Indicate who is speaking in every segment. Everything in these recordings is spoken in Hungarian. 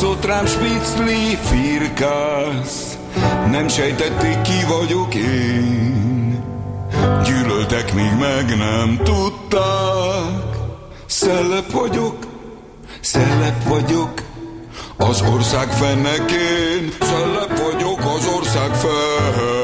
Speaker 1: Vadászott rám spicli firkász, nem sejtették ki vagyok én. Gyűlöltek, míg meg nem tudták. Szellep vagyok, szellep vagyok, az ország fennekén. Szellep vagyok az ország fennekén.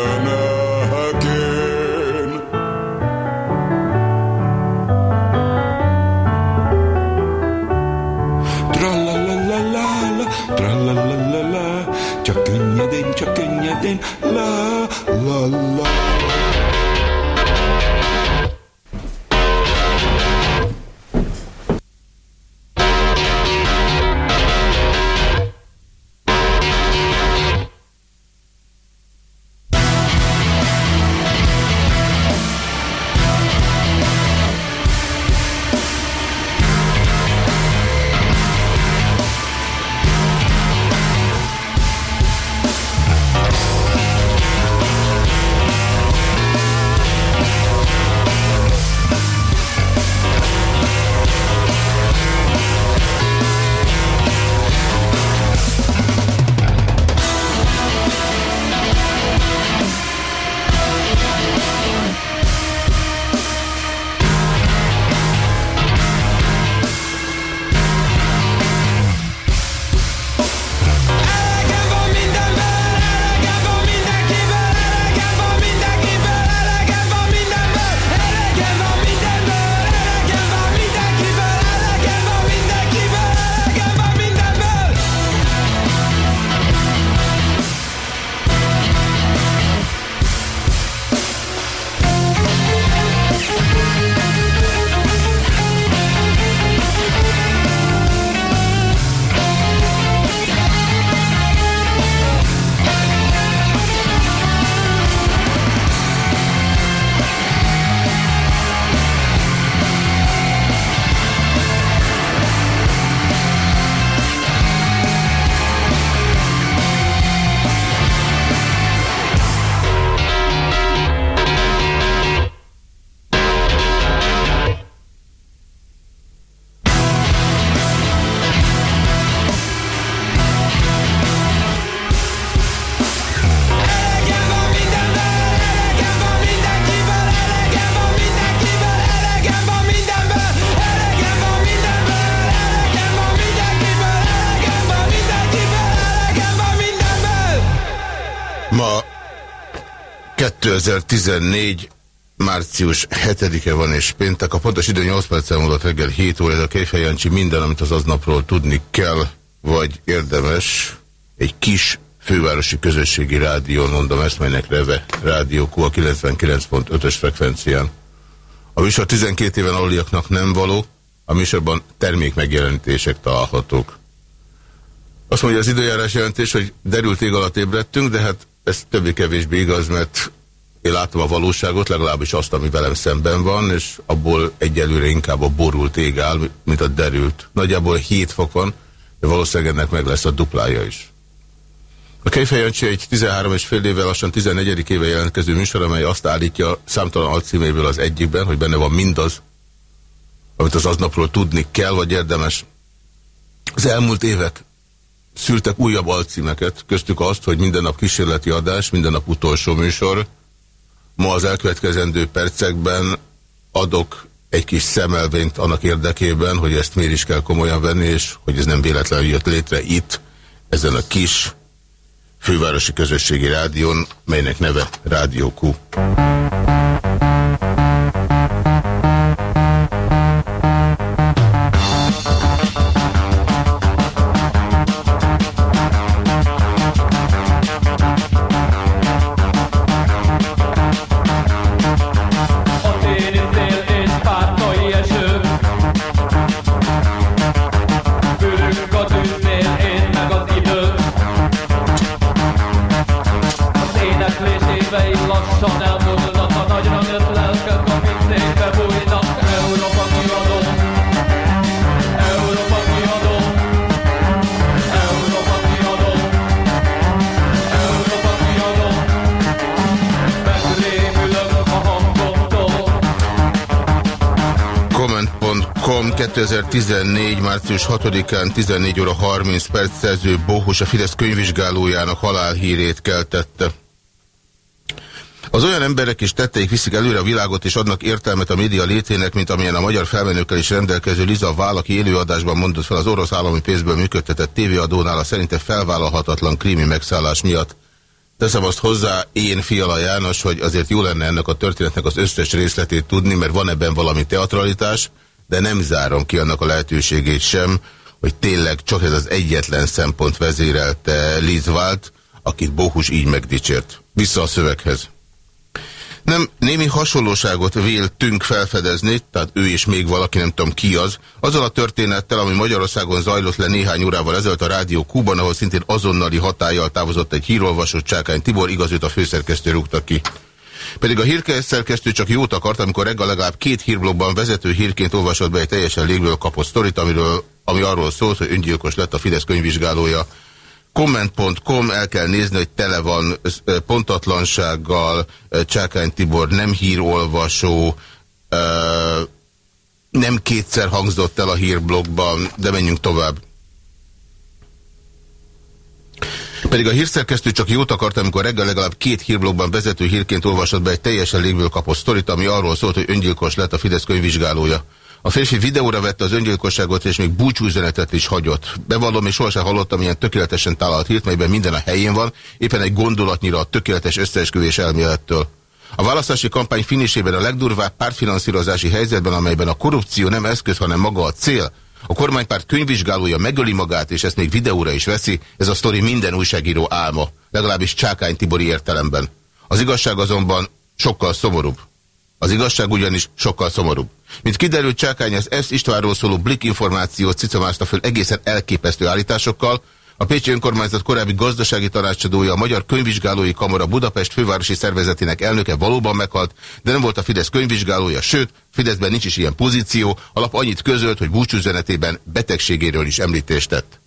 Speaker 1: 2014 március 7-e van és péntek. A pontos idő 8 perccel múlott reggel 7 óra. Ez a Kejfej Jancsi minden, amit az aznapról tudni kell, vagy érdemes. Egy kis fővárosi közösségi rádió, mondom ezt, melynek neve Rádió Q a 99.5-ös frekvencián. A műsor 12 éven aluliaknak nem való, a műsorban termékmegjelenítések találhatók. Azt mondja az időjárás jelentés, hogy derült ég alatt ébredtünk, de hát ez többé-kevésbé igaz, mert én látom a valóságot, legalábbis azt, ami velem szemben van, és abból egyelőre inkább a borult ég áll, mint a derült. Nagyjából 7 fok van, de valószínűleg ennek meg lesz a duplája is. A Kejfejancsi egy 13 és fél éve, lassan 14. éve jelentkező műsor, amely azt állítja számtalan alcíméből az egyikben, hogy benne van mindaz, amit az aznapról tudni kell, vagy érdemes. Az elmúlt évek szültek újabb alcímeket, köztük azt, hogy minden nap kísérleti adás, minden nap utolsó műsor. Ma az elkövetkezendő percekben adok egy kis szemelvényt annak érdekében, hogy ezt miért is kell komolyan venni, és hogy ez nem véletlenül jött létre itt, ezen a kis fővárosi közösségi rádión, melynek neve Rádió Q. 2014. március 6-án 14 óra 30 perc szerző Bohus a Fidesz könyvvizsgálójának halálhírét keltette. Az olyan emberek is tetteik viszik előre a világot és adnak értelmet a média létének, mint amilyen a magyar felmenőkkel is rendelkező Liza Vál, aki élőadásban mondott fel az orosz állami pénzből működtetett tévéadónál a szerinte felvállalhatatlan krími megszállás miatt. Teszem azt hozzá, én Fiala János, hogy azért jó lenne ennek a történetnek az összes részletét tudni, mert van ebben valami teatralitás, de nem zárom ki annak a lehetőségét sem, hogy tényleg csak ez az egyetlen szempont vezérelte Liz Vált, akit Bohus így megdicsért. Vissza a szöveghez. Nem, némi hasonlóságot véltünk felfedezni, tehát ő és még valaki, nem tudom ki az, azzal a történettel, ami Magyarországon zajlott le néhány órával ezelőtt a Rádió Kúban, ahol szintén azonnali hatállyal távozott egy hírolvasó Csákány Tibor, igaz, őt a főszerkesztő rúgta ki. Pedig a hírszerkesztő csak jót akart, amikor reggel legalább két hírblogban vezető hírként olvasott be egy teljesen légből kapott sztorit, amiről, ami arról szólt, hogy öngyilkos lett a Fidesz könyvvizsgálója. Comment.com, el kell nézni, hogy tele van pontatlansággal, Csákány Tibor nem hírolvasó, nem kétszer hangzott el a hírblogban, de menjünk tovább. Pedig a hírszerkesztő csak jót akart, amikor reggel legalább két hírblogban vezető hírként olvasott be egy teljesen légből kapott sztorit, ami arról szólt, hogy öngyilkos lett a Fidesz könyvvizsgálója. A férfi videóra vette az öngyilkosságot, és még búcsúzenetet is hagyott. Bevallom, és sohasem hallottam ilyen tökéletesen talált hírt, melyben minden a helyén van, éppen egy gondolatnyira a tökéletes összeesküvés elmélettől. A választási kampány finisében a legdurvább pártfinanszírozási helyzetben, amelyben a korrupció nem eszköz, hanem maga a cél, a kormánypárt könyvvizsgálója megöli magát, és ezt még videóra is veszi, ez a sztori minden újságíró álma, legalábbis Csákány Tibori értelemben. Az igazság azonban sokkal szomorúbb. Az igazság ugyanis sokkal szomorúbb. Mint kiderült, Csákány az S. Istvánról szóló Blik információt cicamázta föl egészen elképesztő állításokkal, a Pécsi Önkormányzat korábbi gazdasági tanácsadója, a Magyar Könyvvizsgálói Kamara Budapest fővárosi szervezetének elnöke valóban meghalt, de nem volt a Fidesz könyvvizsgálója, sőt, Fideszben nincs is ilyen pozíció, alap annyit közölt, hogy búcsúzenetében betegségéről is említést tett.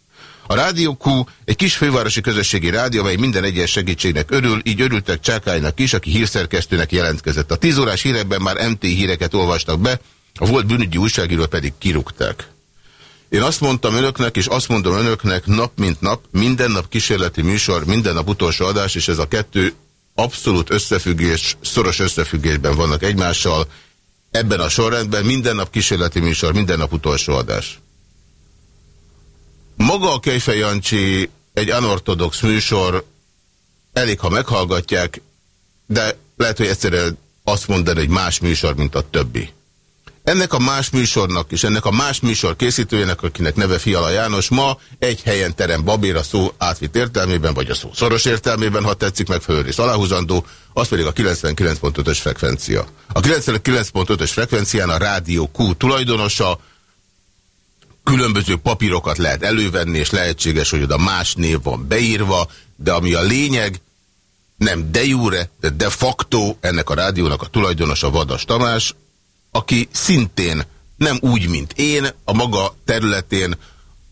Speaker 1: A Rádió Q egy kis fővárosi közösségi rádió, amely minden egyes segítségnek örül, így örültek Csákánynak is, aki hírszerkesztőnek jelentkezett. A tíz órás hírekben már MT híreket olvastak be, a volt bűnügyi újságíró pedig kirúgták. Én azt mondtam önöknek, és azt mondom önöknek nap mint nap, minden nap kísérleti műsor, minden nap utolsó adás, és ez a kettő abszolút összefüggés, szoros összefüggésben vannak egymással. Ebben a sorrendben minden nap kísérleti műsor, minden nap utolsó adás. Maga a Kejfej Jancsi egy anortodox műsor, elég, ha meghallgatják, de lehet, hogy egyszerűen azt mondani, hogy más műsor, mint a többi. Ennek a más műsornak és ennek a más műsor készítőjének, akinek neve Fiala János, ma egy helyen terem babér a szó átvitt értelmében, vagy a szó szoros értelmében, ha tetszik, megfelelő és aláhúzandó, az pedig a 99.5-ös frekvencia. A 99.5-ös frekvencián a Rádió Q tulajdonosa, különböző papírokat lehet elővenni, és lehetséges, hogy oda más név van beírva, de ami a lényeg, nem de jure, de de facto ennek a rádiónak a tulajdonosa Vadas Tamás, aki szintén nem úgy, mint én, a maga területén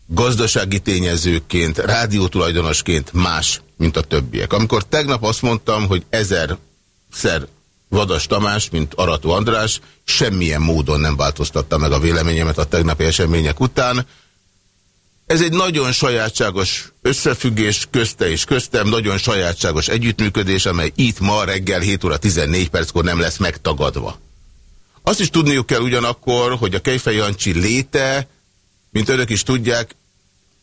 Speaker 1: gazdasági tényezőként, rádiótulajdonosként más, mint a többiek. Amikor tegnap azt mondtam, hogy ezerszer Vadas Tamás, mint Arató András, semmilyen módon nem változtatta meg a véleményemet a tegnapi események után. Ez egy nagyon sajátságos összefüggés közte és köztem, nagyon sajátságos együttműködés, amely itt ma reggel 7 óra 14 perckor nem lesz megtagadva. Azt is tudniuk kell ugyanakkor, hogy a Kejfej Jancsi léte, mint önök is tudják,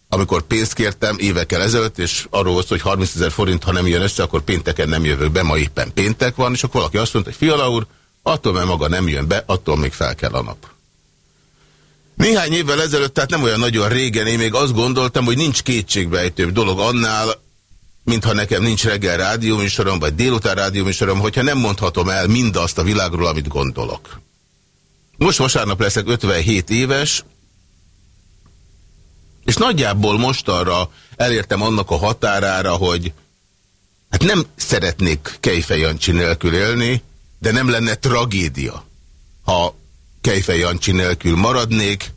Speaker 1: amikor pénzt kértem évekkel ezelőtt, és arról volt, hogy 30 ezer forint, ha nem jön össze, akkor pénteken nem jövök be, ma éppen péntek van, és akkor valaki azt mondta, hogy Fiala úr, attól, mert maga nem jön be, attól még fel kell a nap. Néhány évvel ezelőtt, tehát nem olyan nagyon régen, én még azt gondoltam, hogy nincs kétségbejtőbb dolog annál, mintha nekem nincs reggel rádióműsorom, vagy délután rádióműsorom, hogyha nem mondhatom el mindazt a világról, amit gondolok. Most vasárnap leszek 57 éves, és nagyjából most arra elértem annak a határára, hogy hát nem szeretnék Kejfej Jancsi nélkül élni, de nem lenne tragédia, ha Kejfej Jancsi nélkül maradnék,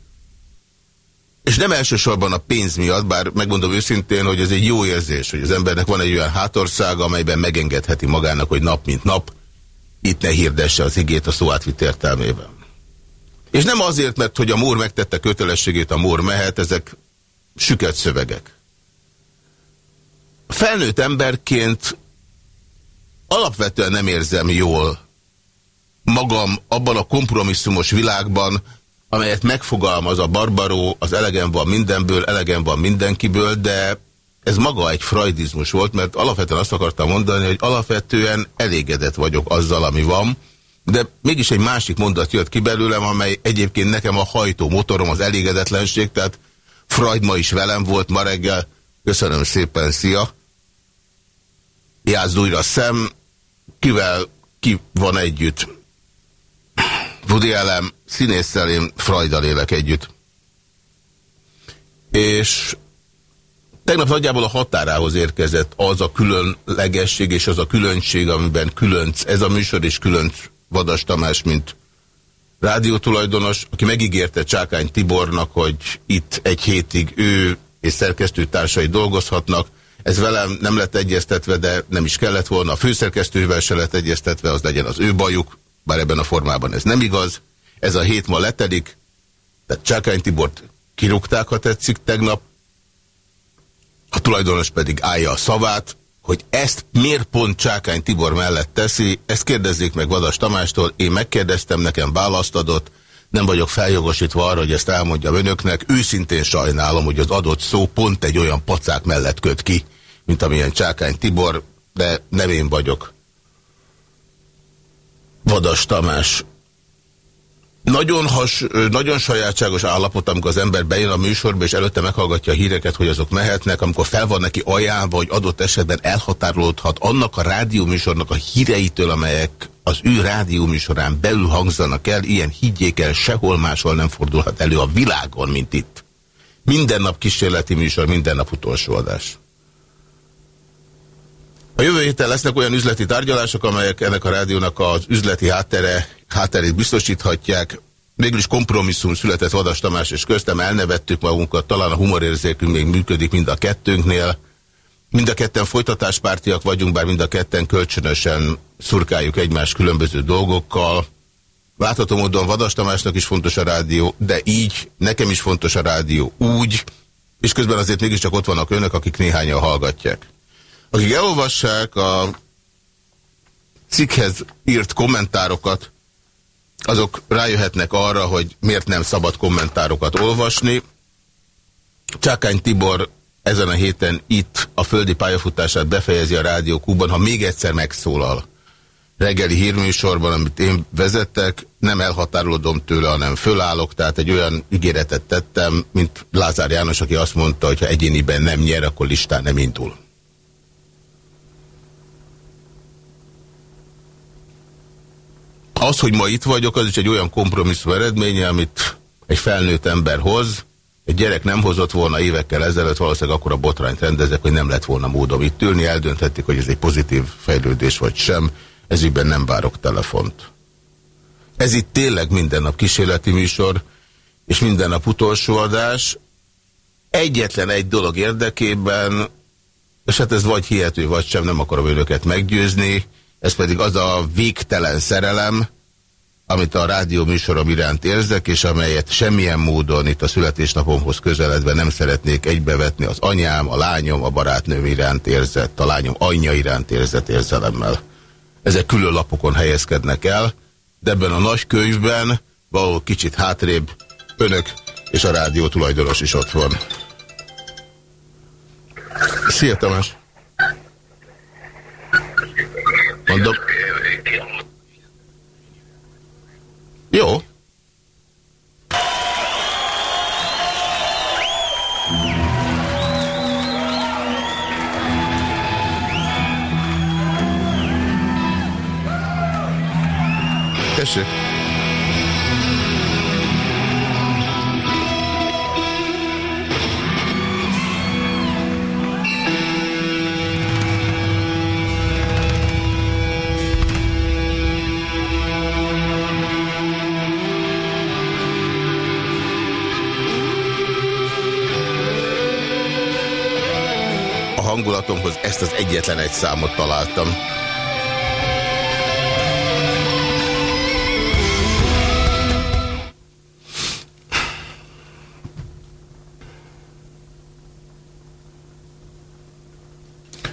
Speaker 1: és nem elsősorban a pénz miatt, bár megmondom őszintén, hogy ez egy jó érzés, hogy az embernek van egy olyan hátországa, amelyben megengedheti magának, hogy nap mint nap itt ne hirdesse az igét a szó átvitt értelmében. És nem azért, mert hogy a mór megtette kötelességét, a mór mehet, ezek süket szövegek. Felnőtt emberként alapvetően nem érzem jól magam abban a kompromisszumos világban, amelyet megfogalmaz a Barbaró, az elegem van mindenből, elegem van mindenkiből, de ez maga egy freudizmus volt, mert alapvetően azt akartam mondani, hogy alapvetően elégedett vagyok azzal, ami van, de mégis egy másik mondat jött ki belőlem, amely egyébként nekem a hajtó motorom, az elégedetlenség, tehát Freud ma is velem volt ma reggel. Köszönöm szépen, szia! Játszd újra szem, kivel ki van együtt? Woody Allen, színésszel én Freuddal élek együtt. És tegnap nagyjából a határához érkezett az a különlegesség és az a különbség, amiben különc, ez a műsor is különc Vadas Tamás, mint rádiótulajdonos, aki megígérte Csákány Tibornak, hogy itt egy hétig ő és szerkesztőtársai dolgozhatnak. Ez velem nem lett egyeztetve, de nem is kellett volna. A főszerkesztővel se lett egyeztetve, az legyen az ő bajuk, bár ebben a formában ez nem igaz. Ez a hét ma letelik, tehát Csákány Tibort kirúgták, ha tetszik, tegnap. A tulajdonos pedig állja a szavát, hogy ezt miért pont Csákány Tibor mellett teszi, ezt kérdezzék meg Vadas Tamástól, én megkérdeztem, nekem választ adott, nem vagyok feljogosítva arra, hogy ezt elmondjam önöknek, őszintén sajnálom, hogy az adott szó pont egy olyan pacák mellett köt ki, mint amilyen Csákány Tibor, de nem én vagyok. Vadas Tamás. Nagyon, has, nagyon sajátságos állapot, amikor az ember bejön a műsorba, és előtte meghallgatja a híreket, hogy azok mehetnek, amikor fel van neki ajánlva, hogy adott esetben elhatárolódhat annak a rádióműsornak a híreitől, amelyek az ő rádióműsorán belül hangzanak el, ilyen higgyék el, sehol máshol nem fordulhat elő a világon, mint itt. Minden nap kísérleti műsor, minden nap utolsó adás. A jövő héten lesznek olyan üzleti tárgyalások, amelyek ennek a rádiónak az üzleti háttere, hátterét biztosíthatják. Végül is kompromisszum született Vadas Tamás és köztem, elnevettük magunkat, talán a humorérzékünk még működik mind a kettőnknél. Mind a ketten folytatáspártiak vagyunk, bár mind a ketten kölcsönösen szurkáljuk egymás különböző dolgokkal. Látható módon Vadas Tamásnak is fontos a rádió, de így, nekem is fontos a rádió úgy, és közben azért mégiscsak ott vannak önök, akik néhányan hallgatják. Akik elolvassák a cikkhez írt kommentárokat, azok rájöhetnek arra, hogy miért nem szabad kommentárokat olvasni. Csákány Tibor ezen a héten itt a földi pályafutását befejezi a Rádió Kúban, ha még egyszer megszólal reggeli hírműsorban, amit én vezettek, nem elhatárolodom tőle, hanem fölállok, tehát egy olyan ígéretet tettem, mint Lázár János, aki azt mondta, hogy ha egyéniben nem nyer, akkor listán nem indul. Az, hogy ma itt vagyok, az is egy olyan kompromisszum eredménye, amit egy felnőtt ember hoz. Egy gyerek nem hozott volna évekkel ezelőtt, valószínűleg akkor a botrányt rendezek, hogy nem lett volna módom itt ülni. Eldönthetik, hogy ez egy pozitív fejlődés vagy sem. Ezügyben nem várok telefont. Ez itt tényleg minden nap kísérleti műsor, és minden nap utolsó adás. Egyetlen egy dolog érdekében, és hát ez vagy hihető, vagy sem, nem akarom önöket meggyőzni, ez pedig az a végtelen szerelem, amit a rádió műsorom iránt érzek, és amelyet semmilyen módon itt a születésnapomhoz közeledve nem szeretnék egybevetni az anyám, a lányom, a barátnőm iránt érzett, a lányom anyja iránt érzett érzelemmel. Ezek külön lapokon helyezkednek el, de ebben a nagy könyvben valahol kicsit hátrébb önök és a rádió tulajdonos is ott van. Szia Tamás! Mondom. Jó. Tessék. hangulatomhoz ezt az egyetlen egy számot találtam.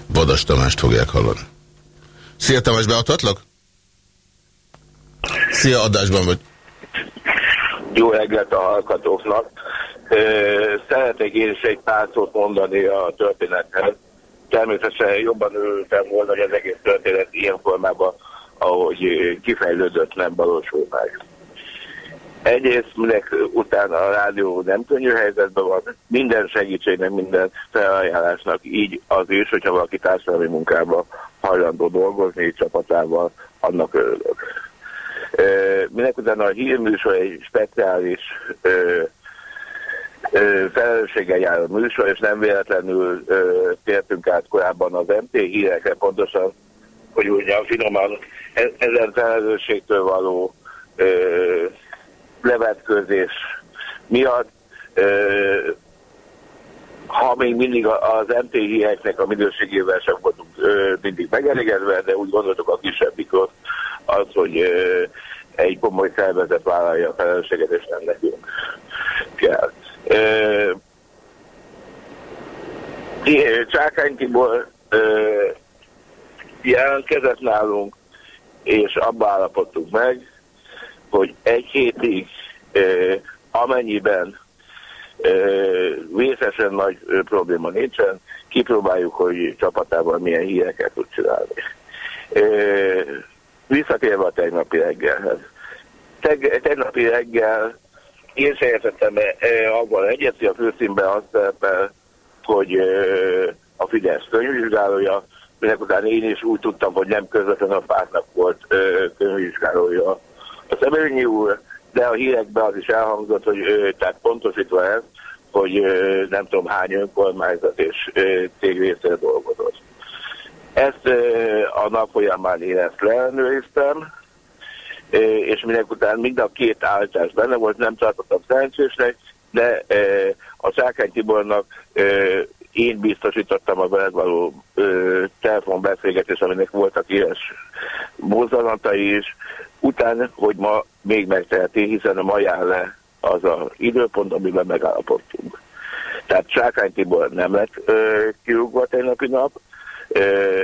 Speaker 1: Vadas Tamást fogják hallani. Szia Tamás, beadhatlak? Szia, adásban vagy.
Speaker 2: Jó reggelt a hallgatóknak. Szeretnék én is egy pár szót mondani a történethez. Természetesen jobban örültem volna, hogy az egész történet ilyen formában, ahogy kifejlődött, nem valósul meg. Egyrészt minek utána a rádió nem könnyű helyzetben van, minden segítségnek, minden felajánlásnak így az is, hogyha valaki társadalmi munkába hajlandó dolgozni csapatával, annak örülök. Minek utána a hírműsor egy speciális felelősséggel járó műsor, és nem véletlenül ö, tértünk át korábban az MT hírekre, pontosan, hogy ugye finoman e, ezen felelősségtől való ö, levetkőzés miatt, ö, ha még mindig az MT híreknek a minőségével sem voltunk ö, mindig megelégedve, de úgy gondoltuk a kisebbikot, az, hogy ö, egy komoly szervezet vállalja a felelősséget, és nem nekünk kell. Csákány Tibor jelentkezett nálunk, és abba állapodtunk meg, hogy egy hétig amennyiben vészesen nagy probléma nincsen, kipróbáljuk, hogy csapatában milyen híreket tud csinálni. Visszatérve a tegnapi reggelhez. Teg, tegnapi reggel én se értettem e, abban egyet, a főszínben azt hogy e, a Fidesz könyvvizsgálója, minek után én is úgy tudtam, hogy nem közvetlenül a pártnak volt könyvvizsgálója a Szemelényi úr, de a hírekben az is elhangzott, hogy tehát pontosítva ez, hogy nem tudom hány önkormányzat és cég részére dolgozott. Ezt a nap folyamán én ezt leellenőriztem, és minek után mind a két állítás benne volt, nem tartottam szerencsésnek, de a Sákány Tibornak én biztosítottam a veled való telefonbeszélgetés, aminek voltak ilyes mozzanatai is, után, hogy ma még megteheti, hiszen a ma jár le az az időpont, amiben megállapodtunk. Tehát Sákány Tibor nem lett kirúgva tegnapi nap,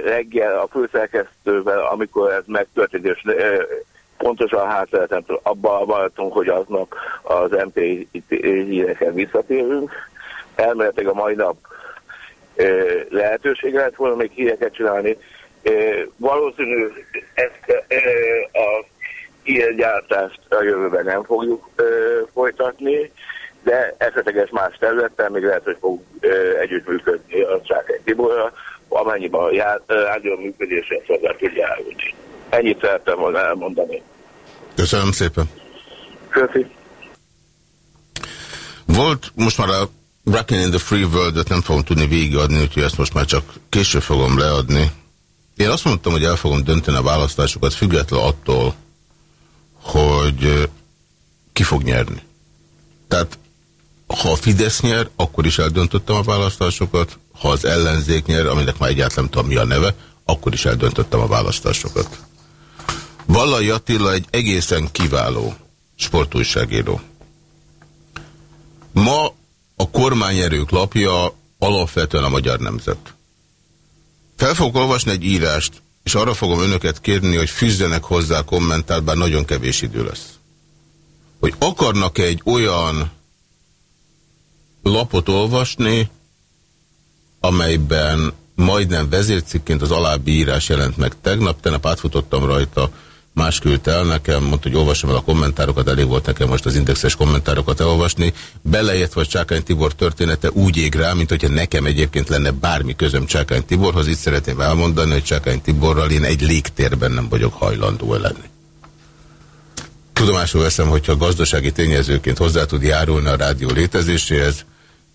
Speaker 2: reggel a főszerkesztővel, amikor ez megtörtént, és pontosan hátráltam, abban voltunk, hogy aznak az MP híreken visszatérünk. Elméletileg a mai nap lehetőség lehet volna még híreket csinálni. Valószínű ezt a hírgyártást a jövőben nem fogjuk folytatni, de esetleges más területen még lehet, hogy fogunk együttműködni a Csákány Tiborra, amennyiben a rádió működésre hozzá tud járulni. Ennyit szerettem volna elmondani.
Speaker 1: Köszönöm szépen.
Speaker 2: Köszönöm.
Speaker 1: Volt most már a Rockin' in the Free World-et nem fogom tudni végigadni, úgyhogy ezt most már csak később fogom leadni. Én azt mondtam, hogy el fogom dönteni a választásokat, független attól, hogy ki fog nyerni. Tehát ha a Fidesz nyer, akkor is eldöntöttem a választásokat, ha az ellenzék nyer, aminek már egyáltalán nem tudom mi a neve, akkor is eldöntöttem a választásokat. Vallai Attila egy egészen kiváló sportújságíró. Ma a kormányerők lapja alapvetően a magyar nemzet. Fel fogok olvasni egy írást, és arra fogom önöket kérni, hogy fűzzenek hozzá kommentár, bár nagyon kevés idő lesz. Hogy akarnak -e egy olyan lapot olvasni, amelyben majdnem vezércikként az alábbi írás jelent meg tegnap, tegnap átfutottam rajta, más küldte el nekem, mondta, hogy olvasom el a kommentárokat, elég volt nekem most az indexes kommentárokat elolvasni. Beleért vagy Csákány Tibor története úgy ég rá, mint hogyha nekem egyébként lenne bármi közöm Csákány Tiborhoz. Itt szeretném elmondani, hogy Csákány Tiborral én egy légtérben nem vagyok hajlandó lenni. Tudomásul veszem, hogyha gazdasági tényezőként hozzá tud járulni a rádió létezéséhez,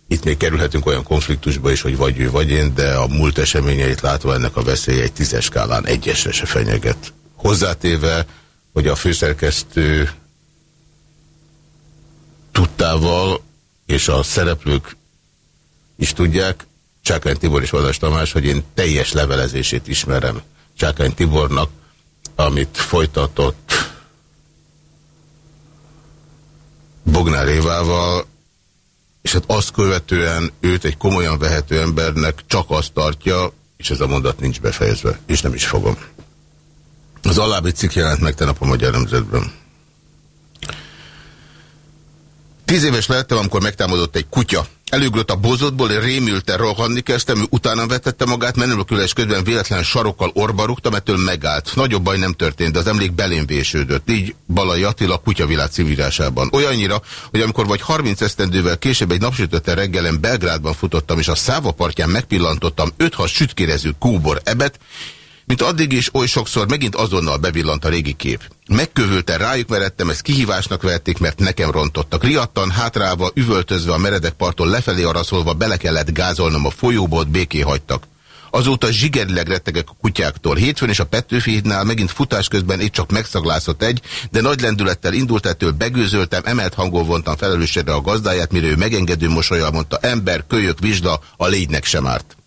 Speaker 1: itt még kerülhetünk olyan konfliktusba is, hogy vagy ő, vagy én, de a múlt eseményeit látva ennek a veszély egy tízes skálán egyesre se fenyeget. Hozzátéve, hogy a főszerkesztő tudtával, és a szereplők is tudják, Csákány Tibor és Vadas Tamás, hogy én teljes levelezését ismerem Csákány Tibornak, amit folytatott Bognár Évával, és hát azt követően őt egy komolyan vehető embernek csak azt tartja, és ez a mondat nincs befejezve, és nem is fogom. Az alábbi cikk jelent meg tenap a Magyar Nemzetben. Tíz éves lettem, amikor megtámadott egy kutya. Előgrött a bozotból, rémülten rohanni kezdtem, utána vetette magát, menülökülés közben véletlen sarokkal orba rúgtam, ettől megállt. Nagyobb baj nem történt, de az emlék belém vésődött. Így Balai Attila kutyavilág címírásában. Olyannyira, hogy amikor vagy 30 esztendővel később egy napsütötte reggelen Belgrádban futottam, és a Száva partján megpillantottam 5-6 sütkérező kóbor ebet, mint addig is, oly sokszor megint azonnal bevillant a régi kép. Megkövülten rájuk meredtem, ezt kihívásnak vették, mert nekem rontottak. Riadtan, hátrálva, üvöltözve a meredek parton lefelé araszolva bele kellett gázolnom a folyóba, ott béké hagytak. Azóta zsigerileg rettegek a kutyáktól. Hétfőn és a Petőfihidnál megint futás közben itt csak megszaglázott egy, de nagy lendülettel indult ettől begőzöltem, emelt hangon vontam felelősségre a gazdáját, mire ő megengedő mosolyal mondta, ember, kölyök, vizsla, a légynek sem árt.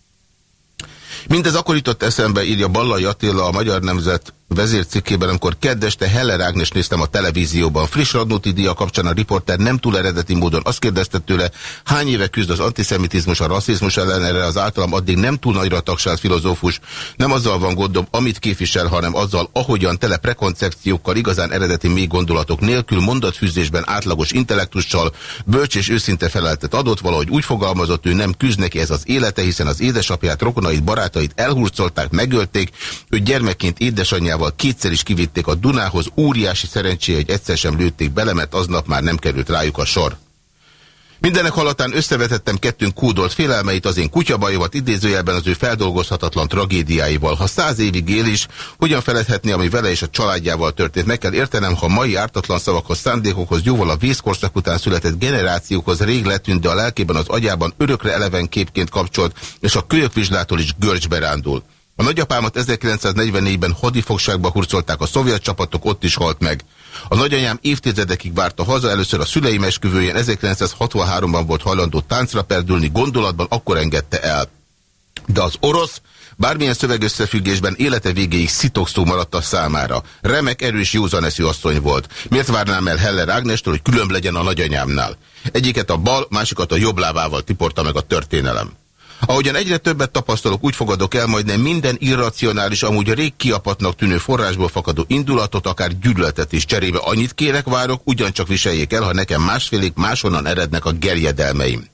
Speaker 1: Mindez akkor jutott eszembe, írja Ballai Attila a Magyar Nemzet vezércikkében, amikor keddeste Heller Ágnes néztem a televízióban. Friss Radnóti díja kapcsán a riporter nem túl eredeti módon azt kérdezte tőle, hány éve küzd az antiszemitizmus, a rasszizmus ellen erre az általam addig nem túl nagyra tagsált filozófus. Nem azzal van gondom, amit képvisel, hanem azzal, ahogyan tele prekoncepciókkal, igazán eredeti mély gondolatok nélkül, mondatfűzésben átlagos intellektussal, bölcs és őszinte feleltet adott, valahogy úgy fogalmazott, ő nem küzd neki ez az élete, hiszen az édesapját, rokonait, barátait elhurcolták, megölték, ő gyermekként édesanyjával autójával kétszer is kivitték a Dunához, óriási szerencsé, hogy egyszer sem lőtték bele, mert aznap már nem került rájuk a sor. Mindenek halatán összevetettem kettőnk kódolt félelmeit, az én kutyabajomat idézőjelben az ő feldolgozhatatlan tragédiáival. Ha száz évig él is, hogyan feledhetné, ami vele és a családjával történt? Meg kell értenem, ha mai ártatlan szavakhoz, szándékokhoz, jóval a vészkorszak után született generációkhoz rég letűnt, de a lelkében az agyában örökre eleven képként kapcsolt, és a kölyökvizsgától is görcsbe rándul. A nagyapámat 1944-ben hadifogságba hurcolták a szovjet csapatok, ott is halt meg. A nagyanyám évtizedekig várta haza, először a szüleim esküvőjén 1963-ban volt hajlandó táncra perdülni, gondolatban akkor engedte el. De az orosz bármilyen szövegösszefüggésben élete végéig szitokszó maradt a számára. Remek, erős, józaneszű asszony volt. Miért várnám el Heller Ágnestől, hogy különb legyen a nagyanyámnál? Egyiket a bal, másikat a jobb lábával tiporta meg a történelem. Ahogyan egyre többet tapasztalok, úgy fogadok el majdnem minden irracionális, amúgy rég kiapatnak tűnő forrásból fakadó indulatot, akár gyűlöletet is cserébe annyit kérek, várok, ugyancsak viseljék el, ha nekem másfélig máshonnan erednek a gerjedelmeim.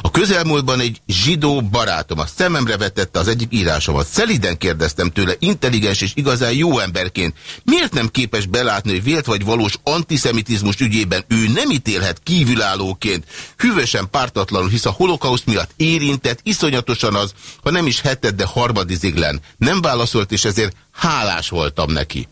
Speaker 1: A közelmúltban egy zsidó barátom a szememre vetette az egyik írásomat. Szeliden kérdeztem tőle, intelligens és igazán jó emberként, miért nem képes belátni, hogy vélt vagy valós antiszemitizmus ügyében ő nem ítélhet kívülállóként, hűvösen pártatlanul, hisz a holokauszt miatt érintett, iszonyatosan az, ha nem is heted, de harmadiziglen. Nem válaszolt, és ezért hálás voltam neki.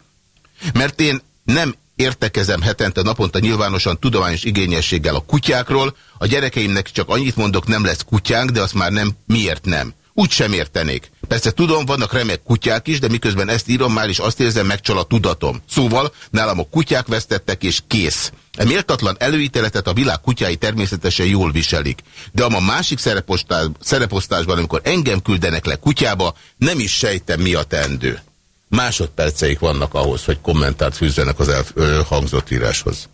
Speaker 1: Mert én nem értekezem hetente naponta nyilvánosan tudományos igényességgel a kutyákról, a gyerekeimnek csak annyit mondok, nem lesz kutyánk, de azt már nem, miért nem. Úgy sem értenék. Persze tudom, vannak remek kutyák is, de miközben ezt írom, már is azt érzem, megcsal a tudatom. Szóval nálam a kutyák vesztettek, és kész. E méltatlan előítéletet a világ kutyái természetesen jól viselik. De a másik szereposztásban, amikor engem küldenek le kutyába, nem is sejtem, mi a tendő másodperceik vannak ahhoz, hogy kommentárt fűzzenek az elhangzott íráshoz.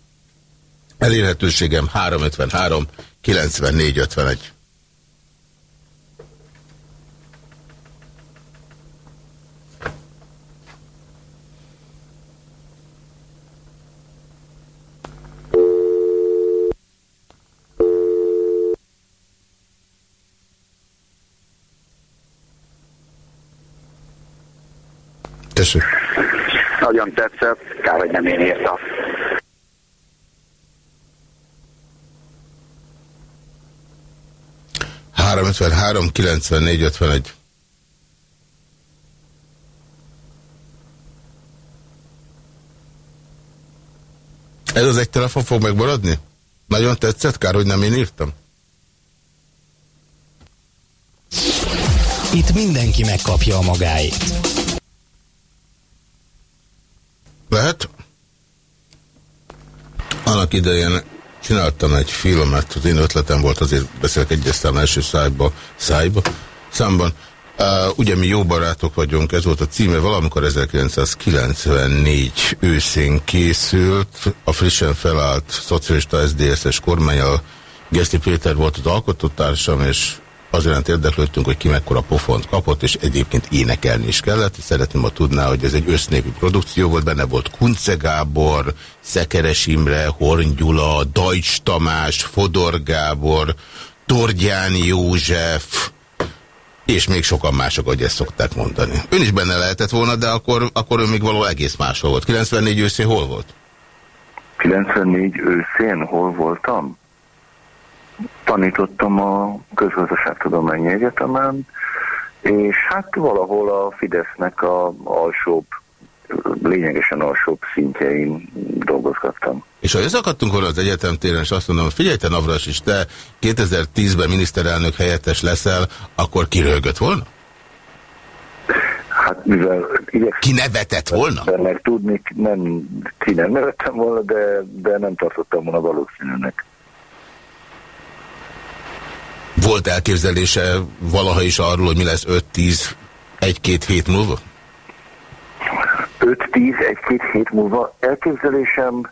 Speaker 1: Elérhetőségem 353 94 51. Tessék.
Speaker 3: Nagyon tetszett, kár, hogy nem én írtam.
Speaker 1: Három 94 51. Ez az egy telefon fog megmaradni? Nagyon tetszett, kár, hogy nem én írtam?
Speaker 4: Itt mindenki megkapja a magáit.
Speaker 1: Lehet? Annak idején csináltam egy filmet, az én ötletem volt, azért beszélek egyeztem első szájba, szájba, számban. Uh, ugye mi jó barátok vagyunk, ez volt a címe, valamikor 1994 őszén készült, a frissen felállt szocialista SZDSZ-es kormányal Geszti Péter volt az alkotótársam, és azért érdeklődtünk, hogy ki mekkora pofont kapott, és egyébként énekelni is kellett. Szeretném, ha tudná, hogy ez egy össznépi produkció volt, benne volt Kunce Gábor, Szekeres Imre, Horn Gyula, Dajcs Tamás, Fodor Gábor, Tordján József, és még sokan mások, hogy ezt szokták mondani. Ön is benne lehetett volna, de akkor, akkor ön még való egész máshol volt. 94 őszén hol volt?
Speaker 3: 94 őszén hol voltam? Tanítottam a Közgazdaságtudományi Egyetemen, és hát valahol a Fidesznek a alsóbb, lényegesen alsóbb szintjein dolgozgattam.
Speaker 1: És ha összeakadtunk volna az egyetem téren, és azt mondom, figyelj te Navras is, te 2010-ben miniszterelnök helyettes leszel, akkor kirölgött volna?
Speaker 3: Hát mivel
Speaker 1: Ki nevetett volna?
Speaker 3: Meg tudni, nem, ki nem nevettem volna, de, de nem tartottam volna valószínűnek.
Speaker 1: Volt elképzelése valaha is arról, hogy mi lesz 5-10, egy-két hét múlva?
Speaker 3: 5-10, egy-két hét múlva elképzelésem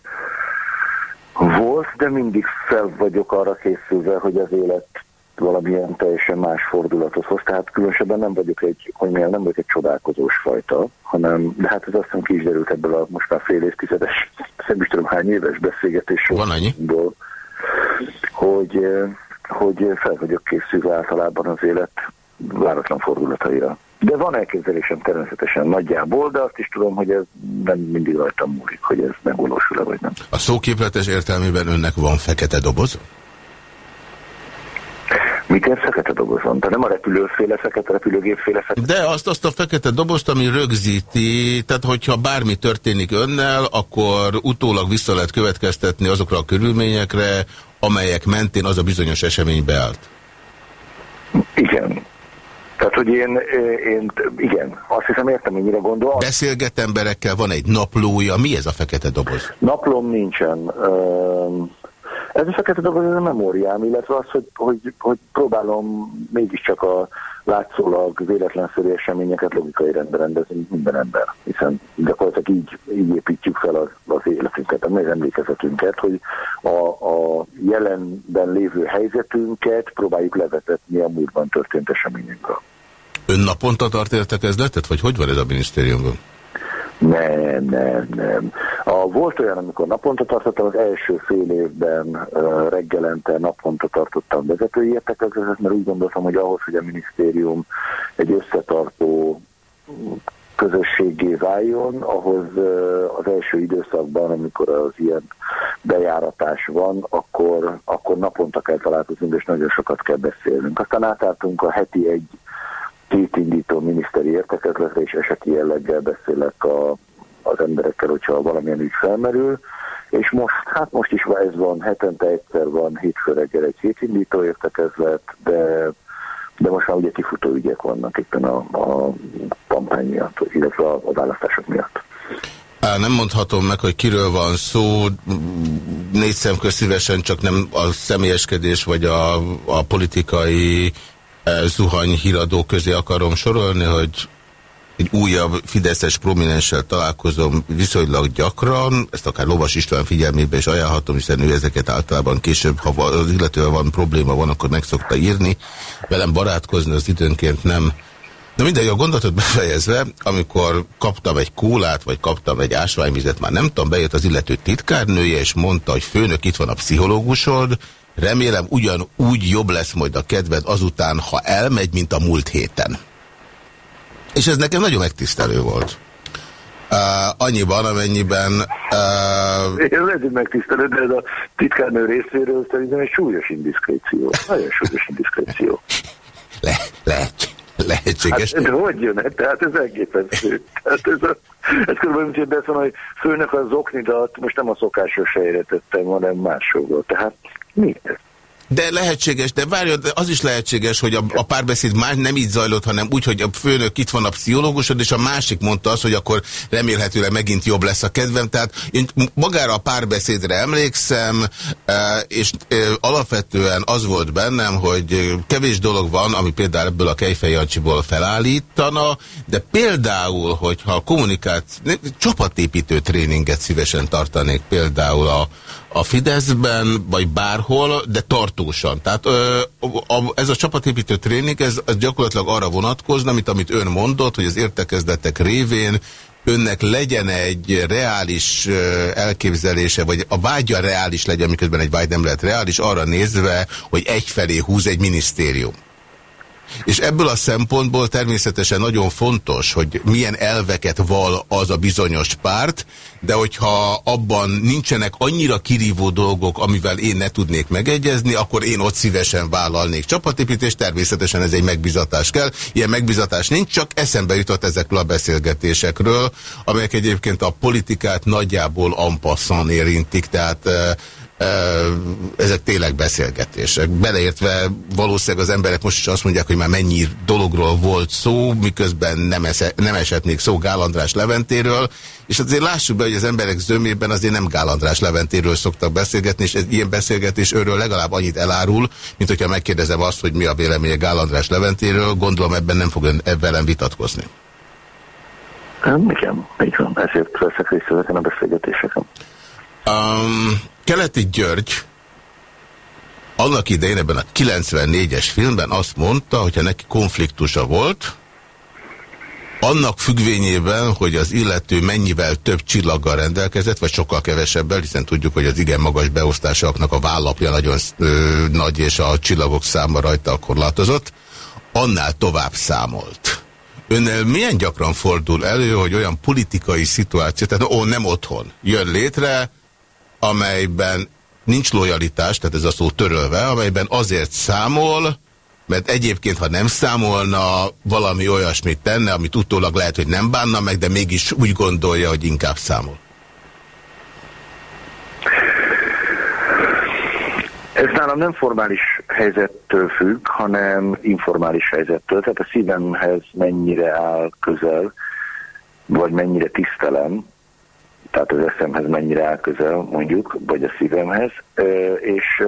Speaker 3: volt, de mindig fel vagyok arra készülve, hogy az élet valamilyen teljesen más fordulatot hoz. Tehát különösebben nem vagyok egy, hogy milyen, nem vagyok egy csodálkozós fajta, hanem, de hát ez azt hiszem ki is derült ebből a most már fél évtizedes, nem is tudom hány éves beszélgetésről, hogy, hogy fel vagyok készülve általában az élet váratlan fordulataira. De van elképzelésem természetesen nagyjából, de azt is tudom, hogy ez nem mindig rajtam múlik, hogy ez megvalósul-e vagy nem.
Speaker 1: A szóképletes értelmében önnek van fekete doboz?
Speaker 3: Mit ér fekete dobozon? De nem a repülőféle fekete, repülőgépféle fekete.
Speaker 1: De azt, azt a fekete dobozt, ami rögzíti, tehát hogyha bármi történik önnel, akkor utólag vissza lehet következtetni azokra a körülményekre, amelyek mentén az a bizonyos esemény beállt.
Speaker 3: Igen. Tehát, hogy én, én, igen, azt hiszem értem, hogy mire gondol.
Speaker 1: Beszélget emberekkel, van egy naplója, mi ez a fekete doboz?
Speaker 3: Naplom nincsen. Ez a fekete doboz, ez a memóriám, illetve az, hogy, hogy, hogy próbálom mégiscsak a látszólag véletlenszerű eseményeket logikai rendben rendezni, minden ember. Hiszen gyakorlatilag így, így építjük fel az, az életünket, a emlékezetünket, hogy a, a jelenben lévő helyzetünket próbáljuk levetetni a múltban történt eseményekről.
Speaker 1: Ön naponta tart értekezletet, vagy hogy van ez a minisztériumban?
Speaker 3: Nem, nem, nem. A, volt olyan, amikor naponta tartottam, az első fél évben reggelente naponta tartottam vezetői értekezletet, mert úgy gondoltam, hogy ahhoz, hogy a minisztérium egy összetartó közösségé váljon, ahhoz az első időszakban, amikor az ilyen bejáratás van, akkor, akkor naponta kell találkoznunk, és nagyon sokat kell beszélnünk. Aztán átálltunk a heti egy két indító miniszteri értekezletre, és eseti jelleggel beszélek a, az emberekkel, hogyha valamilyen ügy felmerül, és most, hát most is ez van, hetente egyszer van, hétfő reggel egy hétindító értekezlet, de, de most már ugye kifutó ügyek vannak éppen a, a kampány miatt, illetve a, a választások miatt.
Speaker 1: Nem mondhatom meg, hogy kiről van szó, négy szemköz szívesen, csak nem a személyeskedés vagy a, a politikai zuhany híradó közé akarom sorolni, hogy egy újabb Fideszes prominenssel találkozom viszonylag gyakran, ezt akár Lovas István figyelmébe is ajánlhatom, hiszen ő ezeket általában később, ha az illetővel van probléma van, akkor meg szokta írni. Velem barátkozni az időnként nem. De mindegy, a gondolatot befejezve, amikor kaptam egy kólát, vagy kaptam egy ásványvizet, már nem tudom, bejött az illető titkárnője, és mondta, hogy főnök, itt van a pszichológusod, Remélem ugyanúgy jobb lesz majd a kedved azután, ha elmegy, mint a múlt héten. És ez nekem nagyon megtisztelő volt. Uh, annyiban, amennyiben...
Speaker 3: Uh... Ez lehet, hogy megtisztelő, de ez a titkárnő részéről szerintem egy súlyos indiszkréció. Nagyon súlyos indiszkréció.
Speaker 1: Le, lehet, lehetséges.
Speaker 3: Hát, de hogy jön -e? Tehát ez elképesztő. Tehát ez, a, ez körülbelül, mint hogy beszélni, hogy főnök az oknidat most nem a szokásos helyre tettem, hanem máshol. Tehát Miért?
Speaker 1: De lehetséges, de várj, de az is lehetséges, hogy a, a párbeszéd más nem így zajlott, hanem úgy, hogy a főnök itt van a pszichológusod, és a másik mondta azt, hogy akkor remélhetőleg megint jobb lesz a kedvem. Tehát én magára a párbeszédre emlékszem, e, és e, alapvetően az volt bennem, hogy kevés dolog van, ami például ebből a Kejfej Jancsiból felállítana, de például, hogyha kommunikáció, csapatépítő tréninget szívesen tartanék például a a Fideszben, vagy bárhol, de tartósan. Tehát ö, a, ez a csapatépítő tréning, ez, ez gyakorlatilag arra vonatkozna, mint amit ön mondott, hogy az értekezletek révén önnek legyen egy reális elképzelése, vagy a vágya reális legyen, miközben egy vágy nem lehet reális, arra nézve, hogy egyfelé húz egy minisztérium. És ebből a szempontból természetesen nagyon fontos, hogy milyen elveket val az a bizonyos párt, de hogyha abban nincsenek annyira kirívó dolgok, amivel én ne tudnék megegyezni, akkor én ott szívesen vállalnék csapatépítést, természetesen ez egy megbizatás kell. Ilyen megbizatás nincs, csak eszembe jutott ezekről a beszélgetésekről, amelyek egyébként a politikát nagyjából ampasszan érintik, tehát ezek tényleg beszélgetések. Beleértve valószínűleg az emberek most is azt mondják, hogy már mennyi dologról volt szó, miközben nem, esze, nem esett még szó Gál András Leventéről, és azért lássuk be, hogy az emberek zömében azért nem Gál András Leventéről szoktak beszélgetni, és ez ilyen beszélgetés őről legalább annyit elárul, mint hogyha megkérdezem azt, hogy mi a véleménye Gál András Leventéről, gondolom ebben nem fog ön velem vitatkozni.
Speaker 3: Igen, így van, ezért veszek részt ezeken a beszélgetéseken.
Speaker 1: Um, Keleti György annak idején ebben a 94-es filmben azt mondta, hogyha neki konfliktusa volt, annak függvényében, hogy az illető mennyivel több csillaggal rendelkezett, vagy sokkal kevesebbel, hiszen tudjuk, hogy az igen magas beosztásoknak a vállapja nagyon ö, nagy, és a csillagok száma rajta korlátozott, annál tovább számolt. Önnel milyen gyakran fordul elő, hogy olyan politikai szituáció, tehát ó, nem otthon, jön létre, amelyben nincs lojalitás, tehát ez a szó törölve, amelyben azért számol, mert egyébként, ha nem számolna, valami olyasmit tenne, amit utólag lehet, hogy nem bánna meg, de mégis úgy gondolja, hogy inkább számol.
Speaker 3: Ez nálam nem formális helyzettől függ, hanem informális helyzettől. Tehát a szívemhez mennyire áll közel, vagy mennyire tisztelem, tehát az eszemhez mennyire áll közel, mondjuk, vagy a szívemhez, és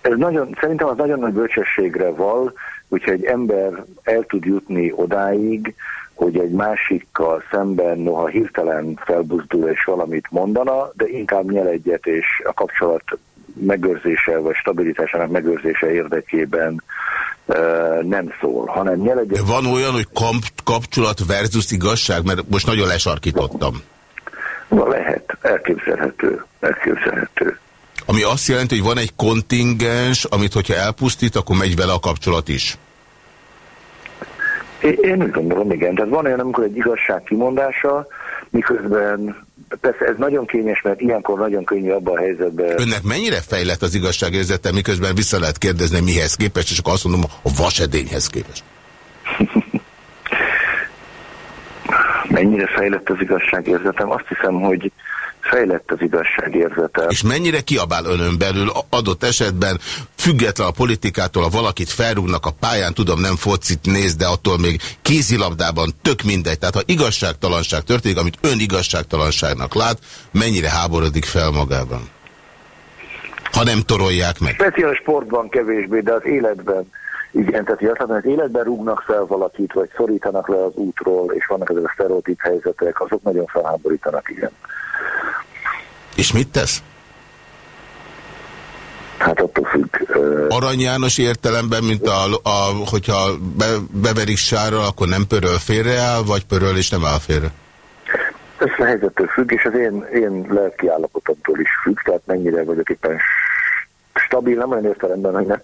Speaker 3: ez nagyon, szerintem az nagyon nagy bölcsességre val, hogyha egy ember el tud jutni odáig, hogy egy másikkal szemben noha hirtelen felbuzdul és valamit mondana, de inkább nyel egyet és a kapcsolat megőrzése vagy stabilitásának megőrzése érdekében nem szól, hanem egy...
Speaker 1: Van olyan, hogy kapcsolat versus igazság, mert most nagyon lesarkítottam.
Speaker 3: Na lehet, elképzelhető, elképzelhető.
Speaker 1: Ami azt jelenti, hogy van egy kontingens, amit hogyha elpusztít, akkor megy vele a kapcsolat is.
Speaker 3: Én úgy gondolom, igen. Tehát van olyan, amikor egy igazság kimondása, miközben persze ez nagyon kényes, mert ilyenkor nagyon könnyű abban a helyzetben.
Speaker 1: Önnek mennyire fejlett az igazságérzete, miközben vissza lehet kérdezni mihez képest, és akkor azt mondom, a vasedényhez képest.
Speaker 3: mennyire fejlett az igazságérzetem? Azt hiszem, hogy fejlett az igazságérzete.
Speaker 1: És mennyire kiabál önön belül adott esetben, független a politikától, ha valakit felrúgnak a pályán, tudom nem focit néz, de attól még kézilabdában tök mindegy. Tehát ha igazságtalanság történik, amit ön igazságtalanságnak lát, mennyire háborodik fel magában? Ha nem torolják meg.
Speaker 3: Speciális sportban kevésbé, de az életben igen, tehát azt az életben rúgnak fel valakit, vagy szorítanak le az útról, és vannak ezek a sztereotíp helyzetek, azok nagyon felháborítanak, igen.
Speaker 1: És mit tesz?
Speaker 3: Hát attól függ. Uh...
Speaker 1: Arany János értelemben, mint a, a, hogyha be, beverik sárra, akkor nem pöröl félreáll, vagy pöröl és nem áll félre?
Speaker 3: Ez a helyzettől függ, és az én, én lelki állapotomtól is függ, tehát mennyire vagyok éppen stabil, nem olyan értelemben, hogy nem,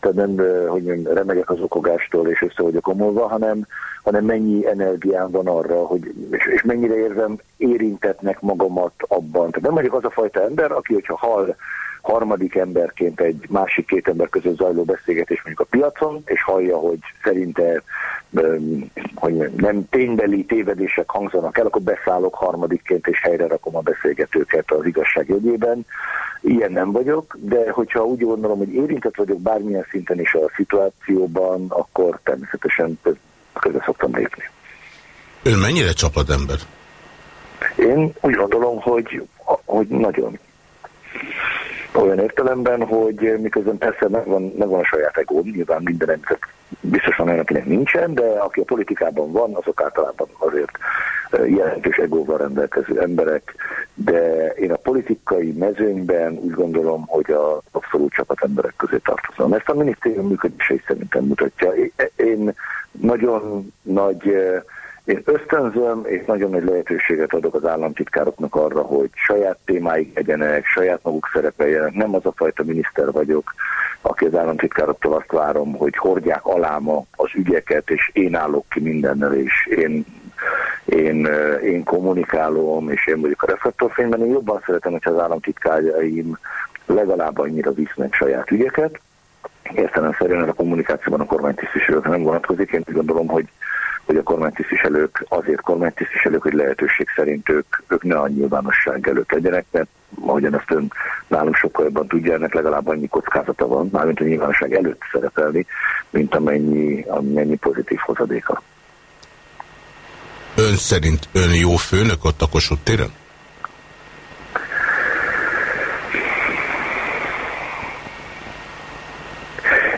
Speaker 3: tehát nem, hogy nem remegek az okogástól és össze vagyok omolva, hanem, hanem mennyi energiám van arra, hogy, és, és mennyire érzem érintetnek magamat abban. Tehát nem vagyok az a fajta ember, aki, hogyha hall harmadik emberként egy másik két ember között zajló beszélgetés mondjuk a piacon, és hallja, hogy szerinte hogy nem ténybeli tévedések hangzanak el, akkor beszállok harmadikként, és helyre rakom a beszélgetőket az igazság jegyében. Ilyen nem vagyok, de hogyha úgy gondolom, hogy érintett vagyok bármilyen szinten is a szituációban, akkor természetesen közbe szoktam lépni.
Speaker 1: Ön mennyire csapatember?
Speaker 3: Én úgy gondolom, hogy, hogy nagyon olyan értelemben, hogy miközben persze megvan, megvan a saját egóm, nyilván minden ember biztosan olyan, akinek nincsen, de aki a politikában van, azok általában azért jelentős egóval rendelkező emberek, de én a politikai mezőnyben úgy gondolom, hogy a abszolút csapatemberek közé tartozom. Ezt a minisztérium működése is szerintem mutatja. Én nagyon nagy én ösztönzöm, és nagyon nagy lehetőséget adok az államtitkároknak arra, hogy saját témáik legyenek, saját maguk szerepeljenek. Nem az a fajta miniszter vagyok, aki az államtitkároktól azt várom, hogy hordják aláma az ügyeket, és én állok ki mindennel, és én, én, én kommunikálom, és én vagyok a reflektorfényben. Én jobban szeretem, hogyha az államtitkáraim legalább annyira visznek saját ügyeket. Értelemszerűen a kommunikációban a kormánytisztviselőkre nem vonatkozik. Én úgy gondolom, hogy hogy a kormánytisztviselők azért kormánytisztviselők, hogy lehetőség szerint ők, ők ne a nyilvánosság előtt legyenek, mert ahogyan ezt ön nálunk sokkal jobban tudja, ennek legalább annyi kockázata van, mármint a nyilvánosság előtt szerepelni, mint amennyi, amennyi pozitív hozadéka.
Speaker 1: Ön szerint ön jó főnök ott a Kossuth téren?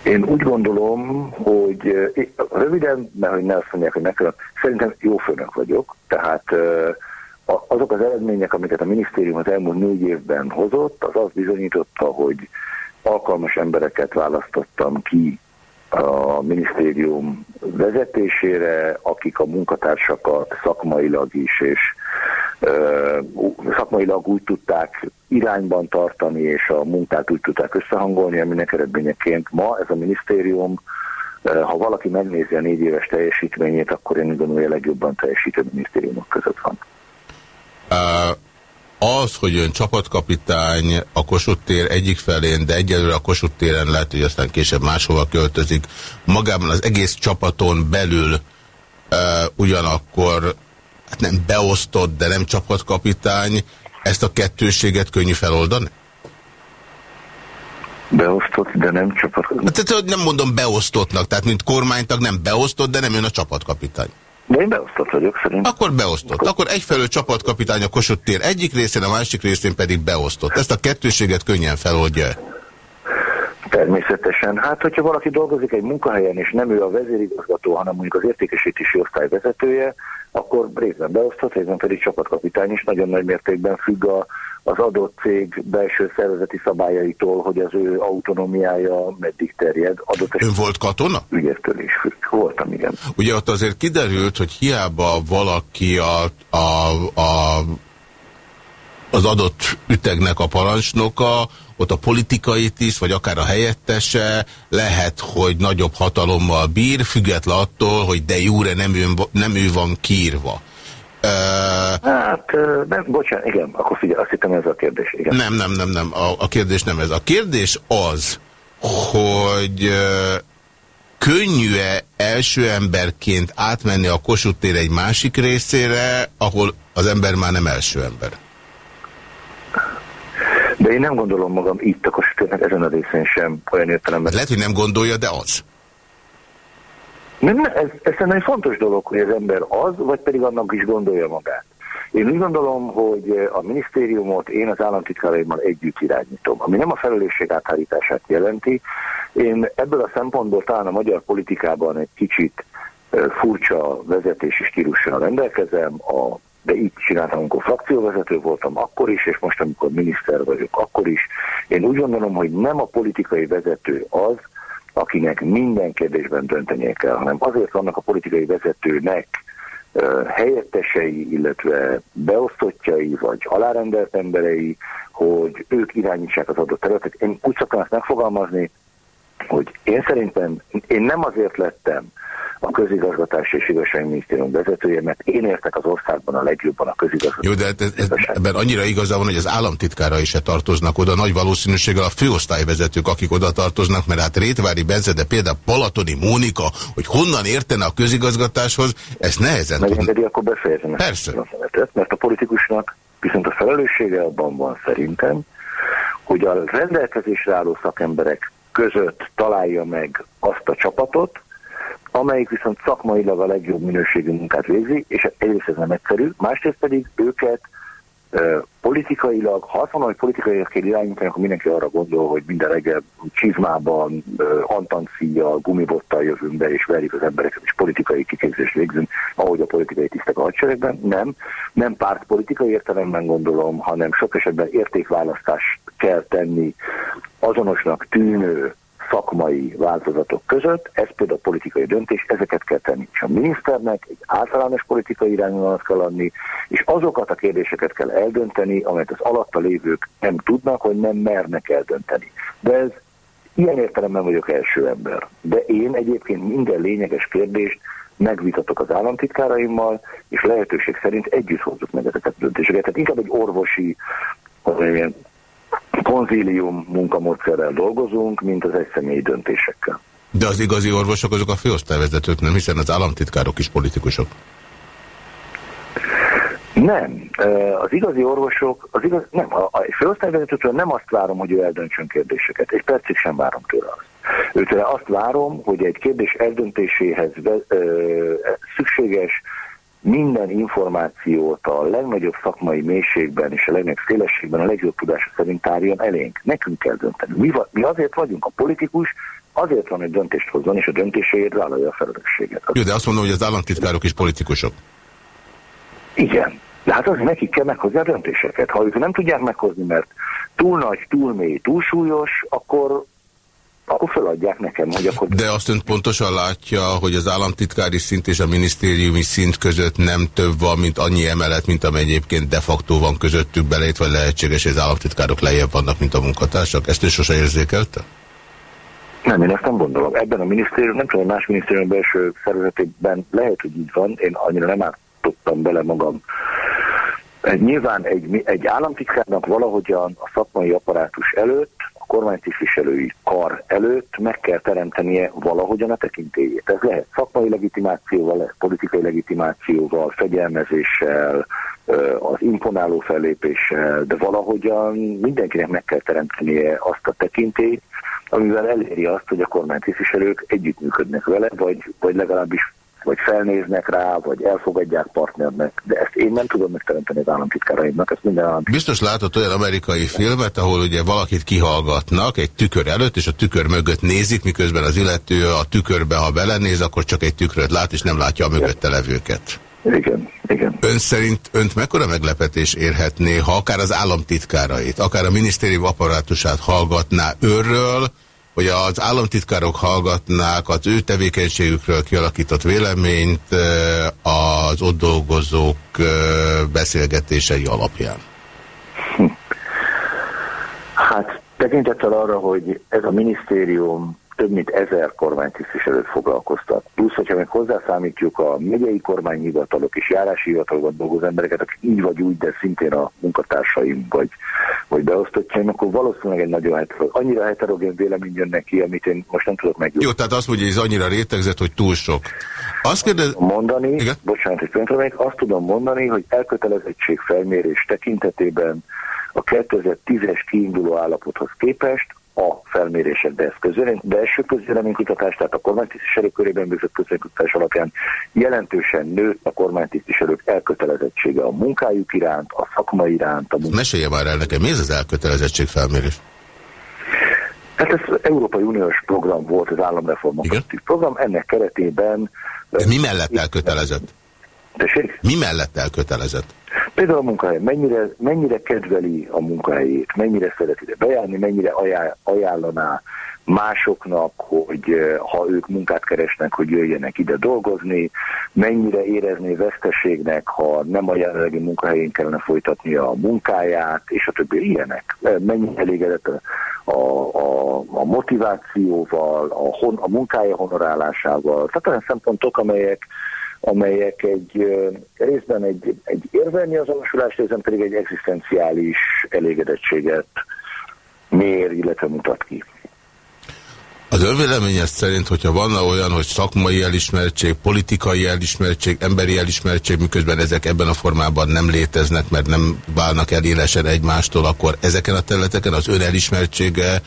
Speaker 3: Én úgy gondolom, hogy röviden, mert hogy ne azt mondják, hogy nekem, szerintem jó főnök vagyok, tehát azok az eredmények, amiket a minisztérium az elmúlt négy évben hozott, az azt bizonyította, hogy alkalmas embereket választottam ki a minisztérium vezetésére, akik a munkatársakat szakmailag is és szakmailag úgy tudták irányban tartani, és a munkát úgy tudták összehangolni, aminek eredményeként ma ez a minisztérium, ha valaki megnézi a négy éves teljesítményét, akkor én gondolom, hogy a legjobban teljesítő minisztériumok között van.
Speaker 1: Az, hogy ön csapatkapitány a Kossuth tér egyik felén, de egyelőre a Kossuth téren lehet, hogy aztán később máshova költözik, magában az egész csapaton belül ugyanakkor hát nem beosztott, de nem csapatkapitány, ezt a kettőséget könnyű feloldani?
Speaker 3: Beosztott, de nem csapatkapitány.
Speaker 1: Hát, tehát nem mondom beosztottnak, tehát mint kormánytag nem beosztott, de nem ön a csapatkapitány.
Speaker 3: De én beosztott vagyok szerintem.
Speaker 1: Akkor beosztott. Akkor, Akkor egyfelől csapatkapitány a Kossuth tér egyik részén, a másik részén pedig beosztott. Ezt a kettőséget könnyen feloldja.
Speaker 3: Természetesen. Hát, hogyha valaki dolgozik egy munkahelyen, és nem ő a vezérigazgató, hanem mondjuk az értékesítési osztály vezetője, akkor részben beosztott, részben pedig csapatkapitány is nagyon nagy mértékben függ a, az adott cég belső szervezeti szabályaitól, hogy az ő autonómiája meddig terjed. Adott
Speaker 1: Ön volt katona?
Speaker 3: Ügyétől is függ. Voltam, igen.
Speaker 1: Ugye ott azért kiderült, hogy hiába valaki a, a, a az adott ütegnek a parancsnoka, ott a politikai tiszt, vagy akár a helyettese lehet, hogy nagyobb hatalommal bír, független attól, hogy de jóre nem ő, nem ő van kírva.
Speaker 3: Uh, hát, nem, bocsánat, igen, akkor figyelj, azt hittem ez a kérdés. Igen.
Speaker 1: Nem, nem, nem, nem, a, a kérdés nem ez. A kérdés az, hogy uh, könnyű-e első emberként átmenni a Kossuth tér egy másik részére, ahol az ember már nem első ember?
Speaker 3: De én nem gondolom magam itt a Kossuth ezen a részén sem olyan értelemben.
Speaker 1: Lehet, hogy nem gondolja, de az.
Speaker 3: Nem, nem, ez, ez szerintem egy fontos dolog, hogy az ember az, vagy pedig annak is gondolja magát. Én úgy gondolom, hogy a minisztériumot én az államtitkáraimmal együtt irányítom, ami nem a felelősség áthárítását jelenti. Én ebből a szempontból talán a magyar politikában egy kicsit furcsa vezetési stílussal rendelkezem, a de így csináltam, amikor frakcióvezető voltam akkor is, és most, amikor miniszter vagyok akkor is. Én úgy gondolom, hogy nem a politikai vezető az, akinek minden kérdésben döntenie kell, hanem azért vannak a politikai vezetőnek helyettesei, illetve beosztottjai, vagy alárendelt emberei, hogy ők irányítsák az adott területet. Én úgy szoktam ezt megfogalmazni, hogy én szerintem, én nem azért lettem a közigazgatási és igazságminisztérium vezetője, mert én értek az országban a legjobban a közigazgatási.
Speaker 1: Jó, de ez, ez, ebben annyira igaza van, hogy az államtitkára is se tartoznak oda, nagy valószínűséggel a főosztályvezetők, akik oda tartoznak, mert hát Rétvári Bence, de például Palatoni Mónika, hogy honnan értene a közigazgatáshoz, ezt nehezen
Speaker 3: Megengedi, akkor befejezem.
Speaker 1: Persze.
Speaker 3: Mert a politikusnak viszont a felelőssége abban van szerintem, hogy a rendelkezésre álló szakemberek között találja meg azt a csapatot, amelyik viszont szakmailag a legjobb minőségű munkát végzi, és egyrészt ez nem egyszerű, másrészt pedig őket politikailag, ha azt mondom, hogy politikailag kell irányítani, akkor mindenki arra gondol, hogy minden reggel csizmában, antancia, gumibottal jövünk be, és verjük az embereket, és politikai kiképzést végzünk, ahogy a politikai tisztek a hadseregben. Nem, nem pártpolitikai értelemben gondolom, hanem sok esetben értékválasztást kell tenni azonosnak tűnő szakmai változatok között, ez például a politikai döntés, ezeket kell tenni. És a miniszternek egy általános politikai irányvonalat kell adni, és azokat a kérdéseket kell eldönteni, amelyet az alatta lévők nem tudnak, vagy nem mernek eldönteni. De ez ilyen értelemben vagyok első ember. De én egyébként minden lényeges kérdést megvitatok az államtitkáraimmal, és lehetőség szerint együtt hozzuk meg ezeket a döntéseket. Tehát inkább egy orvosi, konzílium munkamódszerrel dolgozunk, mint az egyszemélyi döntésekkel.
Speaker 1: De az igazi orvosok azok a főosztályvezetők nem, hiszen az államtitkárok is politikusok.
Speaker 3: Nem. Az igazi orvosok, az igaz, nem, a főosztályvezetőtől nem azt várom, hogy ő eldöntsön kérdéseket. Egy percig sem várom tőle azt. Őtől azt várom, hogy egy kérdés eldöntéséhez szükséges minden információt a legnagyobb szakmai mélységben és a legnagyobb szélességben a legjobb tudása szerint tárjon elénk. Nekünk kell dönteni. Mi, mi azért vagyunk, a politikus azért van, hogy döntést hozzon, és a döntéséért vállalja a felelősséget.
Speaker 1: Jó, de azt mondom, hogy az államtitkárok is politikusok.
Speaker 3: Igen. De hát azért nekik kell meghozni a döntéseket. Ha ők nem tudják meghozni, mert túl nagy, túl mély, túl súlyos, akkor akkor feladják nekem, hogy akkor...
Speaker 1: De azt ön pontosan látja, hogy az államtitkári szint és a minisztériumi szint között nem több van, mint annyi emelet, mint amely egyébként de facto van közöttük belét, vagy lehetséges, hogy az államtitkárok lejjebb vannak, mint a munkatársak. Ezt ő sose érzékelte?
Speaker 3: Nem, én ezt nem gondolom. Ebben a minisztérium, nem tudom, más minisztérium belső szervezetében lehet, hogy így van, én annyira nem ártottam bele magam. Nyilván egy, egy államtitkárnak valahogyan a szakmai apparátus előtt kormánytisztviselői kar előtt meg kell teremtenie valahogyan a tekintélyét. Ez lehet szakmai legitimációval, lehet politikai legitimációval, fegyelmezéssel, az imponáló fellépéssel, de valahogyan mindenkinek meg kell teremtenie azt a tekintélyt, amivel eléri azt, hogy a kormánytisztviselők együttműködnek vele, vagy, vagy legalábbis vagy felnéznek rá, vagy elfogadják partnernek, de ezt én nem tudom megteremteni az államtitkáraimnak, ezt minden állam.
Speaker 1: Biztos látott olyan amerikai filmet, ahol ugye valakit kihallgatnak egy tükör előtt, és a tükör mögött nézik, miközben az illető a tükörbe, ha belenéz, akkor csak egy tükröt lát, és nem látja a mögötte levőket.
Speaker 3: Igen, igen.
Speaker 1: Ön szerint önt mekkora meglepetés érhetné, ha akár az államtitkárait, akár a minisztérium apparátusát hallgatná őről, hogy az államtitkárok hallgatnák az ő tevékenységükről kialakított véleményt az ott dolgozók beszélgetései alapján?
Speaker 3: Hát tekintettel arra, hogy ez a minisztérium több mint ezer kormánytisztviselőt foglalkoztat. Plusz, hogyha meg hozzászámítjuk a megyei kormányhivatalok és járási hivatalokban dolgozó embereket, akik így vagy úgy, de szintén a munkatársaim vagy, vagy beosztottjaim, akkor valószínűleg egy nagyon heterogén, annyira heterogén vélemény jön neki, amit én most nem tudok megjutni.
Speaker 1: Jó, tehát azt mondja, hogy ez annyira rétegzett, hogy túl sok. Azt kérdez...
Speaker 3: Mondani, Igen? bocsánat, pillanatra még, azt tudom mondani, hogy elkötelezettség felmérés tekintetében a 2010-es kiinduló állapothoz képest a felmérések beeszközölén, belső közvéleménykutatás, tehát a kormánytisztviselők körében végzett közvéleménykutatás alapján jelentősen nőtt a kormánytisztviselők elkötelezettsége a munkájuk iránt, a szakma iránt. A
Speaker 1: munkájuk. Mesélje már el nekem, mi ez az elkötelezettség felmérés?
Speaker 3: Hát ez Európai Uniós program volt, az államreformok program, ennek keretében...
Speaker 1: De mi mellett elkötelezett?
Speaker 3: Tessék?
Speaker 1: Mi mellett elkötelezett?
Speaker 3: Például a munkahely, mennyire, mennyire kedveli a munkahelyét, mennyire szeret ide bejárni, mennyire ajánlaná másoknak, hogy eh, ha ők munkát keresnek, hogy jöjjenek ide dolgozni, mennyire érezné veszteségnek, ha nem a jelenlegi munkahelyén kellene folytatni a munkáját, és a többi ilyenek. Eh, mennyire elégedett a, a, a motivációval, a, hon, a munkája honorálásával. Tehát olyan szempontok, amelyek amelyek egy részben egy, egy érvelmi azonosulás, részben pedig egy egzisztenciális elégedettséget mér, illetve mutat ki.
Speaker 1: Az önvéleménye szerint, hogyha van olyan, hogy szakmai elismertség, politikai elismertség, emberi elismertség, miközben ezek ebben a formában nem léteznek, mert nem válnak el élesen egymástól, akkor ezeken a területeken az ön elismertsége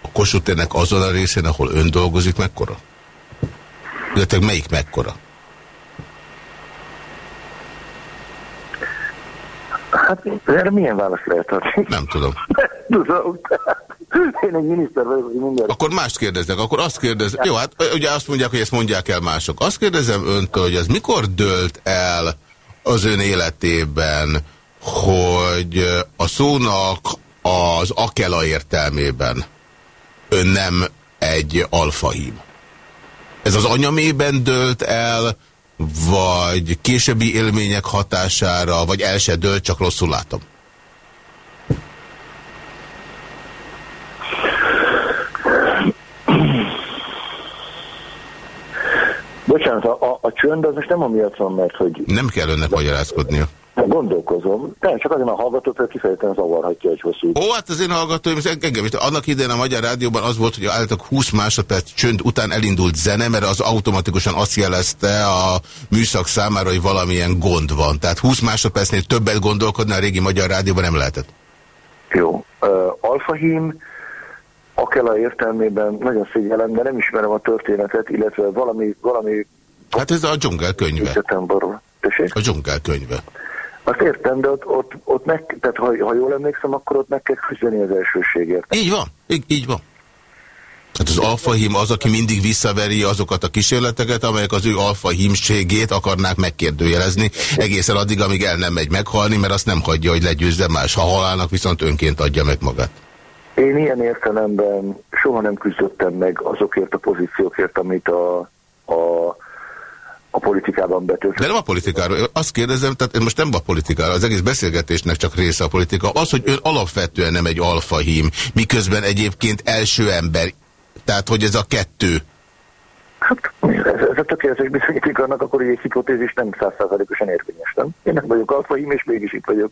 Speaker 1: a Kossuth azon a részén, ahol ön dolgozik, mekkora? Illetve melyik mekkora?
Speaker 3: Hát erre milyen választ lehet adni?
Speaker 1: Nem tudom.
Speaker 3: tudom. Én egy miniszter vagyok, hogy mindjárt...
Speaker 1: Akkor mást kérdezek, akkor azt kérdezem, jó, hát ugye azt mondják, hogy ezt mondják el mások. Azt kérdezem öntől, hogy ez mikor dölt el az ön életében, hogy a szónak az akela értelmében ön nem egy alfahím. Ez az anyamében dölt el, vagy későbbi élmények hatására, vagy el se dölt, csak rosszul látom?
Speaker 3: Bocsánat, a, a, a csönd az most nem amiatt van, mert hogy...
Speaker 1: Nem kell önnek magyarázkodnia.
Speaker 3: Gondolkozom. Nem, csak azért a hallgatót kifejezetten zavarhatja egy hosszú.
Speaker 1: Ó, hát az én hallgatóim, engem is. Annak idején a Magyar Rádióban az volt, hogy álltak 20 másodperc csönd után elindult zene, mert az automatikusan azt jelezte a műszak számára, hogy valamilyen gond van. Tehát 20 másodpercnél többet gondolkodni a régi Magyar Rádióban nem lehetett.
Speaker 3: Jó. Uh, Alfahím, Akela értelmében nagyon szégyellem, de nem ismerem a történetet, illetve valami... valami
Speaker 1: hát ez a dzsungel könyve. A dzsungel könyve.
Speaker 3: Azt értem, de ott, ott, ott meg, tehát ha, ha jól emlékszem, akkor ott meg kell küzdeni az elsőségért.
Speaker 1: Így van, így, így van. Hát az alfahím az, aki mindig visszaveri azokat a kísérleteket, amelyek az ő alfahímségét akarnák megkérdőjelezni, egészen addig, amíg el nem megy meghalni, mert azt nem hagyja, hogy legyőzze más. Ha halálnak, viszont önként adja meg magát.
Speaker 3: Én ilyen értelemben soha nem küzdöttem meg azokért a pozíciókért, amit a, a a politikában betölt.
Speaker 1: De nem a politikáról, azt kérdezem, tehát én most nem a politikára, az egész beszélgetésnek csak része a politika. Az, hogy ön alapvetően nem egy alfahím, miközben egyébként első ember, tehát hogy ez a kettő.
Speaker 3: Hát ez, ez a tökéletes bizonyíték annak, akkor egy hipotézis nem százszázalékosan érvényes, nem? Én nem vagyok alfahím, és mégis itt vagyok.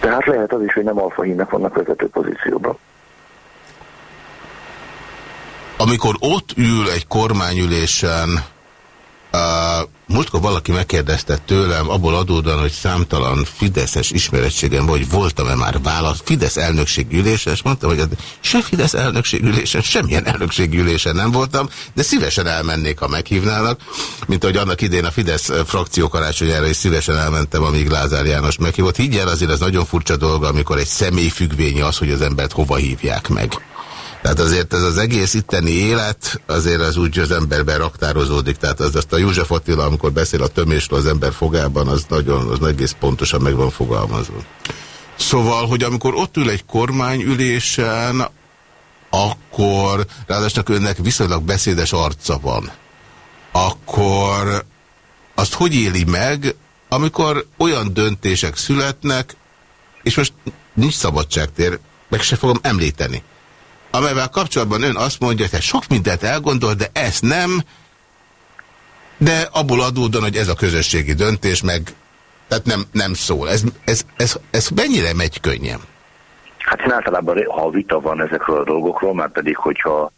Speaker 3: Tehát lehet az is, hogy nem alfahímnek vannak vezető pozícióban.
Speaker 1: Amikor ott ül egy kormányülésen, múltkor valaki megkérdezte tőlem, abból adódóan, hogy számtalan Fideszes ismerettségem vagy voltam-e már válasz, Fidesz elnökségülésen, és mondtam, hogy se Fidesz elnökségülésen, semmilyen elnökségülésen nem voltam, de szívesen elmennék, ha meghívnának, mint ahogy annak idén a Fidesz frakció karácsonyára is szívesen elmentem, amíg Lázár János meghívott. Higgyel, azért ez nagyon furcsa dolga, amikor egy személy függvénye az, hogy az embert hova hívják meg. Tehát azért ez az egész itteni élet, azért az úgy az emberben raktározódik. Tehát az, azt a József Attila, amikor beszél a tömésről az ember fogában, az nagyon, az egész pontosan meg van fogalmazva. Szóval, hogy amikor ott ül egy kormányülésen, akkor ráadásul önnek viszonylag beszédes arca van, akkor azt hogy éli meg, amikor olyan döntések születnek, és most nincs szabadságtér, meg se fogom említeni amelyvel kapcsolatban ön azt mondja, hogy sok mindent elgondol, de ezt nem, de abból adódóan, hogy ez a közösségi döntés, meg tehát nem, nem szól. Ez, ez, ez, ez mennyire megy könnyen?
Speaker 3: Hát én általában, ha vita van ezekről a dolgokról, már pedig, hogyha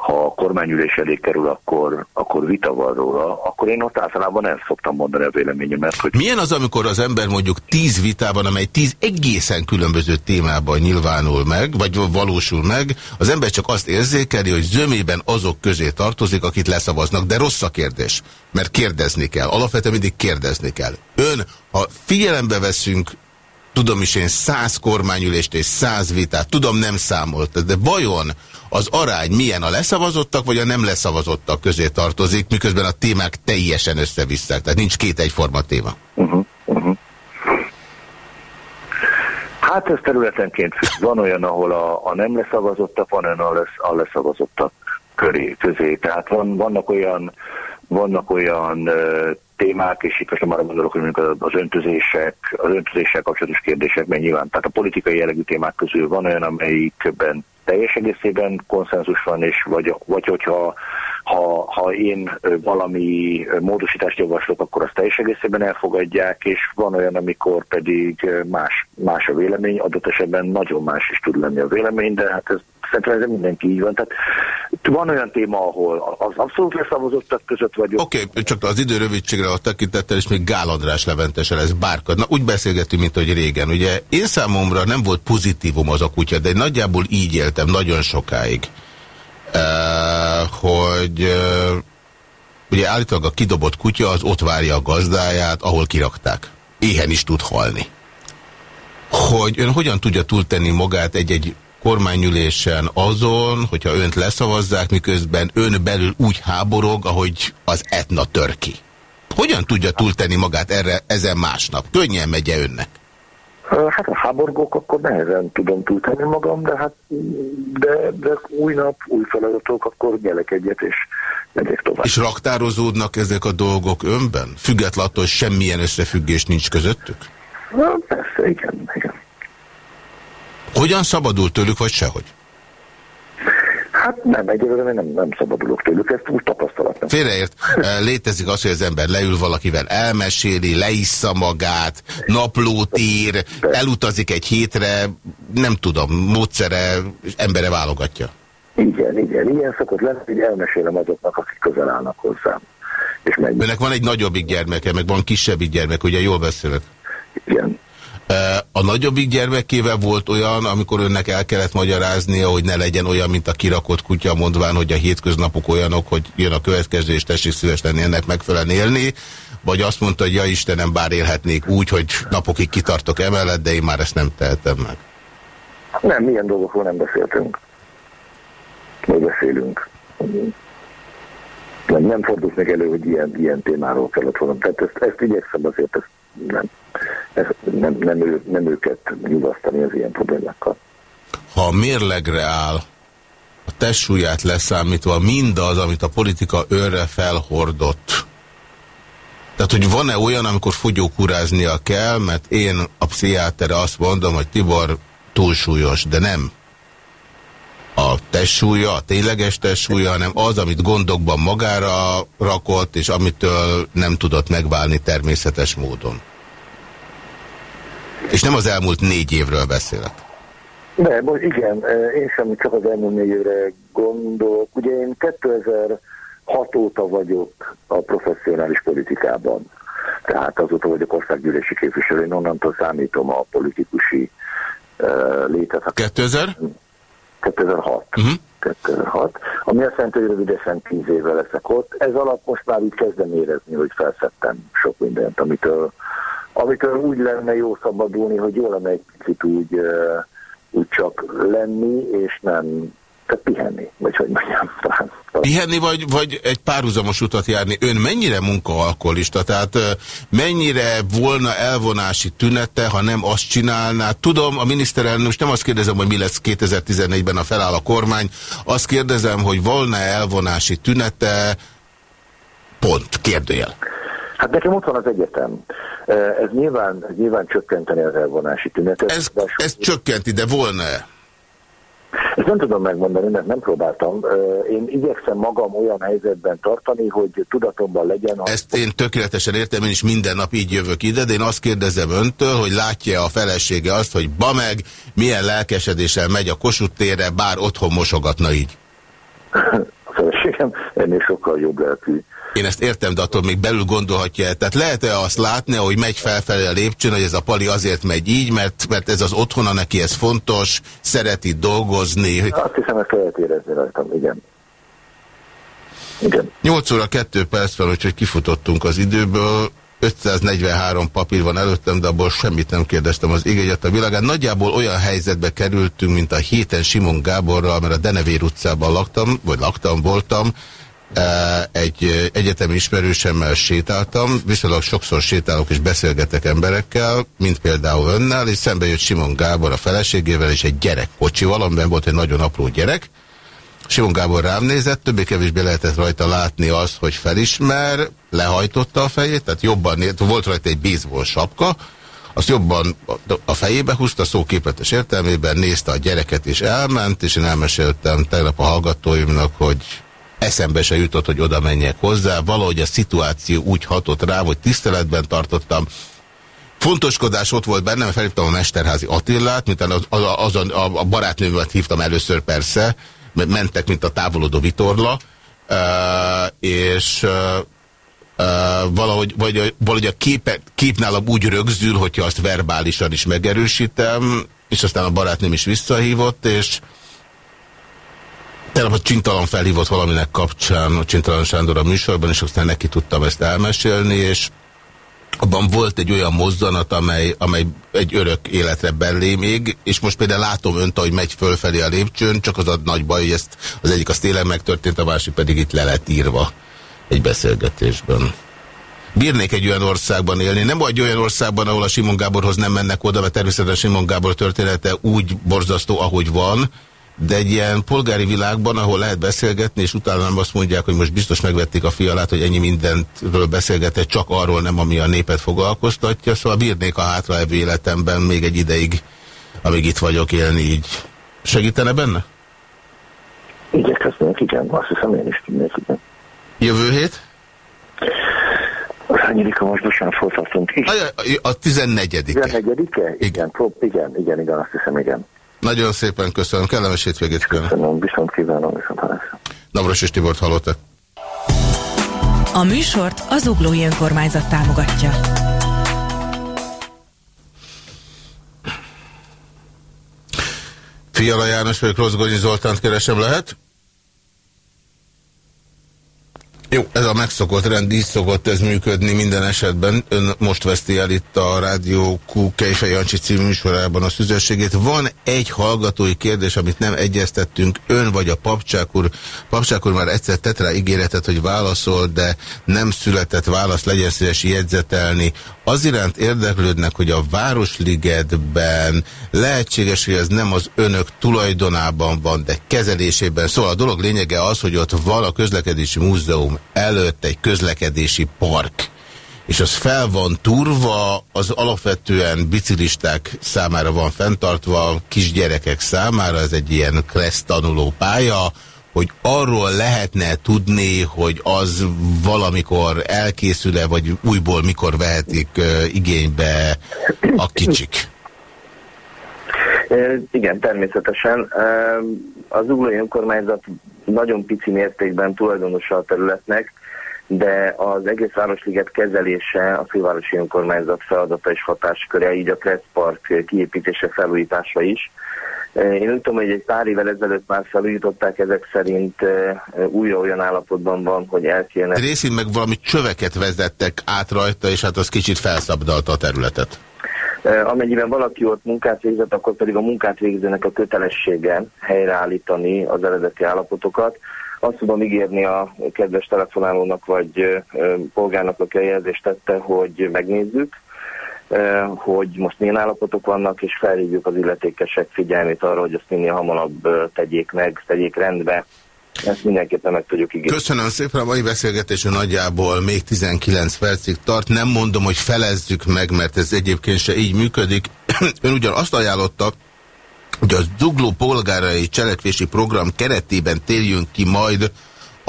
Speaker 3: ha a kormányülés elé kerül, akkor, akkor vita van róla, akkor én ott általában nem szoktam mondani a véleményemet. Hogy...
Speaker 1: Milyen az, amikor az ember mondjuk tíz vitában, amely tíz egészen különböző témában nyilvánul meg, vagy valósul meg, az ember csak azt érzékeli, hogy zömében azok közé tartozik, akit leszavaznak, de rossz a kérdés, mert kérdezni kell. Alapvetően mindig kérdezni kell. Ön, ha figyelembe veszünk tudom is én száz kormányülést és száz vitát, tudom nem számolt, de vajon az arány milyen a leszavazottak, vagy a nem leszavazottak közé tartozik, miközben a témák teljesen összevisszák, tehát nincs két egyforma téma. Uh -huh, uh -huh.
Speaker 3: Hát ez területenként van olyan, ahol a, a nem leszavazottak, van olyan, a, lesz, a leszavazottak köré, közé. Tehát van, vannak olyan, vannak olyan témák, és itt most nem arra gondolok, hogy az öntözések, az öntözéssel kapcsolatos kérdések, mert nyilván, tehát a politikai jellegű témák közül van olyan, amelyikben teljes egészében konszenzus van, és vagy, vagy hogyha ha, ha én valami módosítást javaslok, akkor azt teljes egészében elfogadják, és van olyan, amikor pedig más, más a vélemény, adott esetben nagyon más is tud lenni a vélemény, de hát ez szerintem ez mindenki így van. Tehát van olyan téma, ahol az abszolút leszavazottak között vagyok.
Speaker 1: Oké, okay, csak az idő rövidségre a tekintettel, és még Gál András Leventese lesz bárkad. Na, úgy beszélgetünk, mint hogy régen. Ugye én számomra nem volt pozitívum az a kutya, de nagyjából így éltem nagyon sokáig. Hogy ugye állítólag a kidobott kutya az ott várja a gazdáját, ahol kirakták. Éhen is tud halni. Hogy ön hogyan tudja túltenni magát egy-egy kormányülésen azon, hogyha önt leszavazzák, miközben ön belül úgy háborog, ahogy az etna tör ki. Hogyan tudja túltenni magát erre ezen másnap? Könnyen megye önnek?
Speaker 3: Hát a háborgók akkor nehezen tudom túltenni magam, de hát de, de új nap, új feladatok, akkor nyelek egyet, és megyek tovább.
Speaker 1: És raktározódnak ezek a dolgok önben? Függetlenül, hogy semmilyen összefüggés nincs közöttük?
Speaker 3: Na, persze, igen, igen.
Speaker 1: Hogyan szabadul tőlük, vagy sehogy?
Speaker 3: Hát nem, egyelőre nem, nem szabadulok tőlük, ezt úgy tapasztalat nem.
Speaker 1: Félreért, létezik az, hogy az ember leül valakivel, elmeséli, leissza magát, naplót ír, elutazik egy hétre, nem tudom, módszere, embere válogatja.
Speaker 3: Igen, igen, ilyen szokott lenni, hogy elmesélem azoknak, akik közel állnak hozzám. És
Speaker 1: Önnek van egy nagyobbik gyermeke, meg van kisebbik gyermek, ugye jól beszélek?
Speaker 3: Igen.
Speaker 1: A nagyobbik gyermekével volt olyan, amikor önnek el kellett magyaráznia, hogy ne legyen olyan, mint a kirakott kutya, mondván, hogy a hétköznapok olyanok, hogy jön a következő, és tessék szíves lenni ennek megfelelően élni, vagy azt mondta, hogy ja Istenem, bár élhetnék úgy, hogy napokig kitartok emellett, de én már ezt nem tehetem meg.
Speaker 3: Nem, milyen dolgokról nem beszéltünk. Vagy beszélünk. Nem, nem fordult meg elő, hogy ilyen, ilyen témáról kellett volna. Tehát ezt, ezt igyekszem azért, ezt nem. Ez nem, nem, ő, nem őket nyugasztani az ilyen problémákkal.
Speaker 1: Ha a mérlegre áll, a testsúlyát leszámítva mindaz, amit a politika őre felhordott, tehát, hogy van-e olyan, amikor fogyókuráznia kell, mert én a pszichiátere azt mondom, hogy Tibor túlsúlyos, de nem a testsúlya, a tényleges testsúlya, hanem az, amit gondokban magára rakott, és amitől nem tudott megválni természetes módon. És nem az elmúlt négy évről beszélek.
Speaker 3: De, most igen, én sem csak az elmúlt négy évre gondolok. Ugye én 2006 óta vagyok a professzionális politikában. Tehát azóta vagyok országgyűlési képviselő, én onnantól számítom a politikusi uh, létet.
Speaker 1: 2000?
Speaker 3: 2006. Uh-huh. 2006, ami azt jelenti, hogy rövidesen 10 éve leszek ott. Ez alatt most már így kezdem érezni, hogy felszettem sok mindent, amitől amitől úgy lenne jó szabadulni, hogy jó lenne egy picit úgy, úgy csak lenni, és nem tehát pihenni, vagy hogy mondjam. Talán.
Speaker 1: Pihenni, vagy, vagy egy párhuzamos utat járni. Ön mennyire munkaalkoholista? Tehát mennyire volna elvonási tünete, ha nem azt csinálná? Tudom, a miniszterelnök, most nem azt kérdezem, hogy mi lesz 2014-ben a feláll a kormány, azt kérdezem, hogy volna elvonási tünete, pont, kérdőjel.
Speaker 3: Hát nekem ott van az egyetem. Ez nyilván, nyilván csökkenteni az elvonási tünetet.
Speaker 1: Ez, ez csökkenti, de volna-e?
Speaker 3: Ezt nem tudom megmondani, mert nem próbáltam. Én igyekszem magam olyan helyzetben tartani, hogy tudatomban legyen.
Speaker 1: A... Ezt én tökéletesen értem, én is minden nap így jövök ide, de én azt kérdezem öntől, hogy látja a felesége azt, hogy ba meg, milyen lelkesedéssel megy a Kossuth térre, bár otthon mosogatna így.
Speaker 3: a feleségem ennél sokkal jobb lelkű.
Speaker 1: Én ezt értem, de attól még belül gondolhatja -e. Tehát lehet-e azt látni, hogy megy felfelé a lépcsőn, hogy ez a pali azért megy így, mert, mert ez az otthona neki, ez fontos, szereti dolgozni.
Speaker 3: Azt hiszem, ezt lehet érezni rajtam, igen. Igen.
Speaker 1: 8 óra 2 perc van, úgyhogy kifutottunk az időből. 543 papír van előttem, de abból semmit nem kérdeztem az égegyet a világán. Nagyjából olyan helyzetbe kerültünk, mint a héten Simon Gáborral, mert a Denevér utcában laktam, vagy laktam, voltam, egy egyetemi ismerősemmel sétáltam, viszonylag sokszor sétálok és beszélgetek emberekkel, mint például önnel, és szembe jött Simon Gábor a feleségével, és egy gyerek kocsival, amiben volt egy nagyon apró gyerek. Simon Gábor rám nézett, többé-kevésbé lehetett rajta látni azt, hogy felismer, lehajtotta a fejét, tehát jobban volt rajta egy baseball sapka, azt jobban a fejébe húzta, szóképletes értelmében, nézte a gyereket és elment, és én elmeséltem tegnap a hallgatóimnak, hogy eszembe se jutott, hogy oda menjek hozzá. Valahogy a szituáció úgy hatott rá, hogy tiszteletben tartottam. Fontoskodás ott volt bennem, felhívtam a Mesterházi Attillát, mint az, az, az a, a barátnőmet hívtam először persze, mert mentek, mint a távolodó vitorla, uh, és uh, uh, valahogy, vagy, valahogy a képe, kép nálam úgy rögzül, hogyha azt verbálisan is megerősítem, és aztán a barátnőm is visszahívott, és Tegnap a Csintalan felhívott valaminek kapcsán, a Csintalan Sándor a műsorban, és aztán neki tudtam ezt elmesélni, és abban volt egy olyan mozzanat, amely, amely egy örök életre bellé még, és most például látom önt, hogy megy fölfelé a lépcsőn, csak az a nagy baj, hogy ezt az egyik az tényleg megtörtént, a másik pedig itt le lett írva egy beszélgetésben. Bírnék egy olyan országban élni, nem vagy olyan országban, ahol a Simon Gáborhoz nem mennek oda, mert természetesen Simon Gábor története úgy borzasztó, ahogy van, de egy ilyen polgári világban, ahol lehet beszélgetni, és utána nem azt mondják, hogy most biztos megvették a fialát, hogy ennyi mindentről beszélgetett, csak arról nem, ami a népet foglalkoztatja, szóval bírnék a hátraevő életemben még egy ideig, amíg itt vagyok élni így. Segítene benne?
Speaker 5: Igyekeznék, igen, azt hiszem én is tudnék, igen.
Speaker 1: Jövő hét?
Speaker 5: Hányadika most bocsánat, hol tartunk?
Speaker 1: A, a 14 -e.
Speaker 5: 14 -e? Igen, igen, igen, igen, igen, azt hiszem, igen.
Speaker 1: Nagyon szépen köszönöm. Kellemes hétvégét
Speaker 5: kívánok. Köszönöm, viszont kívánom, viszont hallásra.
Speaker 1: Navras és Tibort hallottak.
Speaker 6: A műsort az Uglói Önkormányzat támogatja.
Speaker 1: Fiala János vagy Rozgonyi Zoltánt keresem lehet? Jó, ez a megszokott rend, így szokott ez működni minden esetben. Ön most veszti el itt a Rádió Q Kejfej Jancsi című műsorában a szüzességét. Van egy hallgatói kérdés, amit nem egyeztettünk. Ön vagy a Papcsák úr. Papcsák úr már egyszer tett rá ígéretet, hogy válaszol, de nem született válasz, legyen szíves jegyzetelni. Az iránt érdeklődnek, hogy a Városligetben lehetséges, hogy ez nem az önök tulajdonában van, de kezelésében. Szóval a dolog lényege az, hogy ott van a közlekedési múzeum előtt egy közlekedési park és az fel van turva, az alapvetően biciklisták számára van fenntartva, kisgyerekek számára, ez egy ilyen kressz tanuló pálya, hogy arról lehetne tudni, hogy az valamikor elkészül-e, vagy újból mikor vehetik igénybe a kicsik?
Speaker 5: Igen, természetesen. Az uglói önkormányzat nagyon pici mértékben tulajdonosa a területnek, de az egész Városliget kezelése a fővárosi önkormányzat feladata és hatásköre, így a Kressz Park kiépítése, felújítása is. Én úgy tudom, hogy egy pár évvel ezelőtt már felújították, ezek szerint újra olyan állapotban van, hogy el kéne...
Speaker 1: Részint meg valami csöveket vezettek át rajta, és hát az kicsit felszabdalta a területet.
Speaker 5: Amennyiben valaki ott munkát végzett, akkor pedig a munkát végzőnek a kötelessége helyreállítani az eredeti állapotokat. Azt tudom ígérni a kedves telefonálónak vagy polgárnak, aki a jelzést tette, hogy megnézzük, hogy most milyen állapotok vannak, és felhívjuk az illetékesek figyelmét arra, hogy azt minél hamarabb tegyék meg, tegyék rendbe, ezt mindenképpen meg tudjuk ígérni.
Speaker 1: Köszönöm szépen, a mai beszélgetés nagyjából még 19 percig tart. Nem mondom, hogy felezzük meg, mert ez egyébként se így működik. Ön ugyan azt ajánlotta, hogy a Zugló polgárai cselekvési program keretében térjünk ki majd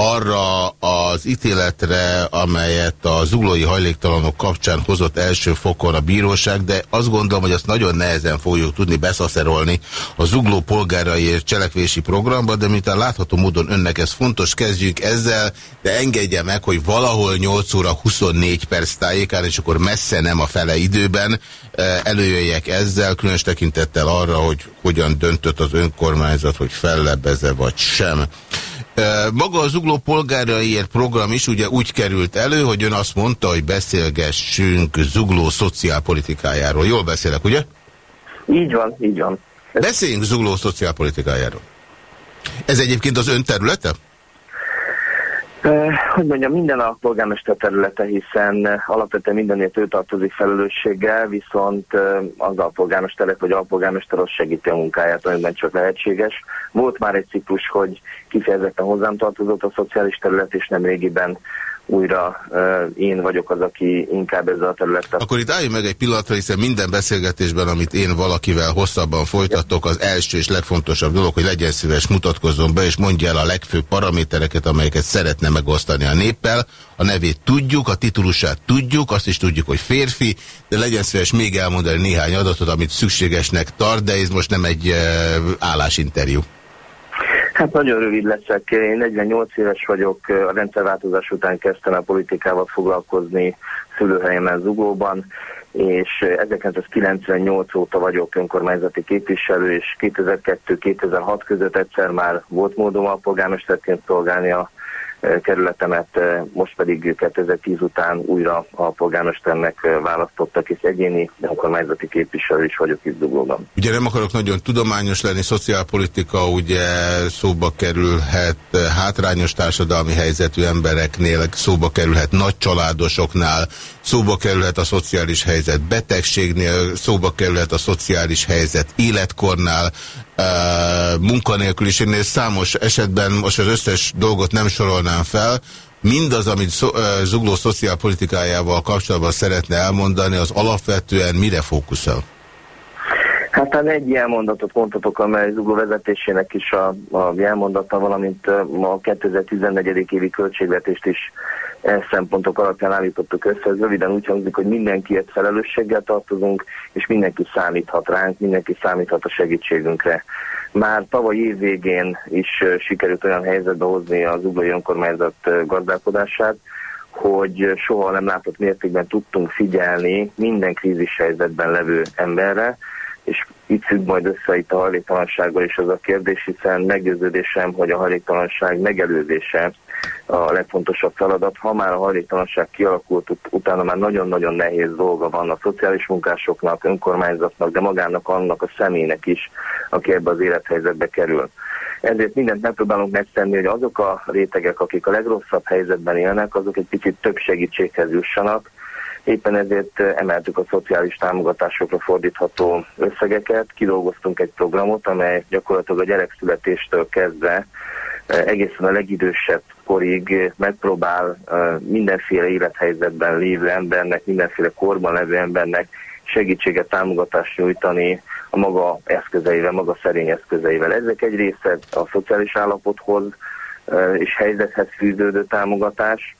Speaker 1: arra az ítéletre, amelyet a zuglói hajléktalanok kapcsán hozott első fokon a bíróság, de azt gondolom, hogy azt nagyon nehezen fogjuk tudni beszaszerolni a zugló polgáraiért cselekvési programba, de miután látható módon önnek ez fontos, kezdjük ezzel, de engedje meg, hogy valahol 8 óra 24 perc tájékán, és akkor messze nem a fele időben eh, előjöjjek ezzel, különös tekintettel arra, hogy hogyan döntött az önkormányzat, hogy fellebbeze vagy sem. Maga az Ugló polgáraiért program is ugye úgy került elő, hogy ön azt mondta, hogy beszélgessünk Zugló szociálpolitikájáról. Jól beszélek, ugye?
Speaker 5: Így van, így van.
Speaker 1: Beszéljünk Zugló szociálpolitikájáról. Ez egyébként az ön területe?
Speaker 5: Hogy mondjam, minden a polgármester területe, hiszen alapvetően mindenért ő tartozik felelősséggel, viszont az a polgármesterek vagy a polgármester az segíti a munkáját, amiben csak lehetséges. Volt már egy ciklus, hogy kifejezetten hozzám tartozott a szociális terület, és nem régiben újra én vagyok az, aki inkább ezzel a területtel.
Speaker 1: Akkor itt álljunk meg egy pillanatra, hiszen minden beszélgetésben, amit én valakivel hosszabban folytatok, az első és legfontosabb dolog, hogy legyen szíves, mutatkozzon be, és mondja el a legfőbb paramétereket, amelyeket szeretne megosztani a néppel. A nevét tudjuk, a titulusát tudjuk, azt is tudjuk, hogy férfi, de legyen szíves még elmondani néhány adatot, amit szükségesnek tart, de ez most nem egy állásinterjú.
Speaker 5: Hát nagyon rövid leszek. Én 48 éves vagyok, a rendszerváltozás után kezdtem a politikával foglalkozni szülőhelyemen Zuglóban. és 1998 óta vagyok önkormányzati képviselő, és 2002-2006 között egyszer már volt módom a polgármesterként szolgálni a kerületemet, most pedig 2010 után újra a polgármesternek választottak, és egyéni önkormányzati képviselő is vagyok itt Zuglóban.
Speaker 1: Ugye nem akarok nagyon tudományos lenni, szociálpolitika ugye szóba kerülhet hátrányos társadalmi helyzetű embereknél, szóba kerülhet nagy családosoknál, szóba kerülhet a szociális helyzet betegségnél, szóba kerülhet a szociális helyzet életkornál, munkanélküliségnél számos esetben, most az összes dolgot nem sorolnám fel, mindaz, amit Zugló szociálpolitikájával kapcsolatban szeretne elmondani, az alapvetően mire fókuszál?
Speaker 5: Hát egy ilyen mondatot mondhatok, amely Zugló vezetésének is a, a jelmondata, valamint a 2014. évi költségvetést is szempontok alapján állítottuk össze. Ez röviden úgy hangzik, hogy mindenkiért felelősséggel tartozunk, és mindenki számíthat ránk, mindenki számíthat a segítségünkre. Már tavaly év végén is sikerült olyan helyzetbe hozni az uglói önkormányzat gazdálkodását, hogy soha nem látott mértékben tudtunk figyelni minden krízis helyzetben levő emberre, és itt függ majd össze itt a hajléktalansággal is az a kérdés, hiszen meggyőződésem, hogy a hajléktalanság megelőzése a legfontosabb feladat. Ha már a hajléktalanság kialakult, utána már nagyon-nagyon nehéz dolga van a szociális munkásoknak, önkormányzatnak, de magának annak a személynek is, aki ebbe az élethelyzetbe kerül. Ezért mindent megpróbálunk megtenni, hogy azok a rétegek, akik a legrosszabb helyzetben élnek, azok egy picit több segítséghez jussanak, Éppen ezért emeltük a szociális támogatásokra fordítható összegeket, kidolgoztunk egy programot, amely gyakorlatilag a gyerekszületéstől kezdve egészen a legidősebb korig megpróbál mindenféle élethelyzetben lévő embernek, mindenféle korban levő embernek segítséget, támogatást nyújtani a maga eszközeivel, maga szerény eszközeivel. Ezek egy része a szociális állapothoz és helyzethez fűződő támogatás,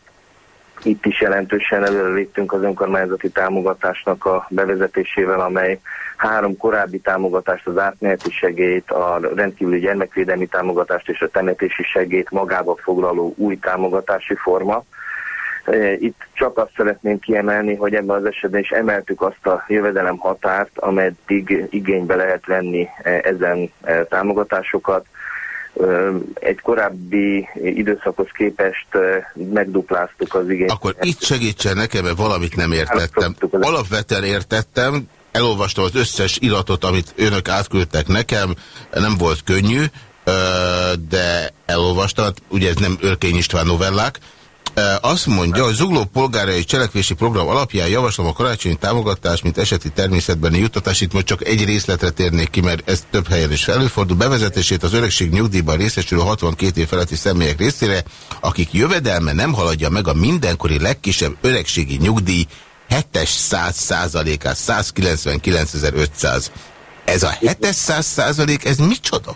Speaker 5: itt is jelentősen előre léptünk az önkormányzati támogatásnak a bevezetésével, amely három korábbi támogatást, az átmeneti segélyt, a rendkívüli gyermekvédelmi támogatást és a temetési segélyt magába foglaló új támogatási forma. E, itt csak azt szeretném kiemelni, hogy ebben az esetben is emeltük azt a jövedelem határt, ameddig igénybe lehet venni e, ezen e, támogatásokat egy korábbi időszakhoz képest megdupláztuk az igényt.
Speaker 1: Akkor itt segítsen nekem, mert valamit nem értettem. Alapvetően értettem, elolvastam az összes iratot, amit önök átküldtek nekem, nem volt könnyű, de elolvastam, ugye ez nem Örkény István novellák, azt mondja, hogy Zugló polgárai cselekvési program alapján javaslom a karácsonyi támogatást, mint eseti természetbeni juttatás. Itt most csak egy részletre térnék ki, mert ez több helyen is előfordul. Bevezetését az öregség nyugdíjban részesülő 62 év feletti személyek részére, akik jövedelme nem haladja meg a mindenkori legkisebb öregségi nyugdíj 7-es 100 százalékát, 199.500. Ez a 7-es 100 százalék, ez micsoda?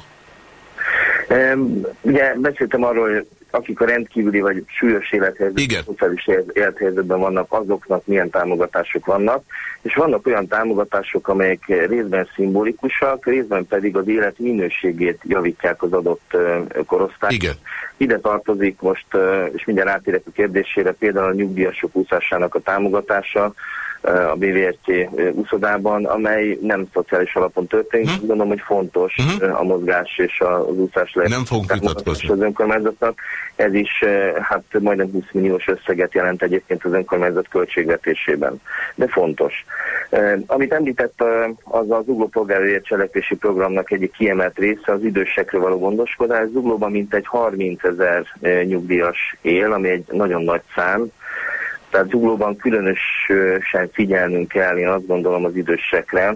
Speaker 5: Um, ugye beszéltem arról, hogy akik a rendkívüli vagy súlyos élethelyzetben, szociális élethelyzetben vannak, azoknak milyen támogatások vannak, és vannak olyan támogatások, amelyek részben szimbolikusak, részben pedig az élet minőségét javítják az adott korosztály.
Speaker 1: Igen.
Speaker 5: Ide tartozik most, és mindjárt átérek a kérdésére, például a nyugdíjasok úszásának a támogatása, a BVSC úszodában, amely nem szociális alapon történik. Hm? Gondolom, hogy fontos hm? a mozgás és az úszás
Speaker 1: lehet. Nem fogunk vitatkozni.
Speaker 5: Az önkormányzatnak. Ez is hát majdnem 20 milliós összeget jelent egyébként az önkormányzat költségvetésében. De fontos. Amit említett, az az Zugló polgári cselekvési programnak egyik kiemelt része az idősekről való gondoskodás. Zuglóban mintegy 30 ezer nyugdíjas él, ami egy nagyon nagy szám tehát zuglóban különösen figyelnünk kell, én azt gondolom az idősekre,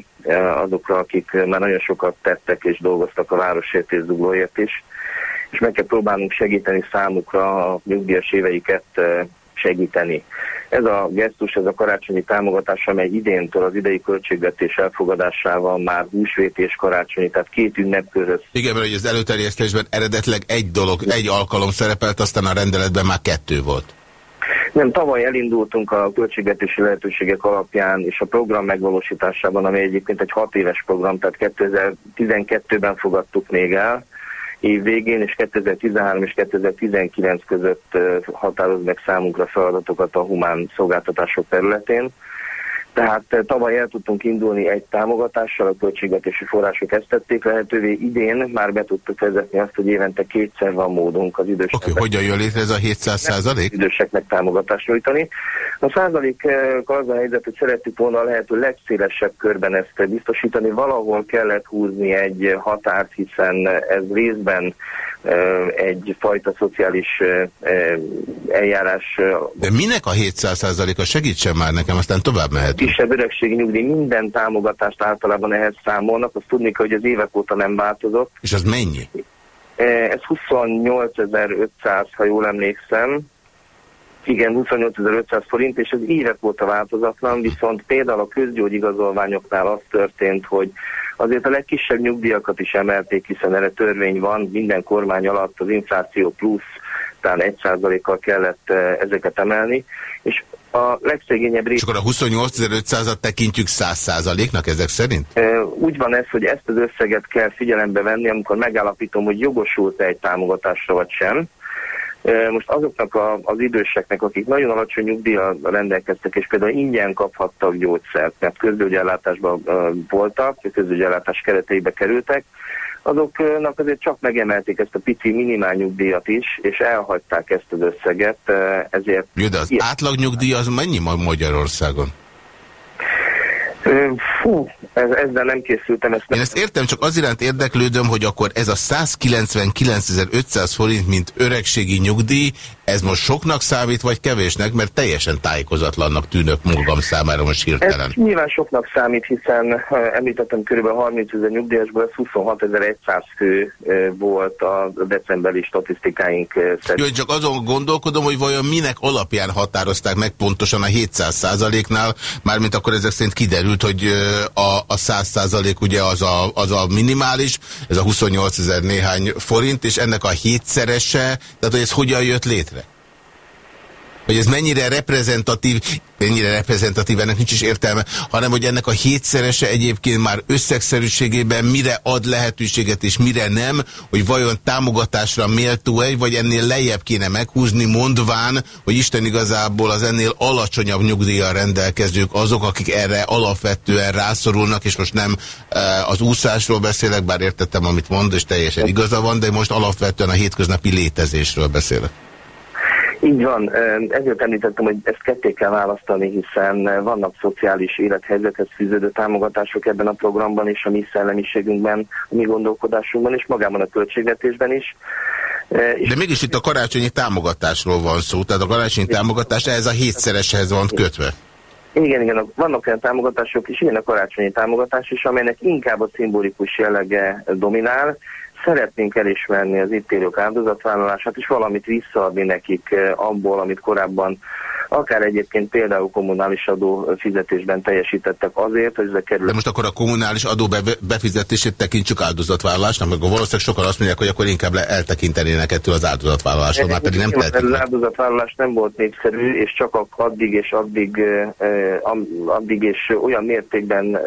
Speaker 5: azokra, akik már nagyon sokat tettek és dolgoztak a városért és zuglóért is, és meg kell próbálnunk segíteni számukra a nyugdíjas éveiket segíteni. Ez a gesztus, ez a karácsonyi támogatás, amely idéntől az idei költségvetés elfogadásával már húsvét és karácsonyi, tehát két ünnep között.
Speaker 1: Igen, mert az előterjesztésben eredetleg egy dolog, egy alkalom szerepelt, aztán a rendeletben már kettő volt.
Speaker 5: Nem, tavaly elindultunk a költségvetési lehetőségek alapján és a program megvalósításában, ami egyébként egy hat éves program, tehát 2012-ben fogadtuk még el, év végén, és 2013 és 2019 között határoz meg számunkra feladatokat a humán szolgáltatások területén. Tehát eh, tavaly el tudtunk indulni egy támogatással, a költségvetési források ezt tették lehetővé. Idén már be tudtuk vezetni azt, hogy évente kétszer van módunk az időseknek.
Speaker 1: Oké, okay, hogyan jön létre ez a 700 százalék?
Speaker 5: Időseknek támogatást nyújtani. A százalék az a helyzet, hogy szerettük volna a lehető legszélesebb körben ezt biztosítani. Valahol kellett húzni egy határt, hiszen ez részben egyfajta szociális eljárás.
Speaker 1: De minek a 700%-a? Segítsen már nekem, aztán tovább mehetünk.
Speaker 5: Kisebb öregségi nyugdíj, minden támogatást általában ehhez számolnak, azt tudni kell, hogy az évek óta nem változott.
Speaker 1: És az mennyi?
Speaker 5: Ez 28.500, ha jól emlékszem. Igen, 28.500 forint, és ez évek óta változatlan, viszont például a közgyógyigazolványoknál az történt, hogy azért a legkisebb nyugdíjakat is emelték, hiszen erre törvény van, minden kormány alatt az infláció plusz, talán 1%-kal kellett eh, ezeket emelni, és a legszegényebb rész...
Speaker 1: És akkor a 28.500-at tekintjük 100%-nak ezek szerint?
Speaker 5: Úgy van ez, hogy ezt az összeget kell figyelembe venni, amikor megállapítom, hogy jogosult-e egy támogatásra vagy sem. Most azoknak a, az időseknek, akik nagyon alacsony nyugdíjjal rendelkeztek, és például ingyen kaphattak gyógyszert, mert közgyógyellátásban voltak, közgyógyellátás kereteibe kerültek, azoknak azért csak megemelték ezt a pici minimál nyugdíjat is, és elhagyták ezt az összeget, ezért...
Speaker 1: Jó, de az átlagnyugdíj az mennyi Magyarországon?
Speaker 5: Fú, ez, ezzel nem készültem. Ezt
Speaker 1: Én ezt értem, csak az iránt érdeklődöm, hogy akkor ez a 199.500 forint, mint öregségi nyugdíj, ez most soknak számít, vagy kevésnek, mert teljesen tájékozatlannak tűnök magam számára most hirtelen.
Speaker 5: Ez nyilván soknak számít, hiszen említettem kb. 30 ezer nyugdíjasból, ez 26.100 fő volt a decemberi statisztikáink szerint.
Speaker 1: Jó, csak azon gondolkodom, hogy vajon minek alapján határozták meg pontosan a 700 százaléknál, mármint akkor ezek szerint kiderült, hogy a, a 100 százalék ugye az a, az a minimális, ez a 28 ezer néhány forint, és ennek a hétszerese, tehát hogy ez hogyan jött létre? Hogy ez mennyire reprezentatív, mennyire reprezentatív, ennek nincs is értelme, hanem hogy ennek a hétszerese egyébként már összegszerűségében mire ad lehetőséget és mire nem, hogy vajon támogatásra méltó egy, vagy ennél lejjebb kéne meghúzni, mondván, hogy Isten igazából az ennél alacsonyabb nyugdíjjal rendelkezők azok, akik erre alapvetően rászorulnak, és most nem e, az úszásról beszélek, bár értettem, amit mond, és teljesen igaza van, de most alapvetően a hétköznapi létezésről beszélek.
Speaker 5: Így van, ezért említettem, hogy ezt ketté kell választani, hiszen vannak szociális élethelyzethez fűződő támogatások ebben a programban és a mi szellemiségünkben, a mi gondolkodásunkban és magában a költségvetésben is.
Speaker 1: De mégis itt a karácsonyi támogatásról van szó, tehát a karácsonyi támogatás ehhez a hétszereshez van kötve.
Speaker 5: Igen, igen, vannak olyan támogatások is, ilyen a karácsonyi támogatás is, amelynek inkább a szimbolikus jellege dominál, szeretnénk elismerni az itt élők áldozatvállalását, és valamit visszaadni nekik eh, abból, amit korábban akár egyébként például kommunális adó fizetésben teljesítettek azért, hogy ezek kerül.
Speaker 1: De most akkor a kommunális adó befizetését tekintsük áldozatvállalásnak, meg valószínűleg sokan azt mondják, hogy akkor inkább le eltekintenének ettől az áldozatvállalásról, már pedig nem tehetik.
Speaker 5: Az áldozatvállalás nem volt népszerű, és csak addig és addig, addig és olyan mértékben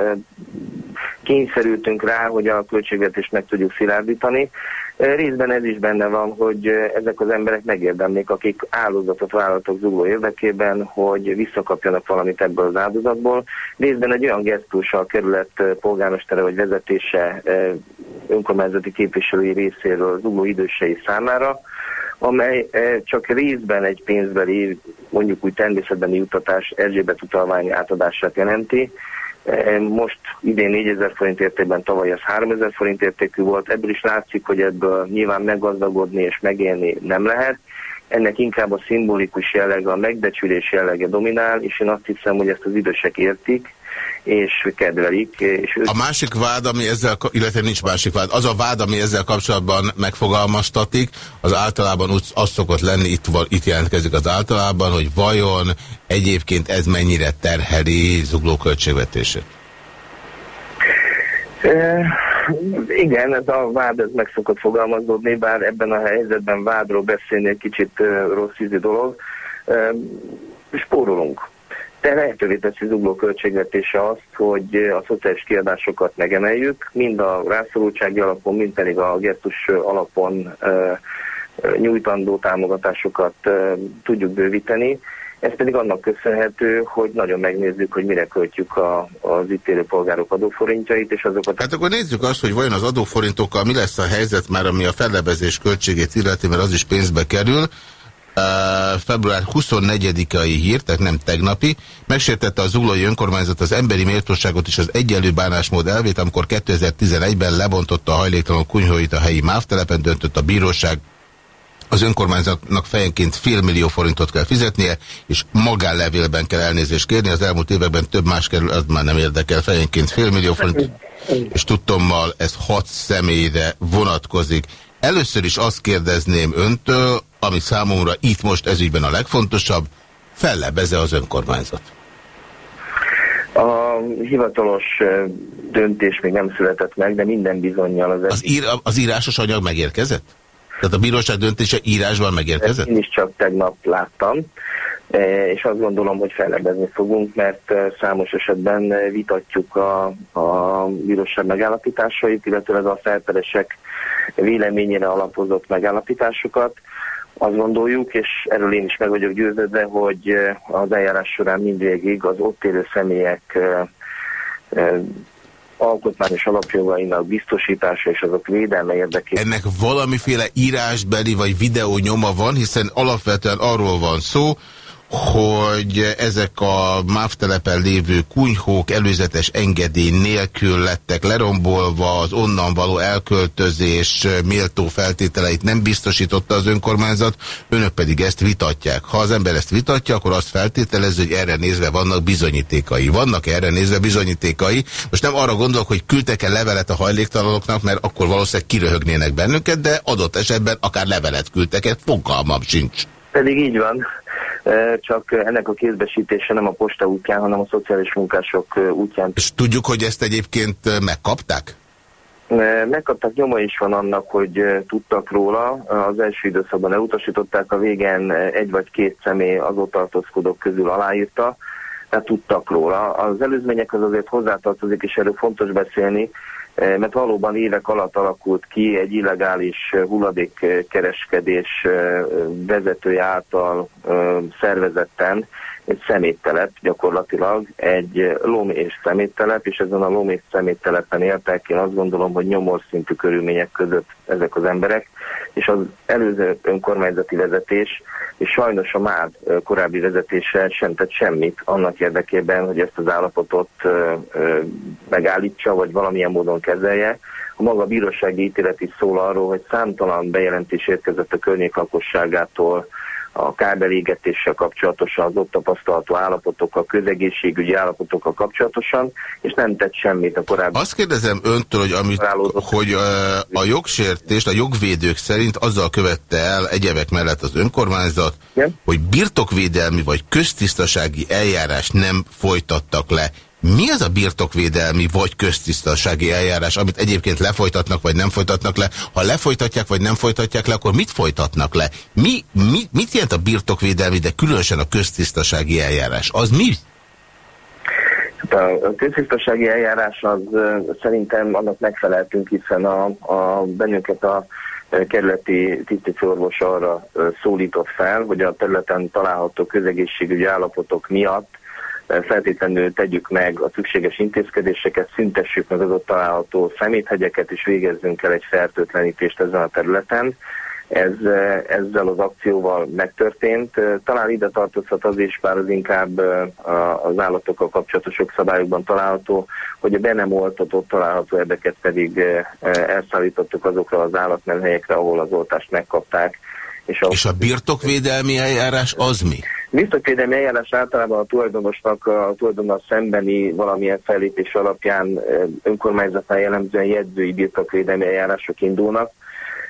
Speaker 5: kényszerültünk rá, hogy a költségvetést meg tudjuk szilárdítani. Részben ez is benne van, hogy ezek az emberek megérdemlik, akik áldozatot vállaltak zugló érdekében, hogy visszakapjanak valamit ebből az áldozatból. Részben egy olyan gesztus a kerület polgármestere vagy vezetése önkormányzati képviselői részéről zugló idősei számára, amely csak részben egy pénzbeli, mondjuk úgy természetbeni jutatás Erzsébet utalvány átadását jelenti, most idén 4000 forint értékben, tavaly az 3000 forint értékű volt. Ebből is látszik, hogy ebből nyilván meggazdagodni és megélni nem lehet. Ennek inkább a szimbolikus jellege, a megbecsülés jellege dominál, és én azt hiszem, hogy ezt az idősek értik, és kedvelik. És
Speaker 1: a másik vád, ami ezzel, illetve nincs másik vád, az a vád, ami ezzel kapcsolatban megfogalmaztatik, az általában úgy, az szokott lenni, itt, itt jelentkezik az általában, hogy vajon egyébként ez mennyire terheli zugló költségvetését?
Speaker 5: Igen, ez a vád ez meg szokott fogalmazódni, bár ebben a helyzetben vádról beszélni egy kicsit rossz ízű dolog. Spórolunk de lehetővé teszi zugló költségvetése azt, hogy a szociális kiadásokat megemeljük, mind a rászorultsági alapon, mind pedig a gesztus alapon nyújtandó támogatásokat tudjuk bővíteni, Ez pedig annak köszönhető, hogy nagyon megnézzük, hogy mire költjük a, az itt élő polgárok adóforintjait, és azokat...
Speaker 1: Hát akkor nézzük azt, hogy vajon az adóforintokkal mi lesz a helyzet már, ami a fellebezés költségét illeti, mert az is pénzbe kerül. Február 24-ai hír, tehát nem tegnapi, megsértette az zuglói önkormányzat az emberi méltóságot és az egyenlő bánásmód elvét, amikor 2011-ben lebontotta a hajléktalan kunyhóit a helyi MÁV döntött a bíróság az önkormányzatnak fejenként fél millió forintot kell fizetnie, és magánlevélben kell elnézést kérni. Az elmúlt években több más kerül, az már nem érdekel, fejenként fél millió forint, és tudtommal ez hat személyre vonatkozik. Először is azt kérdezném öntől, ami számomra itt most ezügyben a legfontosabb, fellebeze az önkormányzat?
Speaker 5: A hivatalos döntés még nem született meg, de minden bizonyal
Speaker 1: az... Az, ír, az írásos anyag megérkezett? Tehát a bíróság döntése írásban megérkezett?
Speaker 5: Én is csak tegnap láttam, és azt gondolom, hogy fellebezni fogunk, mert számos esetben vitatjuk a, a bíróság megállapításait, illetve a felperesek véleményére alapozott megállapításokat. Azt gondoljuk, és erről én is meg vagyok győződve, hogy e, az eljárás során mindvégig az ott élő személyek alkotmányos alapjogainak biztosítása és azok védelme érdekében.
Speaker 1: Ennek valamiféle írásbeli vagy videó nyoma van, hiszen alapvetően arról van szó, hogy ezek a MÁV telepen lévő kunyhók előzetes engedély nélkül lettek lerombolva, az onnan való elköltözés méltó feltételeit nem biztosította az önkormányzat, önök pedig ezt vitatják. Ha az ember ezt vitatja, akkor azt feltételező, hogy erre nézve vannak bizonyítékai. Vannak -e erre nézve bizonyítékai. Most nem arra gondolok, hogy küldtek-e levelet a hajléktalanoknak, mert akkor valószínűleg kiröhögnének bennünket, de adott esetben akár levelet küldtek, fogalmam sincs.
Speaker 5: Pedig így van csak ennek a kézbesítése nem a posta útján, hanem a szociális munkások útján.
Speaker 1: És tudjuk, hogy ezt egyébként megkapták?
Speaker 5: Megkaptak nyoma is van annak, hogy tudtak róla. Az első időszakban elutasították, a végén egy vagy két személy az ott tartózkodók közül aláírta, tehát tudtak róla. Az előzményekhez azért hozzátartozik, és erről fontos beszélni, mert valóban évek alatt alakult ki egy illegális eh, hulladékkereskedés eh, vezetője által szervezetten egy szeméttelep gyakorlatilag, egy lom és szeméttelep, és ezen a lom és szeméttelepen éltek, én azt gondolom, hogy nyomor szintű körülmények között ezek az emberek, és az előző önkormányzati vezetés, és sajnos a MÁV korábbi vezetése sem tett semmit annak érdekében, hogy ezt az állapotot megállítsa, vagy valamilyen módon kezelje. A maga bírósági ítélet is szól arról, hogy számtalan bejelentés érkezett a környék lakosságától, a kábelégetéssel kapcsolatosan, az ott tapasztalható állapotokkal, közegészségügyi állapotokkal kapcsolatosan, és nem tett semmit a korábbi...
Speaker 1: Azt kérdezem öntől, hogy, amit, hogy a jogsértést a jogvédők szerint azzal követte el egyebek mellett az önkormányzat, Igen? hogy birtokvédelmi vagy köztisztasági eljárás nem folytattak le. Mi az a birtokvédelmi vagy köztisztasági eljárás, amit egyébként lefolytatnak vagy nem folytatnak le? Ha lefolytatják vagy nem folytatják le, akkor mit folytatnak le? Mi, mi, mit jelent a birtokvédelmi, de különösen a köztisztasági eljárás? Az mi?
Speaker 5: Hát a köztisztasági eljárás az szerintem annak megfeleltünk, hiszen a, a bennünket a kerületi tisztviselőorvos arra szólított fel, hogy a területen található közegészségügyi állapotok miatt feltétlenül tegyük meg a szükséges intézkedéseket, szüntessük meg az ott található szeméthegyeket, és végezzünk el egy fertőtlenítést ezen a területen. Ez, ezzel az akcióval megtörtént. Talán ide tartozhat az is, bár az inkább az állatokkal kapcsolatos szabályokban található, hogy a be nem oltatott található érdeket pedig elszállítottuk azokra az állatmenhelyekre, ahol az oltást megkapták.
Speaker 1: És a, és a birtokvédelmi eljárás az mi?
Speaker 5: Birtokvédelmi eljárás általában a tulajdonosnak a tulajdonnal szembeni valamilyen fellépés alapján önkormányzatnál jellemzően jegyzői birtokvédelmi eljárások indulnak.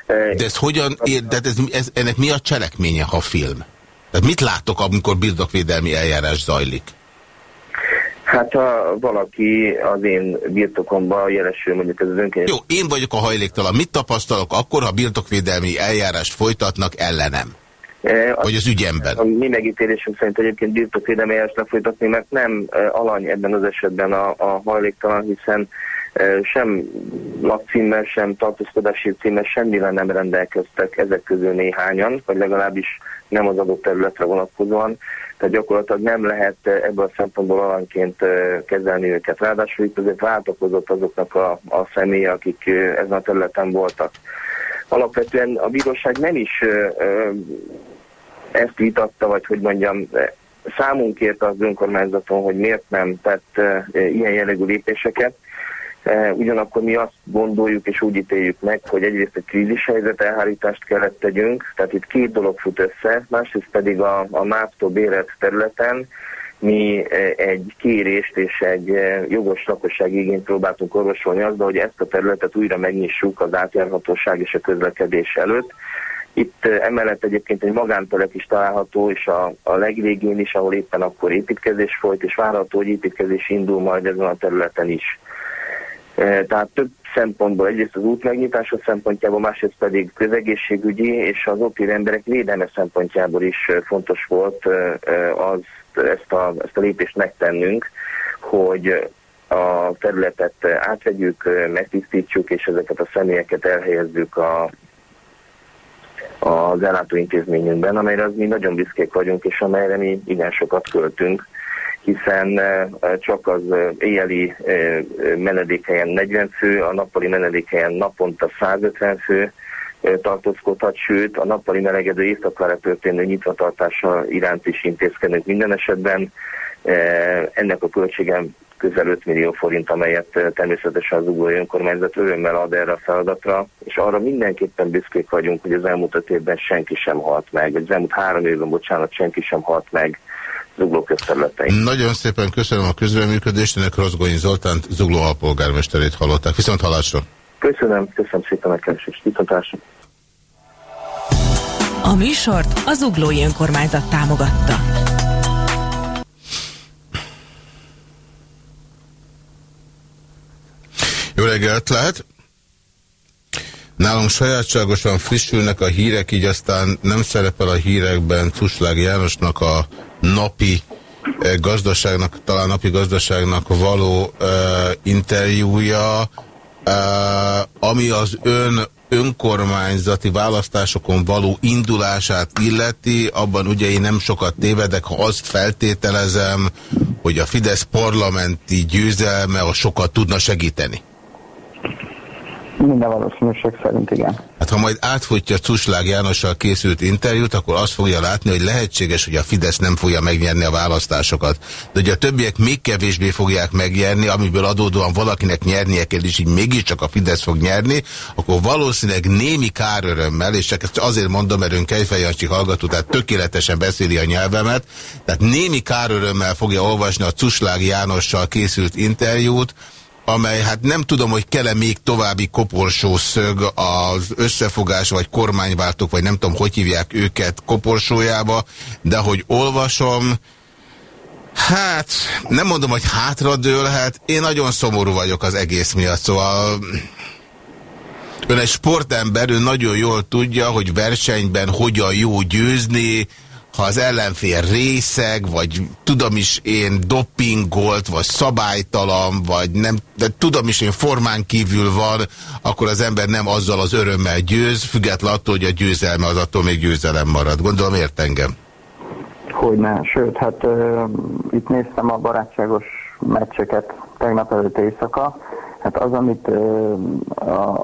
Speaker 1: De ez hogyan, de ez, ez, ennek mi a cselekménye, ha film? Tehát mit látok, amikor birtokvédelmi eljárás zajlik?
Speaker 5: Hát ha valaki az én birtokomba jelesül, mondjuk ez az önként.
Speaker 1: Jó, én vagyok a hajléktalan. Mit tapasztalok akkor, ha birtokvédelmi eljárást folytatnak ellenem? E, Vagy az ügyemben?
Speaker 5: A mi megítélésünk szerint egyébként birtokvédelmi eljárást lefolytatni, mert nem e, alany ebben az esetben a, a hajléktalan, hiszen sem lakcímmel, sem tartózkodási címmel semmivel nem rendelkeztek ezek közül néhányan, vagy legalábbis nem az adott területre vonatkozóan, tehát gyakorlatilag nem lehet ebből a szempontból alanként kezelni őket. Ráadásul itt azért váltakozott azoknak a, a személye, akik ezen a területen voltak. Alapvetően a bíróság nem is ezt vitatta, vagy hogy mondjam, számunk kérte az önkormányzaton, hogy miért nem tett ilyen jellegű lépéseket, ugyanakkor mi azt gondoljuk és úgy ítéljük meg, hogy egyrészt egy krízis helyzet elhárítást kellett tegyünk, tehát itt két dolog fut össze, másrészt pedig a, a MÁV-tól bérelt területen mi e, egy kérést és egy e, jogos lakossági igényt próbáltunk orvosolni azzal, hogy ezt a területet újra megnyissuk az átjárhatóság és a közlekedés előtt. Itt emellett egyébként egy magántelek is található, és a, a legvégén is, ahol éppen akkor építkezés folyt, és várható, hogy építkezés indul majd ezen a területen is. Tehát több szempontból, egyrészt az út megnyitása szempontjából, másrészt pedig közegészségügyi és az ott emberek védelme szempontjából is fontos volt az, ezt, a, ezt a lépést megtennünk, hogy a területet átvegyük, megtisztítsuk, és ezeket a személyeket elhelyezzük a, az ellátóintézményünkben, amelyre az mi nagyon büszkék vagyunk, és amelyre mi igen sokat költünk hiszen csak az éjjeli menedékhelyen 40 fő, a nappali menedékhelyen naponta 150 fő tartózkodhat, sőt a nappali melegedő éjszakára történő nyitvatartása iránt is intézkedünk minden esetben. Ennek a költsége közel 5 millió forint, amelyet természetesen az ugói önkormányzat örömmel ad erre a feladatra, és arra mindenképpen büszkék vagyunk, hogy az elmúlt öt évben senki sem halt meg, az elmúlt három évben, bocsánat, senki sem halt meg Zugló közterületein.
Speaker 1: Nagyon szépen köszönöm a közreműködést, önök Rozgonyi Zoltánt, Zugló alpolgármesterét hallották. Viszont hallásra!
Speaker 5: Köszönöm, köszönöm szépen a keresést. Viszontlátásra!
Speaker 6: A műsort az Zuglói Önkormányzat támogatta.
Speaker 1: Jó reggelt lehet! Nálunk sajátságosan frissülnek a hírek, így aztán nem szerepel a hírekben Cuslág Jánosnak a napi eh, gazdaságnak, talán napi gazdaságnak való uh, interjúja, uh, ami az ön önkormányzati választásokon való indulását illeti, abban ugye én nem sokat tévedek, ha azt feltételezem, hogy a Fidesz parlamenti győzelme a sokat tudna segíteni.
Speaker 7: Minden valószínűség szerint igen.
Speaker 1: Ha majd átfutja Cuslág Jánossal készült interjút, akkor azt fogja látni, hogy lehetséges, hogy a Fidesz nem fogja megnyerni a választásokat. De hogy a többiek még kevésbé fogják megnyerni, amiből adódóan valakinek nyernie kell, és így mégiscsak a Fidesz fog nyerni, akkor valószínűleg némi kárörömmel, és csak azért mondom, mert ön Kejfejancsi hallgató, tehát tökéletesen beszéli a nyelvemet, tehát némi kárörömmel fogja olvasni a Cuslág Jánossal készült interjút, amely hát nem tudom, hogy kell-e még további koporsószög az összefogás, vagy kormányváltók, vagy nem tudom, hogy hívják őket koporsójába, de hogy olvasom, hát nem mondom, hogy hátradőlhet, én nagyon szomorú vagyok az egész miatt, szóval ön egy sportember, ő nagyon jól tudja, hogy versenyben hogyan jó győzni, ha az ellenfél részeg, vagy tudom is én doppingolt, vagy szabálytalan, vagy nem, de tudom is én formán kívül van, akkor az ember nem azzal az örömmel győz, függetlenül attól, hogy a győzelme az attól még győzelem marad. Gondolom ért engem?
Speaker 7: Hogyne, sőt, hát uh, itt néztem a barátságos meccseket tegnap előtt éjszaka, Hát az, amit uh,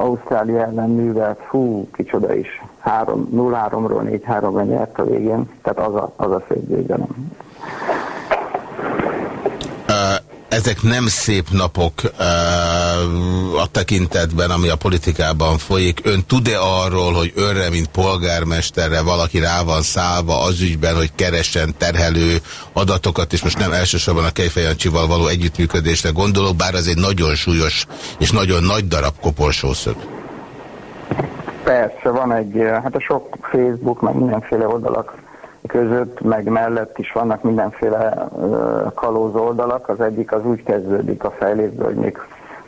Speaker 7: Ausztrália ellen művelt, fú, kicsoda is. 0-3-ról 4-3-ra nyert a végén, tehát az a, az a szép győzelem.
Speaker 1: ezek nem szép napok a tekintetben, ami a politikában folyik. Ön tud-e arról, hogy önre, mint polgármesterre valaki rá van szállva az ügyben, hogy keressen terhelő adatokat, és most nem elsősorban a Kejfejancsival való együttműködésre gondolok, bár az egy nagyon súlyos és nagyon nagy darab koporsószög.
Speaker 7: Persze, van egy, hát a sok Facebook, meg mindenféle oldalak között, meg mellett is vannak mindenféle uh, kalóz oldalak. Az egyik az úgy kezdődik a fejlésből, hogy még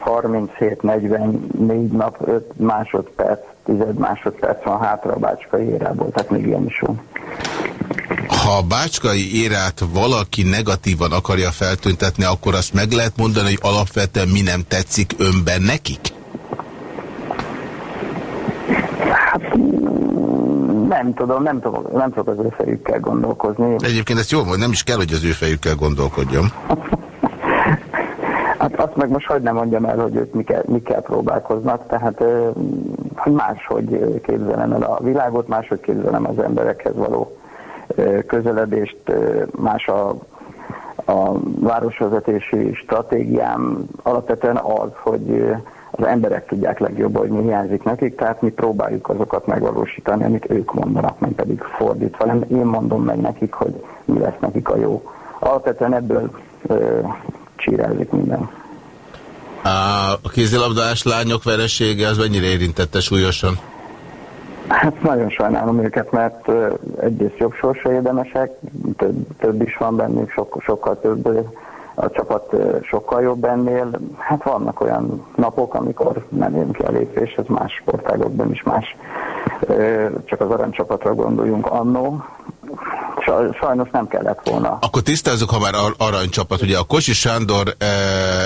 Speaker 7: 37-44 nap, 5 másodperc, 10 másodperc van hátra a bácska érából, tehát még ilyen is van.
Speaker 1: ha a bácskai érát valaki negatívan akarja feltüntetni, akkor azt meg lehet mondani, hogy alapvetően mi nem tetszik önben nekik?
Speaker 7: Hát nem tudom, nem tudok, nem tudok az ő fejükkel gondolkozni.
Speaker 1: Egyébként ezt jól mondom, nem is kell, hogy az ő fejükkel gondolkodjam.
Speaker 7: hát azt meg most hogy nem mondjam el, hogy ők mikkel, mikkel próbálkoznak, tehát hogy máshogy képzelem el a világot, máshogy képzelem az emberekhez való közeledést, más a, a városvezetési stratégiám alapvetően az, hogy az emberek tudják legjobban, hogy mi hiányzik nekik, tehát mi próbáljuk azokat megvalósítani, amit ők mondanak, nem pedig fordítva, nem én mondom meg nekik, hogy mi lesz nekik a jó. Alapvetően ebből ö, csírázik minden.
Speaker 1: A kézilabdás lányok veresége az mennyire érintette súlyosan?
Speaker 7: Hát nagyon sajnálom őket, mert egyrészt jobb sorsa érdemesek, több, több is van bennük, sok, sokkal több a csapat sokkal jobb ennél. Hát vannak olyan napok, amikor nem jön ki a lépés, ez más sportágokban is más. Csak az aranycsapatra gondoljunk annó. Sajnos nem kellett volna.
Speaker 1: Akkor tisztázzuk, ha már aranycsapat. Ugye a Kosi Sándor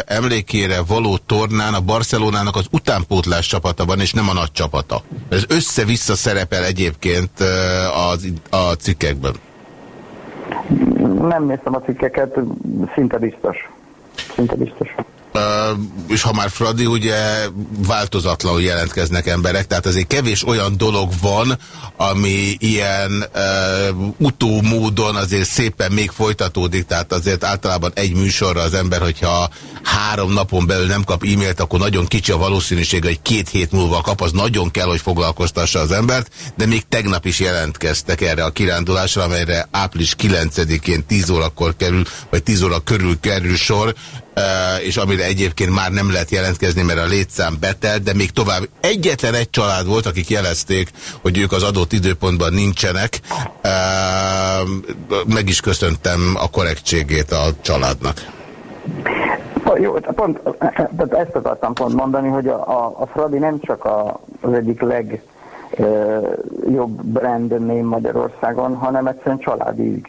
Speaker 1: emlékére való tornán a Barcelonának az utánpótlás csapata van, és nem a nagy csapata. Ez össze-vissza szerepel egyébként a cikkekben.
Speaker 7: Nem néztem a cikkeket, szinte biztos. Szinte biztos.
Speaker 1: Uh, és ha már Fradi, ugye változatlanul jelentkeznek emberek, tehát azért kevés olyan dolog van, ami ilyen uh, utómódon azért szépen még folytatódik, tehát azért általában egy műsorra az ember, hogyha három napon belül nem kap e-mailt, akkor nagyon kicsi a valószínűség, hogy két hét múlva kap, az nagyon kell, hogy foglalkoztassa az embert, de még tegnap is jelentkeztek erre a kirándulásra, amelyre április 9-én 10 órakor kerül, vagy 10 óra körül kerül sor, és amire egyébként már nem lehet jelentkezni, mert a létszám betelt, de még tovább egyetlen egy család volt, akik jelezték, hogy ők az adott időpontban nincsenek. Meg is köszöntem a korrektségét a családnak.
Speaker 7: Jó, pont ezt akartam pont mondani, hogy a, a, a Fradi nem csak a, az egyik leg jobb brand name Magyarországon, hanem egyszerűen családi.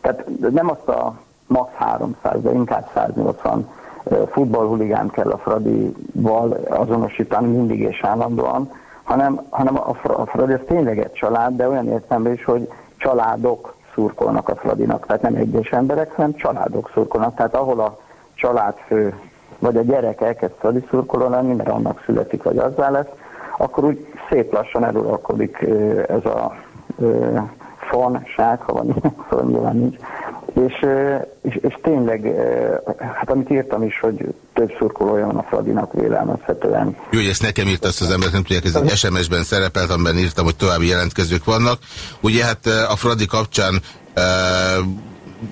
Speaker 7: Tehát nem azt a max 300, de inkább 180 futballhuligán kell a Fradival azonosítani mindig és állandóan, hanem, hanem a Fradi az tényleg egy család, de olyan értelemben is, hogy családok szurkolnak a Fradinak, tehát nem egyes emberek, hanem családok szurkolnak. Tehát ahol a családfő vagy a gyerek elkezd Fradi szurkoló mert annak születik, vagy azzá lesz, akkor úgy szép lassan eluralkodik ez a fanság, ha van ilyen szó, nyilván nincs, és, és, és tényleg, hát amit írtam is, hogy több szurkolója van a Fradinak vélelmezhetően.
Speaker 1: Jó, hogy ezt nekem írt azt az embert, nem tudják, ez egy SMS-ben szerepelt, amiben írtam, hogy további jelentkezők vannak. Ugye hát a Fradi kapcsán uh,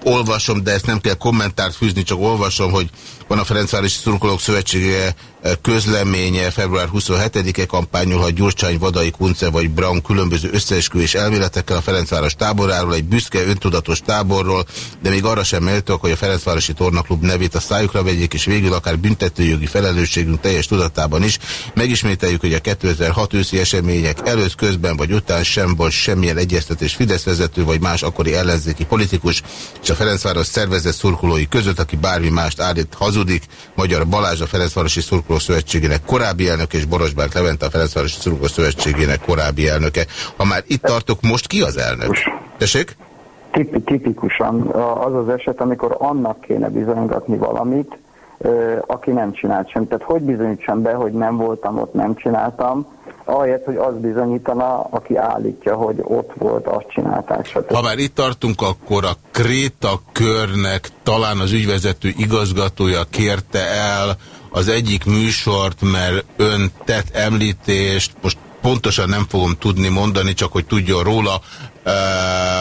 Speaker 1: olvasom, de ezt nem kell kommentárt fűzni, csak olvasom, hogy van a Ferencvárosi Szurkolók Szövetsége közleménye február 27-e kampányolhat Gyurcsány, Vadai, Kunce vagy Brown különböző összeesküvés elméletekkel a Ferencváros táboráról, egy büszke, öntudatos táborról, de még arra sem méltók, hogy a Ferencvárosi Tornaklub nevét a szájukra vegyék, és végül akár büntetőjogi felelősségünk teljes tudatában is. Megismételjük, hogy a 2006 őszi események előtt, közben vagy után sem volt semmilyen egyeztetés Fidesz vezető vagy más akkori ellenzéki politikus, és a Ferencváros szervezett szurkolói között, aki bármi mást állít, hazudik. Magyar Balázs a Ferencvárosi Szurkoló Szövetségének korábbi elnök és Borosbánk Levente a Ferencvárosi Szurkoló Szövetségének korábbi elnöke. Ha már itt tartok, most ki az elnök? Tessék?
Speaker 7: Tipikusan az az eset, amikor annak kéne bizonygatni valamit, aki nem csinált sem. Tehát hogy bizonyítsam be, hogy nem voltam ott, nem csináltam, ahelyett, hogy az bizonyítana, aki állítja, hogy ott volt, azt csinálták. Stb.
Speaker 1: Ha már itt tartunk, akkor a Kréta körnek talán az ügyvezető igazgatója kérte el az egyik műsort, mert ön tett említést, most pontosan nem fogom tudni mondani, csak hogy tudjon róla,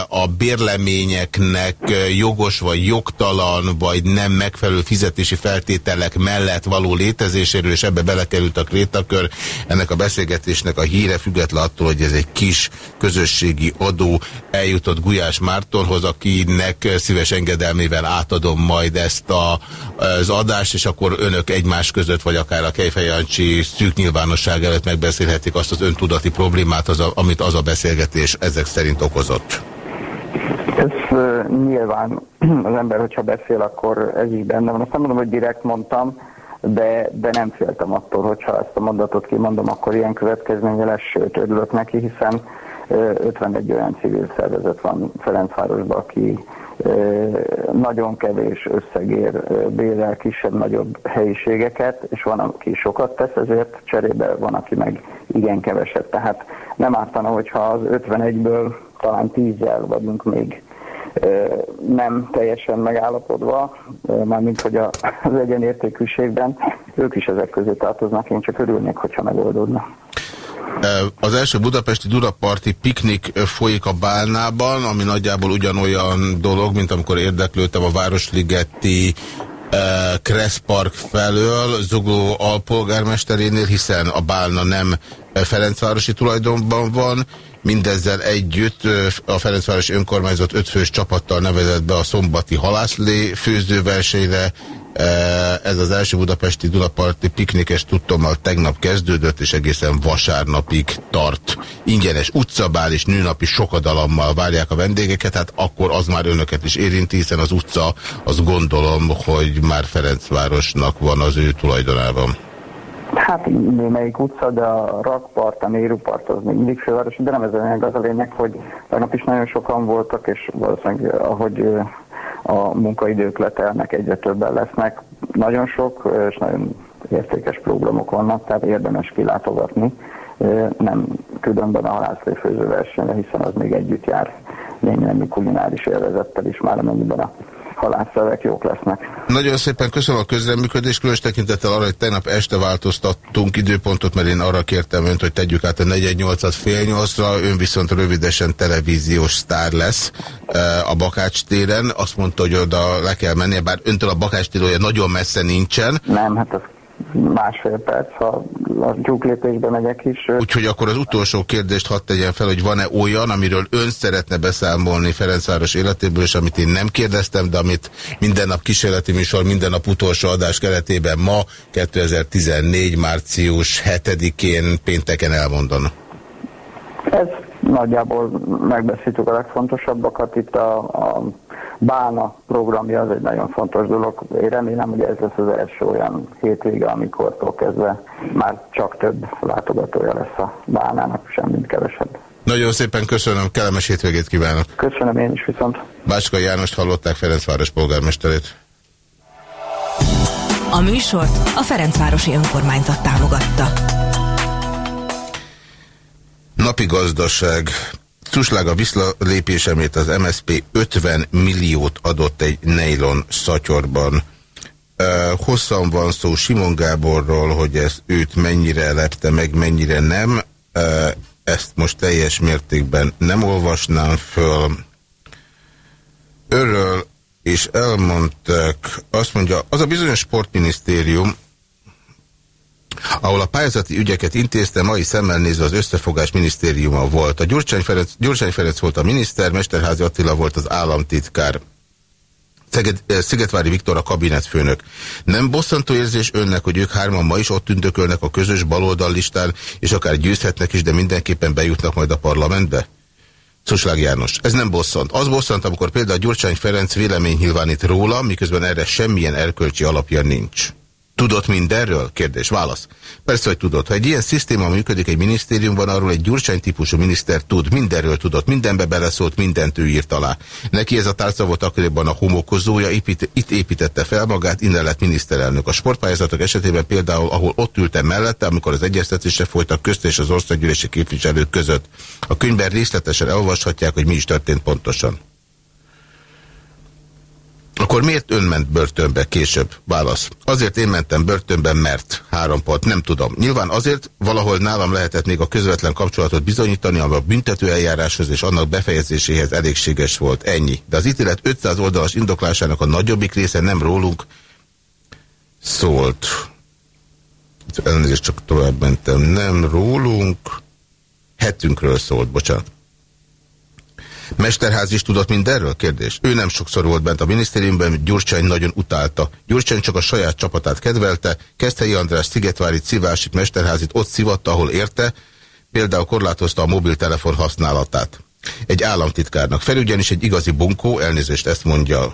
Speaker 1: a bérleményeknek jogos vagy jogtalan, vagy nem megfelelő fizetési feltételek mellett való létezéséről, és ebbe belekerült a krétakör. Ennek a beszélgetésnek a híre független attól, hogy ez egy kis közösségi adó eljutott Gulyás Mártonhoz, akinek szíves engedelmével átadom majd ezt a, az adást, és akkor önök egymás között, vagy akár a Kejfejancsi szűk nyilvánosság előtt megbeszélhetik azt az öntudati problémát, az a, amit az a beszélgetés ezek szerint okozott.
Speaker 7: Ez uh, nyilván az ember, hogyha beszél, akkor ez is benne van. Azt nem mondom, hogy direkt mondtam, de, de nem féltem attól, hogyha ezt a mondatot kimondom, akkor ilyen következménye lesz, sőt, örülök neki, hiszen 51 olyan civil szervezet van Ferencvárosban, aki nagyon kevés összegér bérel kisebb-nagyobb helyiségeket, és van, aki sokat tesz, ezért cserébe van, aki meg igen keveset. Tehát nem ártana, hogyha az 51-ből talán 10-zel vagyunk még nem teljesen megállapodva, mármint hogy az egyenértékűségben, ők is ezek közé tartoznak, én csak örülnék, hogyha megoldódna.
Speaker 1: Az első budapesti Dunaparti piknik folyik a Bálnában, ami nagyjából ugyanolyan dolog, mint amikor érdeklődtem a Városligeti Kressz Park felől, Zugló alpolgármesterénél, hiszen a Bálna nem Ferencvárosi tulajdonban van, Mindezzel együtt a Ferencváros önkormányzat ötfős csapattal nevezett be a szombati halászlé főzőversenyre. Ez az első budapesti Dunaparti piknikes tudtommal tegnap kezdődött, és egészen vasárnapig tart. Ingyenes utcabál és nőnapi sokadalommal várják a vendégeket, hát akkor az már önöket is érinti, hiszen az utca, azt gondolom, hogy már Ferencvárosnak van az ő tulajdonában.
Speaker 7: Hát némelyik utca, de a rakpart, a mérupart az még mindig főváros, de nem ez a lényeg, az a lényeg, hogy tegnap is nagyon sokan voltak, és valószínűleg ahogy a munkaidők letelnek, egyre többen lesznek. Nagyon sok és nagyon értékes programok vannak, tehát érdemes kilátogatni. Nem különben a halászléfőző versenyre, hiszen az még együtt jár némi kulináris élvezettel is már, amennyiben a halászszövek jók lesznek.
Speaker 1: Nagyon szépen köszönöm a közreműködést, különös tekintettel arra, hogy tegnap este változtattunk időpontot, mert én arra kértem önt, hogy tegyük át a 418-at fél nyolcra, ön viszont rövidesen televíziós sztár lesz e, a Bakács téren. Azt mondta, hogy oda le kell mennie, bár öntől a Bakács térója nagyon messze nincsen.
Speaker 7: Nem, hát az másfél perc, ha a tyúklépésbe megyek is.
Speaker 1: Úgyhogy akkor az utolsó kérdést hadd tegyen fel, hogy van-e olyan, amiről ön szeretne beszámolni Ferencváros életéből, és amit én nem kérdeztem, de amit minden nap kísérleti műsor, minden nap utolsó adás keretében ma, 2014. március 7-én pénteken elmondana.
Speaker 7: Ez nagyjából megbeszéltük a legfontosabbakat. Itt a, a Bána programja az egy nagyon fontos dolog. Én remélem, hogy ez lesz az első olyan hétvége, amikor kezdve már csak több látogatója lesz a Bánának, semmit kevesebb.
Speaker 1: Nagyon szépen köszönöm, kellemes hétvégét kívánok.
Speaker 7: Köszönöm én is viszont.
Speaker 1: Bácska Jánost hallották Ferencváros polgármesterét.
Speaker 6: A műsort a Ferencvárosi Önkormányzat támogatta.
Speaker 1: Napi gazdaság Cuslaga visszalépésemét az MSP 50 milliót adott egy nejlon szatyorban. Hosszan van szó Simon Gáborról, hogy ez őt mennyire lepte meg, mennyire nem. Ezt most teljes mértékben nem olvasnám föl. Örről és elmondták, azt mondja, az a bizonyos sportminisztérium, ahol a pályázati ügyeket intézte, mai szemmel nézve az összefogás minisztériuma volt. A Gyurcsány Ferenc, Gyurcsány Ferenc volt a miniszter, Mesterházi Attila volt az államtitkár. Szeged, eh, Szigetvári Viktor a kabinetfőnök. Nem bosszantó érzés önnek, hogy ők hárman ma is ott tündökölnek a közös baloldal listán, és akár győzhetnek is, de mindenképpen bejutnak majd a parlamentbe? Szuslág János, ez nem bosszant. Az bosszant, amikor például Gyurcsány Ferenc vélemény nyilvánít róla, miközben erre semmilyen erkölcsi alapja nincs. Tudott mindenről? Kérdés, válasz. Persze, hogy tudott. Ha egy ilyen szisztéma működik egy minisztériumban, arról egy gyurcsány típusú miniszter tud, mindenről tudott, mindenbe beleszólt, mindent ő írt alá. Neki ez a tárca volt akkoriban a homokozója, épít, itt építette fel magát, innen lett miniszterelnök. A sportpályázatok esetében például, ahol ott ültem mellette, amikor az egyeztetésre folytak közt és az országgyűlési képviselők között. A könyvben részletesen elolvashatják, hogy mi is történt pontosan. Akkor miért ön ment börtönbe később? Válasz. Azért én mentem börtönbe, mert három pont, nem tudom. Nyilván azért valahol nálam lehetett még a közvetlen kapcsolatot bizonyítani, ami a büntető eljáráshoz és annak befejezéséhez elégséges volt. Ennyi. De az ítélet 500 oldalas indoklásának a nagyobbik része nem rólunk szólt. Elnézést csak tovább mentem. Nem rólunk, hetünkről szólt, bocsánat. Mesterház is tudott mindenről? Kérdés. Ő nem sokszor volt bent a minisztériumban, Gyurcsány nagyon utálta. Gyurcsány csak a saját csapatát kedvelte, Keszthelyi András Szigetvári Civásik Mesterházit ott szivatta, ahol érte, például korlátozta a mobiltelefon használatát. egy államtitkárnak. Fel ugyanis egy igazi bunkó, elnézést ezt mondja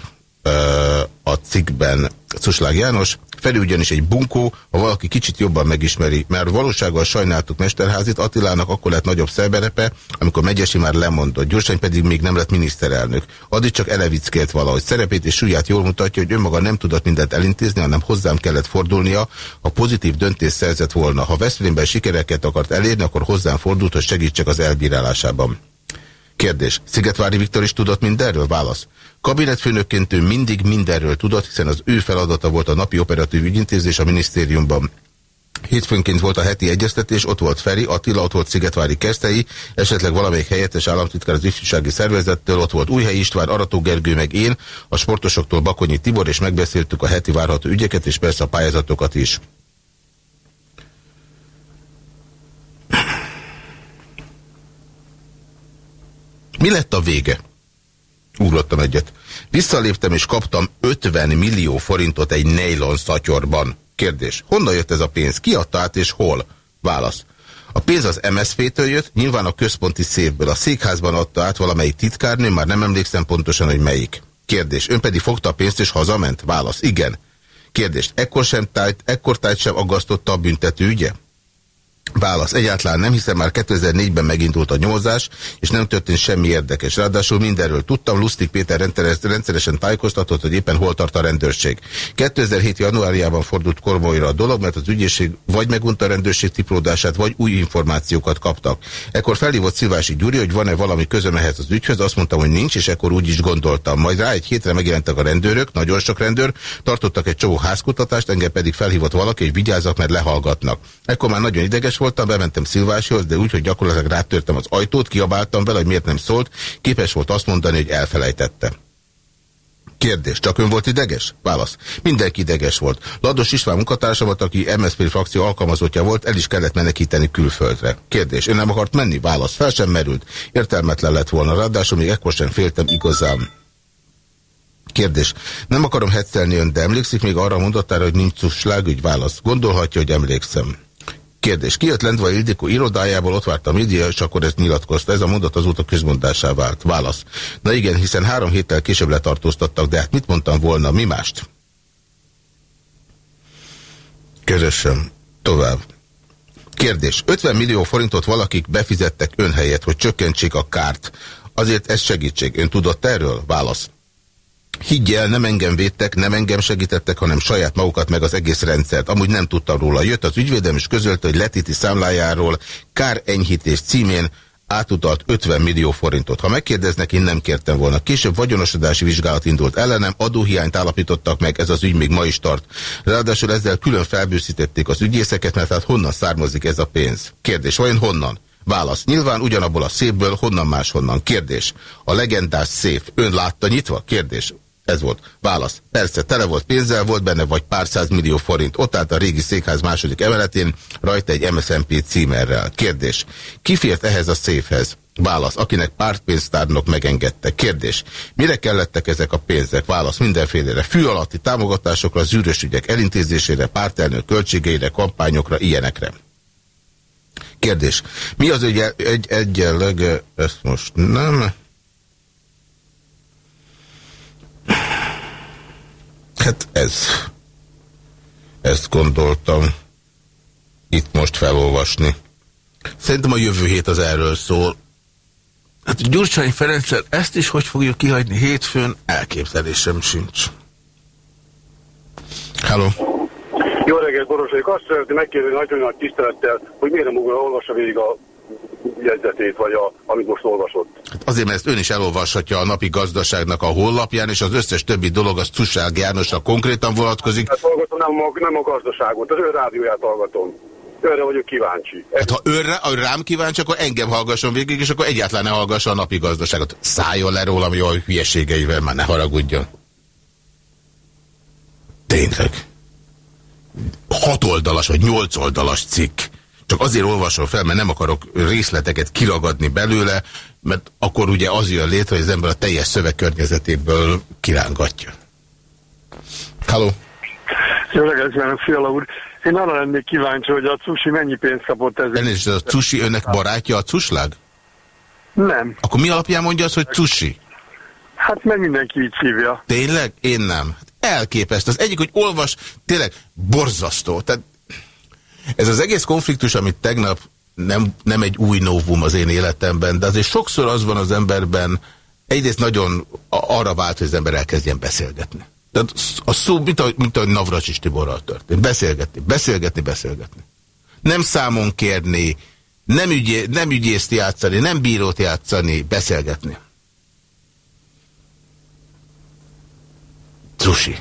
Speaker 1: a cikkben Cuslág János, felül ugyanis egy bunkó, ha valaki kicsit jobban megismeri, mert valósággal sajnáltuk Mesterházit, Attilának akkor lett nagyobb szerberepe, amikor Megyesi már lemondott, Gyurcsány pedig még nem lett miniszterelnök. Addig csak elevickélt valahogy. Szerepét és súlyát jól mutatja, hogy önmaga nem tudott mindent elintézni, hanem hozzám kellett fordulnia, ha pozitív döntés szerzett volna. Ha Veszprémben sikereket akart elérni, akkor hozzám fordult, hogy segítsek az elbírálásában. Kérdés. Szigetvári Viktor is tudott mindenről? Válasz. Kabinetfőnökként ő mindig mindenről tudott, hiszen az ő feladata volt a napi operatív ügyintézés a minisztériumban. Hétfőnként volt a heti egyeztetés, ott volt Feri, Attila, ott volt Szigetvári Kersztei, esetleg valamelyik helyettes államtitkár az ifjúsági szervezettől, ott volt Újhely István, Arató Gergő meg én, a sportosoktól Bakonyi Tibor, és megbeszéltük a heti várható ügyeket, és persze a pályázatokat is. Mi lett a vége? Ugrottam egyet. Visszaléptem és kaptam 50 millió forintot egy nejlon szatyorban. Kérdés. Honnan jött ez a pénz? Ki adta át és hol? Válasz. A pénz az MSZP-től jött, nyilván a központi széfből. A székházban adta át valamelyik titkárnő, már nem emlékszem pontosan, hogy melyik. Kérdés. Ön pedig fogta a pénzt és hazament? Válasz. Igen. Kérdés. Ekkor, sem tájt, ekkor tájt sem aggasztotta a büntető ügye? Válasz. Egyáltalán nem, hiszen már 2004-ben megindult a nyomozás, és nem történt semmi érdekes. Ráadásul mindenről tudtam, Lustig Péter rendszeresen tájékoztatott, hogy éppen hol tart a rendőrség. 2007. januárjában fordult kormolyra a dolog, mert az ügyészség vagy megunta a rendőrség tipródását, vagy új információkat kaptak. Ekkor felhívott Szivási Gyuri, hogy van-e valami közöm ehhez az ügyhöz, azt mondtam, hogy nincs, és ekkor úgy is gondoltam. Majd rá egy hétre megjelentek a rendőrök, nagyon sok rendőr, tartottak egy csomó házkutatást, engem pedig felhívott valaki, hogy vigyázzak, mert lehallgatnak. Ekkor már nagyon ideges voltam, bementem Szilvásihoz, de úgy, hogy gyakorlatilag rátörtem az ajtót, kiabáltam vele, hogy miért nem szólt, képes volt azt mondani, hogy elfelejtette. Kérdés, csak ön volt ideges? Válasz. Mindenki ideges volt. Lados István munkatársamat, aki MSZP frakció alkalmazottja volt, el is kellett menekíteni külföldre. Kérdés, ön nem akart menni? Válasz. Fel sem merült. Értelmetlen lett volna, ráadásul még ekkor sem féltem igazán. Kérdés. Nem akarom hetszelni ön, de emlékszik még arra mondottára, hogy nincs slágügy? Válasz. Gondolhatja, hogy emlékszem. Kérdés. Kijött Lendva Ildikó irodájából, ott várt a média, és akkor ezt nyilatkozta. Ez a mondat azóta közmondásá vált. Válasz. Na igen, hiszen három héttel később letartóztattak, de hát mit mondtam volna, mi mást? Közösen. Tovább. Kérdés. 50 millió forintot valakik befizettek ön helyett, hogy csökkentsék a kárt. Azért ez segítség. Ön tudott erről? Válasz. Higgyel, nem engem védtek, nem engem segítettek, hanem saját magukat meg az egész rendszert. Amúgy nem tudtam róla. Jött az ügyvédem és közölte, hogy Letiti számlájáról kár enyhítés címén átutalt 50 millió forintot. Ha megkérdeznek, én nem kértem volna. Később vagyonosodási vizsgálat indult ellenem, adóhiányt állapítottak meg, ez az ügy még ma is tart. Ráadásul ezzel külön felbőszítették az ügyészeket, mert hát honnan származik ez a pénz? Kérdés, vajon honnan? Válasz. Nyilván ugyanabból a szépből, honnan máshonnan. Kérdés. A legendás szép ön látta nyitva? Kérdés. Ez volt. Válasz. Persze, tele volt pénzzel, volt benne vagy pár millió forint. Ott állt a régi székház második emeletén, rajta egy MSZMP címerrel. Kérdés. Ki fért ehhez a széfhez? Válasz. Akinek pártpénztárnok megengedte. Kérdés. Mire kellettek ezek a pénzek? Válasz. Mindenfélére. Fű alatti támogatásokra, zűrös ügyek elintézésére, pártelnök költségeire, kampányokra, ilyenekre. Kérdés. Mi az egy, egy egyenleg, ezt most nem... Hát ez. Ezt gondoltam itt most felolvasni. Szerintem a jövő hét az erről szól. Hát Gyurcsány Ferencsel ezt is hogy fogjuk kihagyni hétfőn, elképzelésem sincs. Hello.
Speaker 8: Jó reggelt, Boros vagyok. Azt szeretném megkérdezni nagyon nagy tisztelettel, hogy miért nem olvassa végig a jegyzetét, vagy a, amit most olvasott.
Speaker 1: Hát azért, mert ezt ön is elolvashatja a napi gazdaságnak a honlapján, és az összes többi dolog az Cussák Jánosra konkrétan vonatkozik.
Speaker 8: Hát hallgatom, nem a, nem a gazdaságot, az ő rádióját hallgatom. Őre vagyok kíváncsi.
Speaker 1: Hát ha őre, ha rám kíváncsi, akkor engem hallgasson végig, és akkor egyáltalán ne hallgassa a napi gazdaságot. Szálljon le rólam jó hülyeségeivel, már ne haragudjon. Tényleg. Hat oldalas vagy nyolc oldalas cikk. Csak azért olvasom fel, mert nem akarok részleteket kiragadni belőle, mert akkor ugye az jön létre, hogy az ember a teljes szövegkörnyezetéből kirángatja. Halló!
Speaker 8: Jó reggelt, kívánok, Fiala úr! Én arra lennék kíváncsi, hogy a Cusi mennyi pénzt kapott ezért.
Speaker 1: Elnézést, a Cusi önnek barátja a Cuslág?
Speaker 8: Nem.
Speaker 1: Akkor mi alapján mondja az, hogy cusi?
Speaker 8: Hát mert mindenki így hívja.
Speaker 1: Tényleg? Én nem. Elképesztő. Az egyik, hogy olvas, tényleg borzasztó. Tehát ez az egész konfliktus, amit tegnap nem, nem egy új novum az én életemben, de azért sokszor az van az emberben, egyrészt nagyon arra vált, hogy az ember elkezdjen beszélgetni. Tehát a szó, mint ahogy, mint ahogy Navracsis Tiborral történt. Beszélgetni, beszélgetni, beszélgetni. Nem számon kérni, nem, ügyé, nem ügyészt játszani, nem bírót játszani, beszélgetni. Trusi.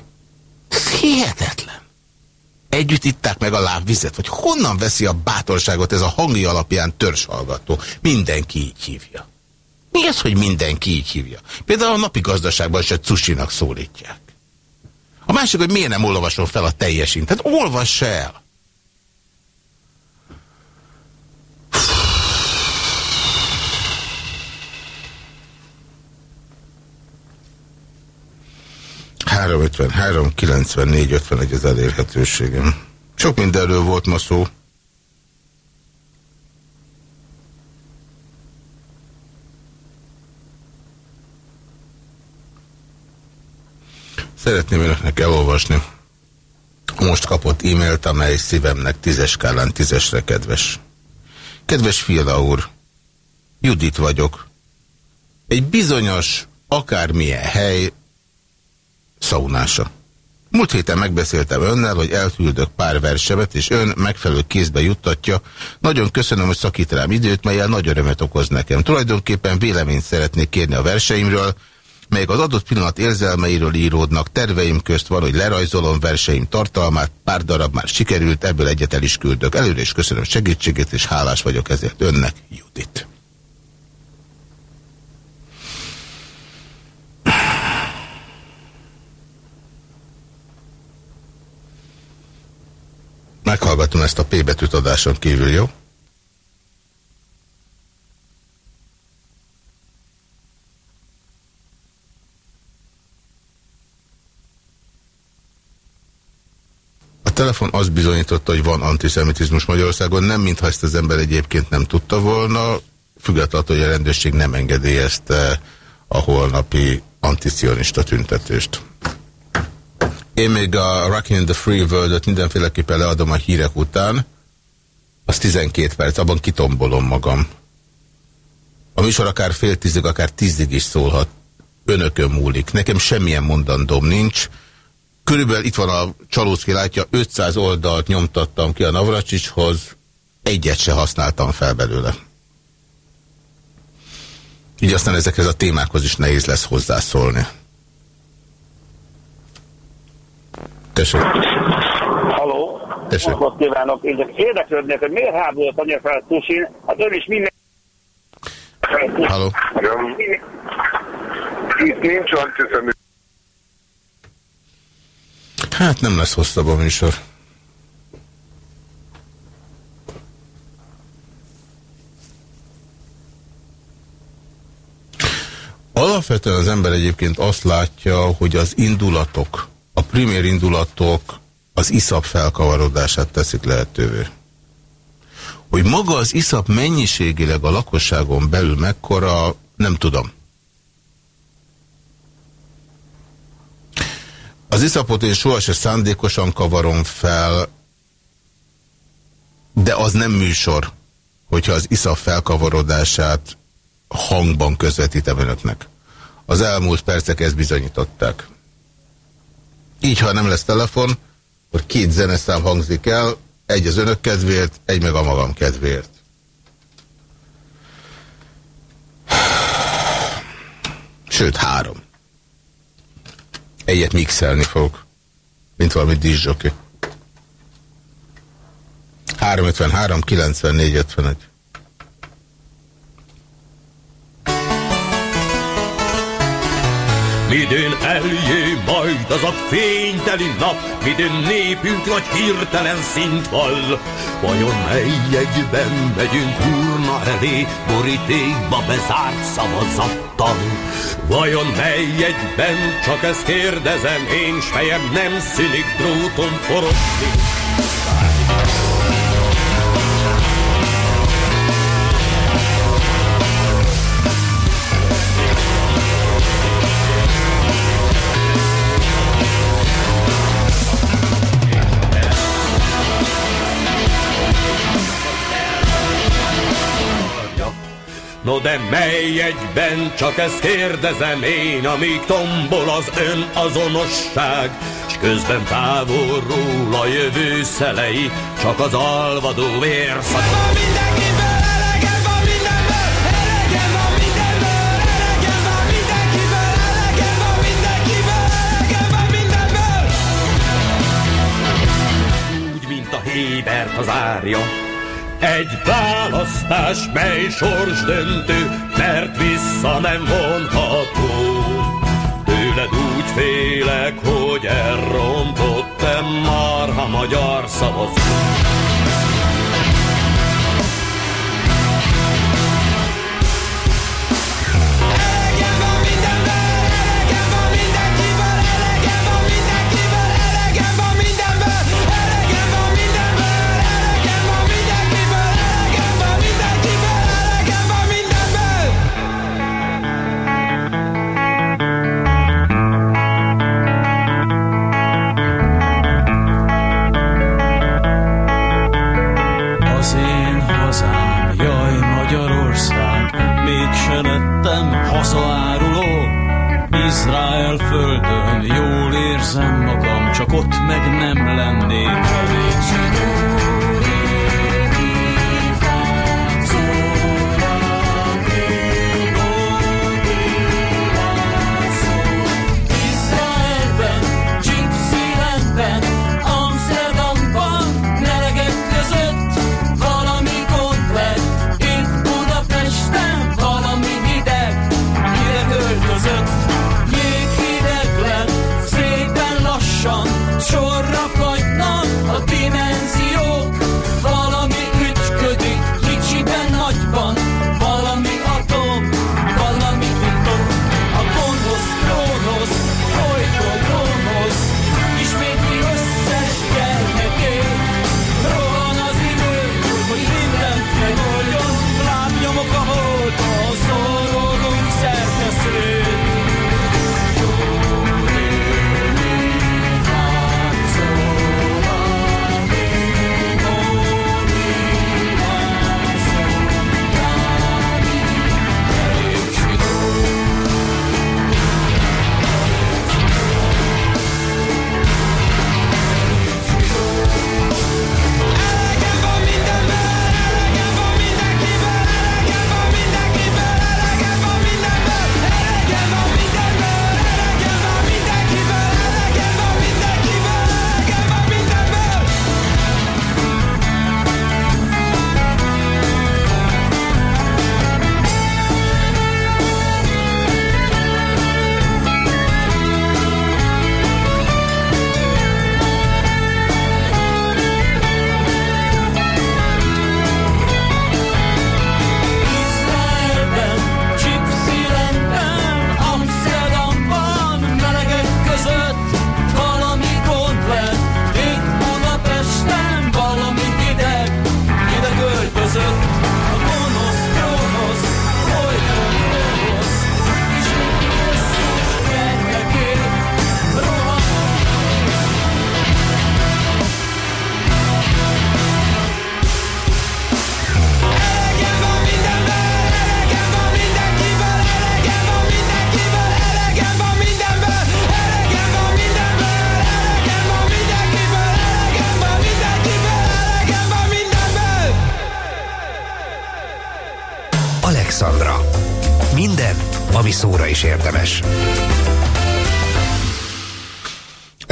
Speaker 1: Ez hihetetlen. Együtt itták meg a lábvizet, vagy honnan veszi a bátorságot ez a hangi alapján törzshallgató? Mindenki így hívja. Mi az, hogy mindenki így hívja? Például a napi gazdaságban se Cusinak szólítják. A másik, hogy miért nem olvasom fel a teljesint. Tehát olvass el! Három 3, 94, 51 az elérhetőségem. Sok mindenről volt ma szó. Szeretném önöknek elolvasni most kapott e-mailt, amely szívemnek tízes skálán tízesre kedves. Kedves Fila úr, Judit vagyok. Egy bizonyos, akármilyen hely szaunása. Múlt héten megbeszéltem önnel, hogy elküldök pár versemet, és ön megfelelő kézbe juttatja. Nagyon köszönöm, hogy szakít rám időt, melyel nagy örömet okoz nekem. Tulajdonképpen véleményt szeretnék kérni a verseimről, melyek az adott pillanat érzelmeiről íródnak. Terveim közt van, hogy lerajzolom verseim tartalmát, pár darab már sikerült, ebből egyet el is küldök. Előre is köszönöm segítségét, és hálás vagyok ezért önnek, Judit. Meghallgatom ezt a P betűt adáson kívül, jó? telefon azt bizonyította, hogy van antiszemitizmus Magyarországon, nem mintha ezt az ember egyébként nem tudta volna, függetlenül, hogy a rendőrség nem engedélyezte a holnapi anticionista tüntetést. Én még a Rockin' in the Free World-ot mindenféleképpen leadom a hírek után, az 12 perc, abban kitombolom magam. A műsor akár fél tízig, akár tízig is szólhat. Önökön múlik. Nekem semmilyen mondandóm nincs. Körülbelül itt van a Csalócki látja, 500 oldalt nyomtattam ki a Navracsicshoz, egyet se használtam fel belőle. Így aztán ezekhez a témákhoz is nehéz lesz hozzászólni. Tessék.
Speaker 9: Halló.
Speaker 1: Tessék.
Speaker 9: Napot kívánok. Én csak érdeklődnék, hogy miért háborúlt annyira fel Tusin? Hát ön is minden...
Speaker 1: Halló.
Speaker 8: Itt nincs antiszemű.
Speaker 1: Hát nem lesz hosszabb a műsor. Alapvetően az ember egyébként azt látja, hogy az indulatok, a primér indulatok az iszap felkavarodását teszik lehetővé. Hogy maga az iszap mennyiségileg a lakosságon belül mekkora, nem tudom. Az iszapot én sohasem szándékosan kavarom fel, de az nem műsor, hogyha az iszap felkavarodását hangban közvetítem önöknek. Az elmúlt percek ezt bizonyították. Így, ha nem lesz telefon, akkor két zeneszám hangzik el, egy az önök kedvéért, egy meg a magam kedvéért. Sőt, három. Egyet mixelni fogok, mint valami diszsjoki. 353 94 51.
Speaker 10: Midőn eljé majd az a fényteli nap, midőn népünk nagy hirtelen szint vall. Vajon mely egyben megyünk urna elé, borítékba bezárt szavazattal? Vajon mely egyben, csak ezt kérdezem én, s fejem nem szűnik dróton forogni? No de mely egyben, csak ezt kérdezem én, amíg tombol az ön azonosság, s közben távolról a jövő szelei, csak az alvadó. Úgy, mint a Hébert az árja, egy választás, mely sorsdöntő, mert vissza nem vonható. Tőled úgy félek, hogy elrontottam marha magyar szavazó.
Speaker 11: Csak ott meg nem lennék.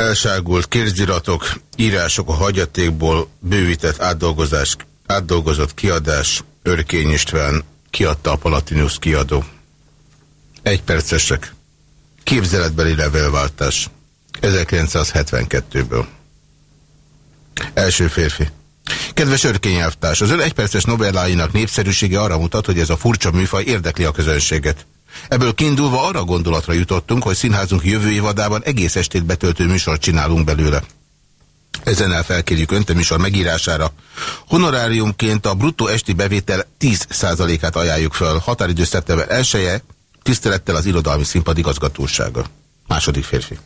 Speaker 1: Elságult kéziratok, írások a hagyatékból, bővített átdolgozás, átdolgozott kiadás, Örkény István kiadta a Palatinus kiadó. Egypercesek. Képzeletbeli levélváltás. 1972-ből. Első férfi. Kedves örkényelvtárs, az ön egyperces novelláinak népszerűsége arra mutat, hogy ez a furcsa műfaj érdekli a közönséget. Ebből kiindulva arra gondolatra jutottunk, hogy színházunk jövő évadában egész estét betöltő műsort csinálunk belőle. Ezennel felkérjük Önt a műsor megírására. Honoráriumként a bruttó esti bevétel 10%-át ajánljuk föl. Határidő szeptember 1 -e, tisztelettel az Irodalmi Színpad igazgatósága. Második férfi.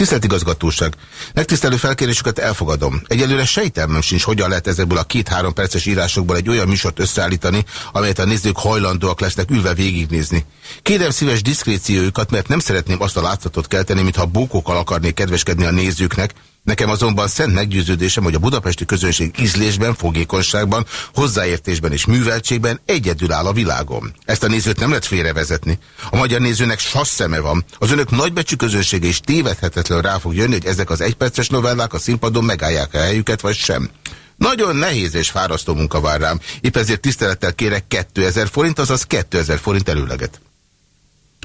Speaker 1: Tisztelt igazgatóság, megtisztelő felkérésüket elfogadom. Egyelőre sejtelmem sincs, hogyan lehet ezekből a két-három perces írásokból egy olyan műsort összeállítani, amelyet a nézők hajlandóak lesznek ülve végignézni. Kérem szíves diszkréciójukat, mert nem szeretném azt a látszatot kelteni, mintha bókokkal akarnék kedveskedni a nézőknek, Nekem azonban szent meggyőződésem, hogy a budapesti közönség ízlésben, fogékonyságban, hozzáértésben és műveltségben egyedül áll a világon. Ezt a nézőt nem lehet félrevezetni. A magyar nézőnek sas szeme van. Az önök nagybecsű közönsége is tévedhetetlen rá fog jönni, hogy ezek az egyperces novellák a színpadon megállják a helyüket, vagy sem. Nagyon nehéz és fárasztó munka vár rám. Épp ezért tisztelettel kérek 2000 forint, azaz 2000 forint előleget.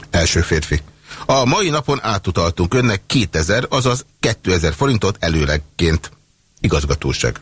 Speaker 1: Első férfi. A mai napon átutaltunk önnek 2000, azaz 2000 forintot előlegként. Igazgatóság.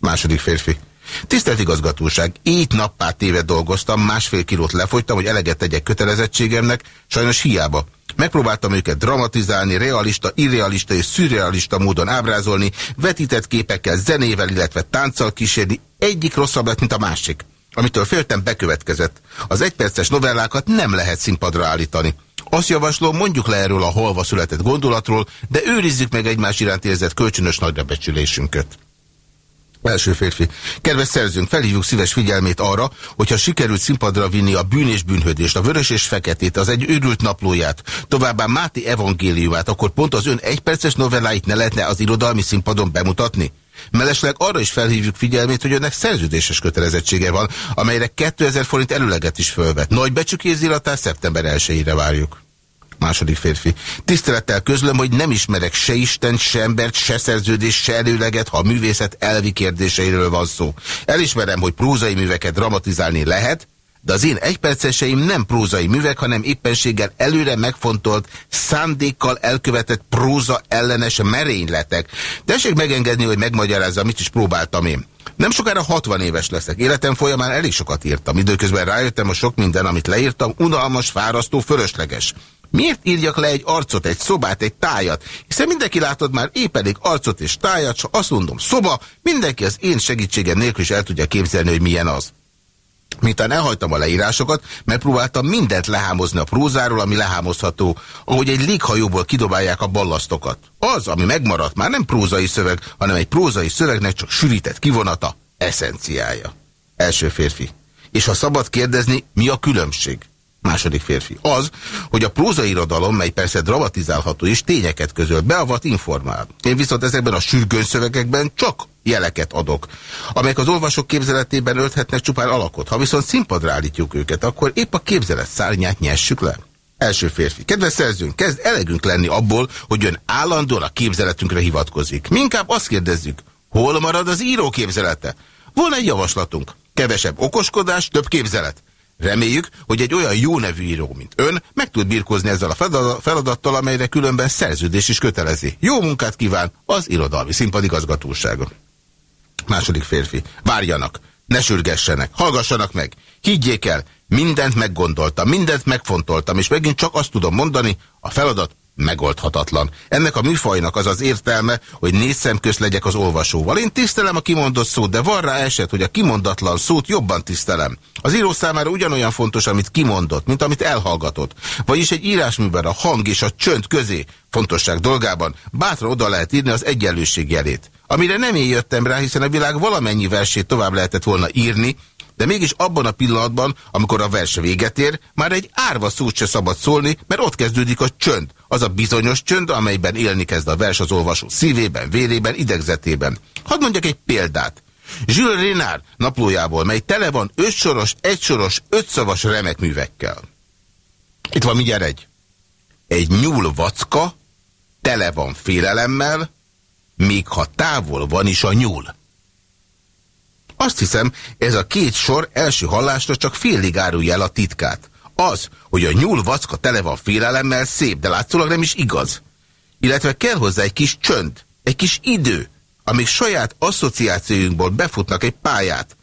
Speaker 1: Második férfi. Tisztelt igazgatóság, így nappá téve dolgoztam, másfél kilót lefogytam, hogy eleget tegyek kötelezettségemnek, sajnos hiába. Megpróbáltam őket dramatizálni, realista, irrealista és szürrealista módon ábrázolni, vetített képekkel, zenével, illetve tánccal kísérni, egyik rosszabb lett, mint a másik. Amitől féltem, bekövetkezett. Az egyperces novellákat nem lehet színpadra állítani. Azt javaslom, mondjuk le erről a holva született gondolatról, de őrizzük meg egymás iránt érzett kölcsönös nagyrabecsülésünket. Első férfi. Kedves szerzőnk, felhívjuk szíves figyelmét arra, hogyha sikerült színpadra vinni a bűn és bűnhődést, a vörös és feketét, az egy őrült naplóját, továbbá Máté evangéliumát, akkor pont az ön egyperces novelláit ne lehetne az irodalmi színpadon bemutatni? Mellesleg arra is felhívjuk figyelmét, hogy önnek szerződéses kötelezettsége van, amelyre 2000 forint előleget is fölvet. Nagy becsükéziratát szeptember 1-ére várjuk. Második férfi. Tisztelettel közlöm, hogy nem ismerek se Isten, se embert, se szerződést, se előleget, ha a művészet elvi kérdéseiről van szó. Elismerem, hogy prózai műveket dramatizálni lehet, de az én egyperceseim nem prózai művek, hanem éppenséggel előre megfontolt, szándékkal elkövetett próza ellenes merényletek. Tessék megengedni, hogy megmagyarázza, mit is próbáltam én. Nem sokára 60 éves leszek. Életem folyamán elég sokat írtam. Időközben rájöttem, hogy sok minden, amit leírtam, unalmas, fárasztó, fölösleges. Miért írjak le egy arcot, egy szobát, egy tájat? Hiszen mindenki látod már épp elég arcot és tájat, ha azt mondom szoba, mindenki az én segítségem nélkül is el tudja képzelni, hogy milyen az. Miután elhagytam a leírásokat, megpróbáltam mindent lehámozni a prózáról, ami lehámozható, ahogy egy léghajóból kidobálják a ballasztokat. Az, ami megmaradt, már nem prózai szöveg, hanem egy prózai szövegnek csak sűrített kivonata, eszenciája. Első férfi. És ha szabad kérdezni, mi a különbség? Második férfi. Az, hogy a prózairodalom, mely persze dramatizálható és tényeket közöl, beavat informál. Én viszont ezekben a sürgőn szövegekben csak jeleket adok, amelyek az olvasók képzeletében ölthetnek csupán alakot. Ha viszont színpadra állítjuk őket, akkor épp a képzelet szárnyát nyessük le. Első férfi. Kedves szerzőnk, kezd elegünk lenni abból, hogy ön állandóan a képzeletünkre hivatkozik. Mi inkább azt kérdezzük, hol marad az író képzelete? Volna egy javaslatunk. Kevesebb okoskodás, több képzelet. Reméljük, hogy egy olyan jó nevű író, mint ön, meg tud birkózni ezzel a feladattal, amelyre különben szerződés is kötelezi. Jó munkát kíván az irodalmi színpadigazgatósága. Második férfi. Várjanak, ne sürgessenek, hallgassanak meg. Higgyék el, mindent meggondoltam, mindent megfontoltam, és megint csak azt tudom mondani, a feladat megoldhatatlan. Ennek a műfajnak az az értelme, hogy négy szem közt legyek az olvasóval. Én tisztelem a kimondott szót, de van rá eset, hogy a kimondatlan szót jobban tisztelem. Az író számára ugyanolyan fontos, amit kimondott, mint amit elhallgatott. Vagyis egy írásműben a hang és a csönd közé fontosság dolgában bátran oda lehet írni az egyenlőség jelét. Amire nem én jöttem rá, hiszen a világ valamennyi versét tovább lehetett volna írni, de mégis abban a pillanatban, amikor a vers véget ér, már egy árva szót se szabad szólni, mert ott kezdődik a csönd. Az a bizonyos csönd, amelyben élni kezd a vers az olvasó szívében, vérében, idegzetében. Hadd mondjak egy példát. Jules Renard naplójából, mely tele van ötsoros, egysoros, ötszavas remek művekkel. Itt van mindjárt egy. Egy nyúl vacka, tele van félelemmel, még ha távol van is a nyúl. Azt hiszem, ez a két sor első hallásra csak félig árulja el a titkát. Az, hogy a nyúl vacka tele van félelemmel szép, de látszólag nem is igaz. Illetve kell hozzá egy kis csönd, egy kis idő, amíg saját asszociációjunkból befutnak egy pályát,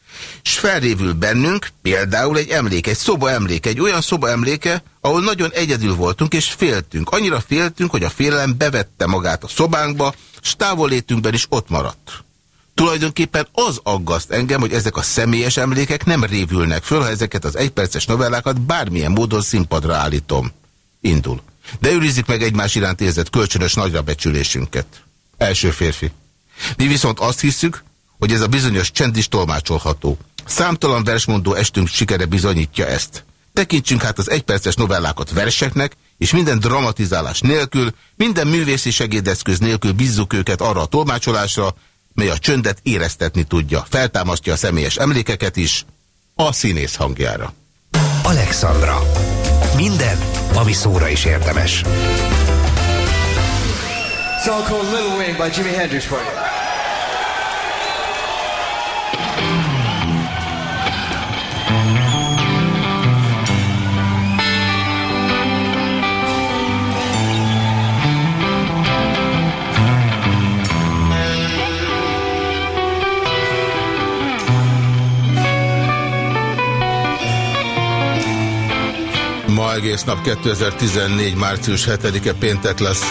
Speaker 1: és felrévül bennünk például egy emlék, egy szoba emléke, egy olyan szoba emléke, ahol nagyon egyedül voltunk és féltünk. Annyira féltünk, hogy a félelem bevette magát a szobánkba, s távollétünkben is ott maradt. Tulajdonképpen az aggaszt engem, hogy ezek a személyes emlékek nem révülnek föl, ha ezeket az egyperces novellákat bármilyen módon színpadra állítom. Indul. De őrizzük meg egymás iránt érzett kölcsönös nagyra becsülésünket. Első férfi. Mi viszont azt hiszük, hogy ez a bizonyos csend is tolmácsolható. Számtalan versmondó estünk sikere bizonyítja ezt. Tekintsünk hát az egyperces novellákat verseknek, és minden dramatizálás nélkül, minden művészi segédeszköz nélkül bízzuk őket arra a tolmácsolásra, mely a csöndet éreztetni tudja. Feltámasztja a személyes emlékeket is a színész hangjára.
Speaker 12: Alexandra. Minden, ami szóra is érdemes.
Speaker 13: Song called Little Wing by Jimi Hendrix for you.
Speaker 1: Ma egész nap 2014. március 7-e péntek lesz.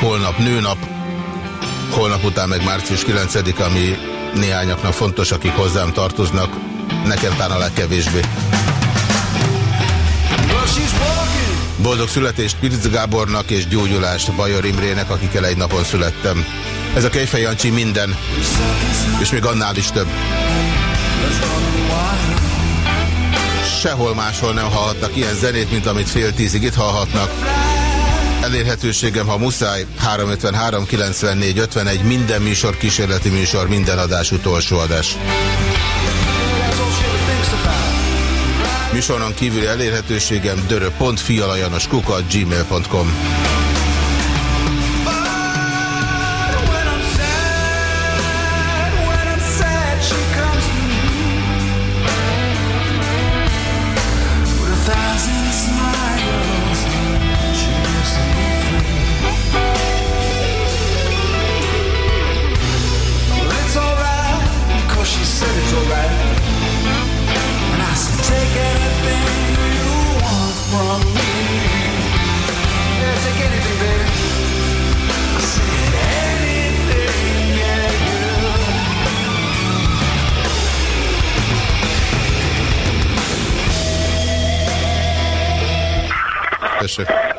Speaker 1: Holnap nőnap. Holnap után meg március 9 ami néhányaknak fontos, akik hozzám tartoznak. Nekem talán a legkevésbé. Boldog születést Pirc Gábornak és gyógyulást Bajor Imrének, akikkel egy napon születtem. Ez a Kejfej Jancsi minden, és még annál is több. Sehol máshol nem hallhatnak ilyen zenét, mint amit fél tízig itt hallhatnak. Elérhetőségem, ha muszáj, 353 94 51, minden műsor, kísérleti műsor, minden adás, utolsó adás. Műsoron kívüli elérhetőségem dörö.fialajanoskuka gmail.com from me. Yeah, take anything, baby. Yes, sir.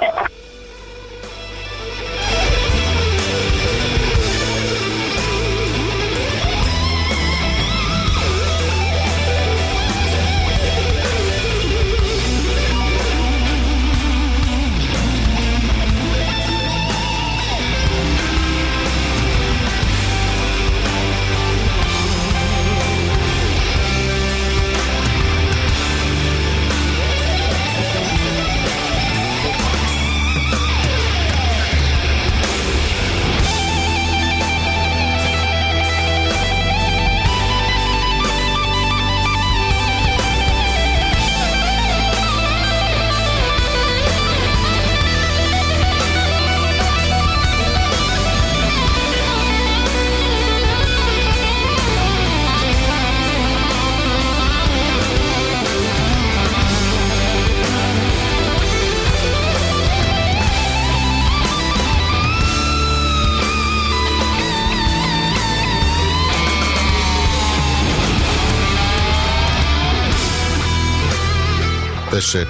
Speaker 1: Tessék.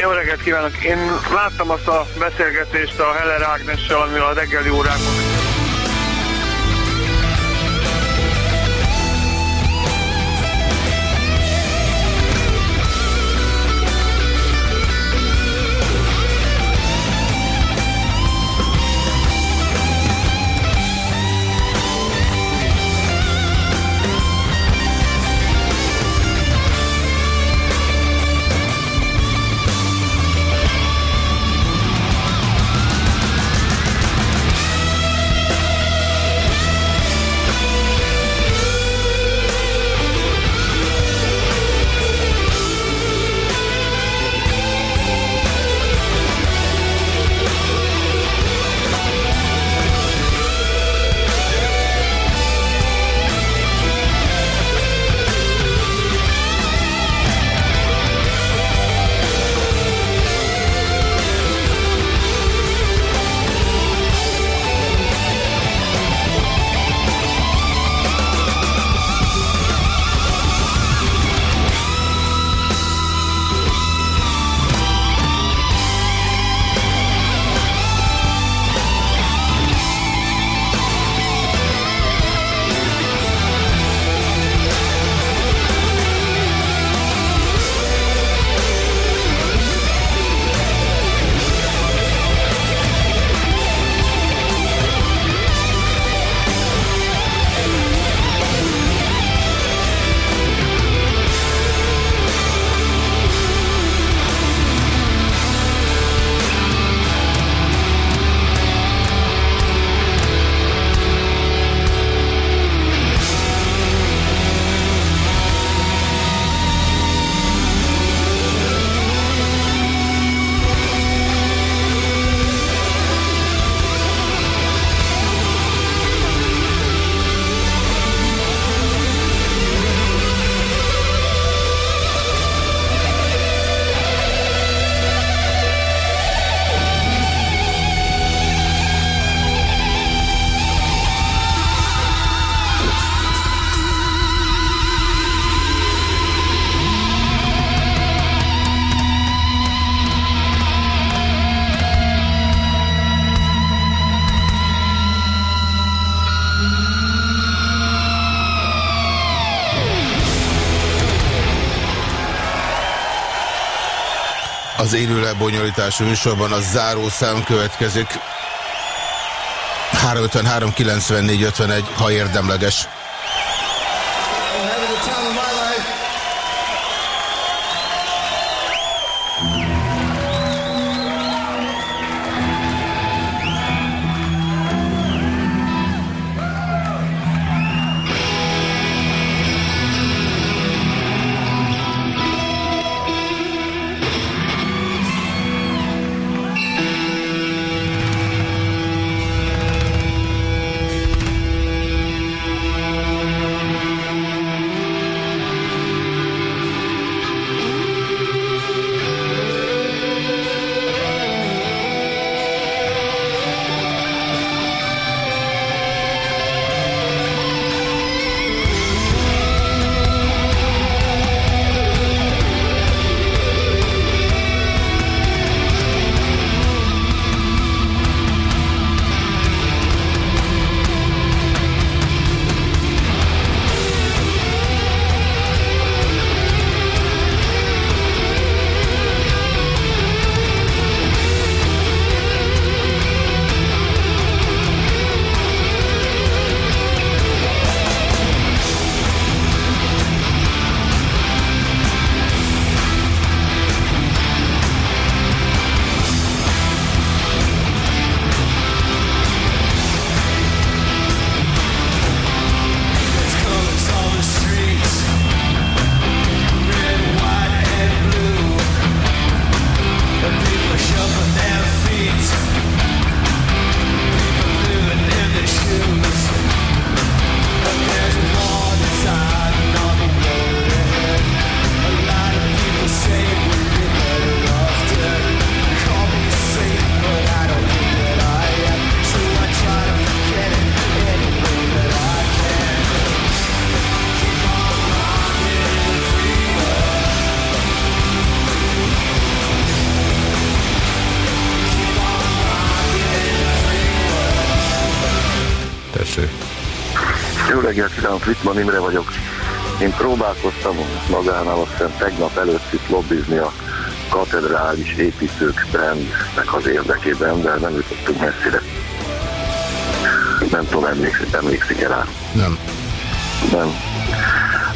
Speaker 14: Jó reggelt kívánok! Én láttam azt a beszélgetést a Heller Ágnessel, amivel a reggeli órákon
Speaker 15: Az élő lebonyolítású műsorban a záró szám következik. 353 94 51, ha érdemleges.
Speaker 3: Wittmann Imre vagyok. Én próbálkoztam magánál azt hiszem tegnap előtt itt lobbizni a katedrális építők brandnek az érdekében, de nem jutottunk messzire. Nem tudom, emlékszik, emlékszik rá.
Speaker 15: Nem.
Speaker 3: Nem.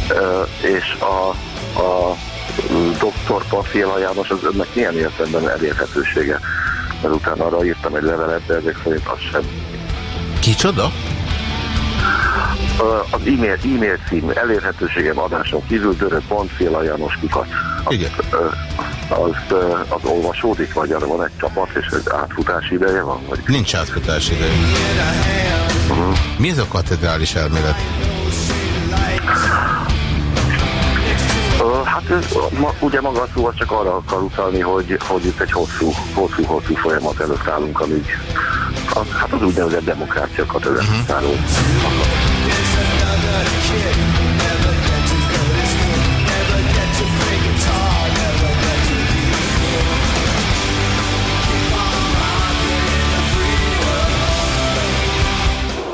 Speaker 3: Ö, és a, a doktor Pafiela János az önnek milyen értelemben elérhetősége? Mert utána arra írtam egy levelet, de ezek szerint az sem.
Speaker 15: Kicsoda?
Speaker 3: Az e-mail, e-mail cím elérhetőségem adáson kívül dörö.féla János kukat.
Speaker 15: Igen.
Speaker 3: Az, ö, az olvasódik, vagy arra van egy csapat, és egy átfutási ideje van? Vagy?
Speaker 15: Nincs átfutás ideje. Mi ez a katedrális elmélet?
Speaker 3: Hát ez, ma, ugye maga a szó az csak arra akar utalni, hogy, hogy itt egy hosszú, hosszú, hosszú folyamat előtt állunk, amíg az, hát az úgynevezett demokrácia katedrálisáról.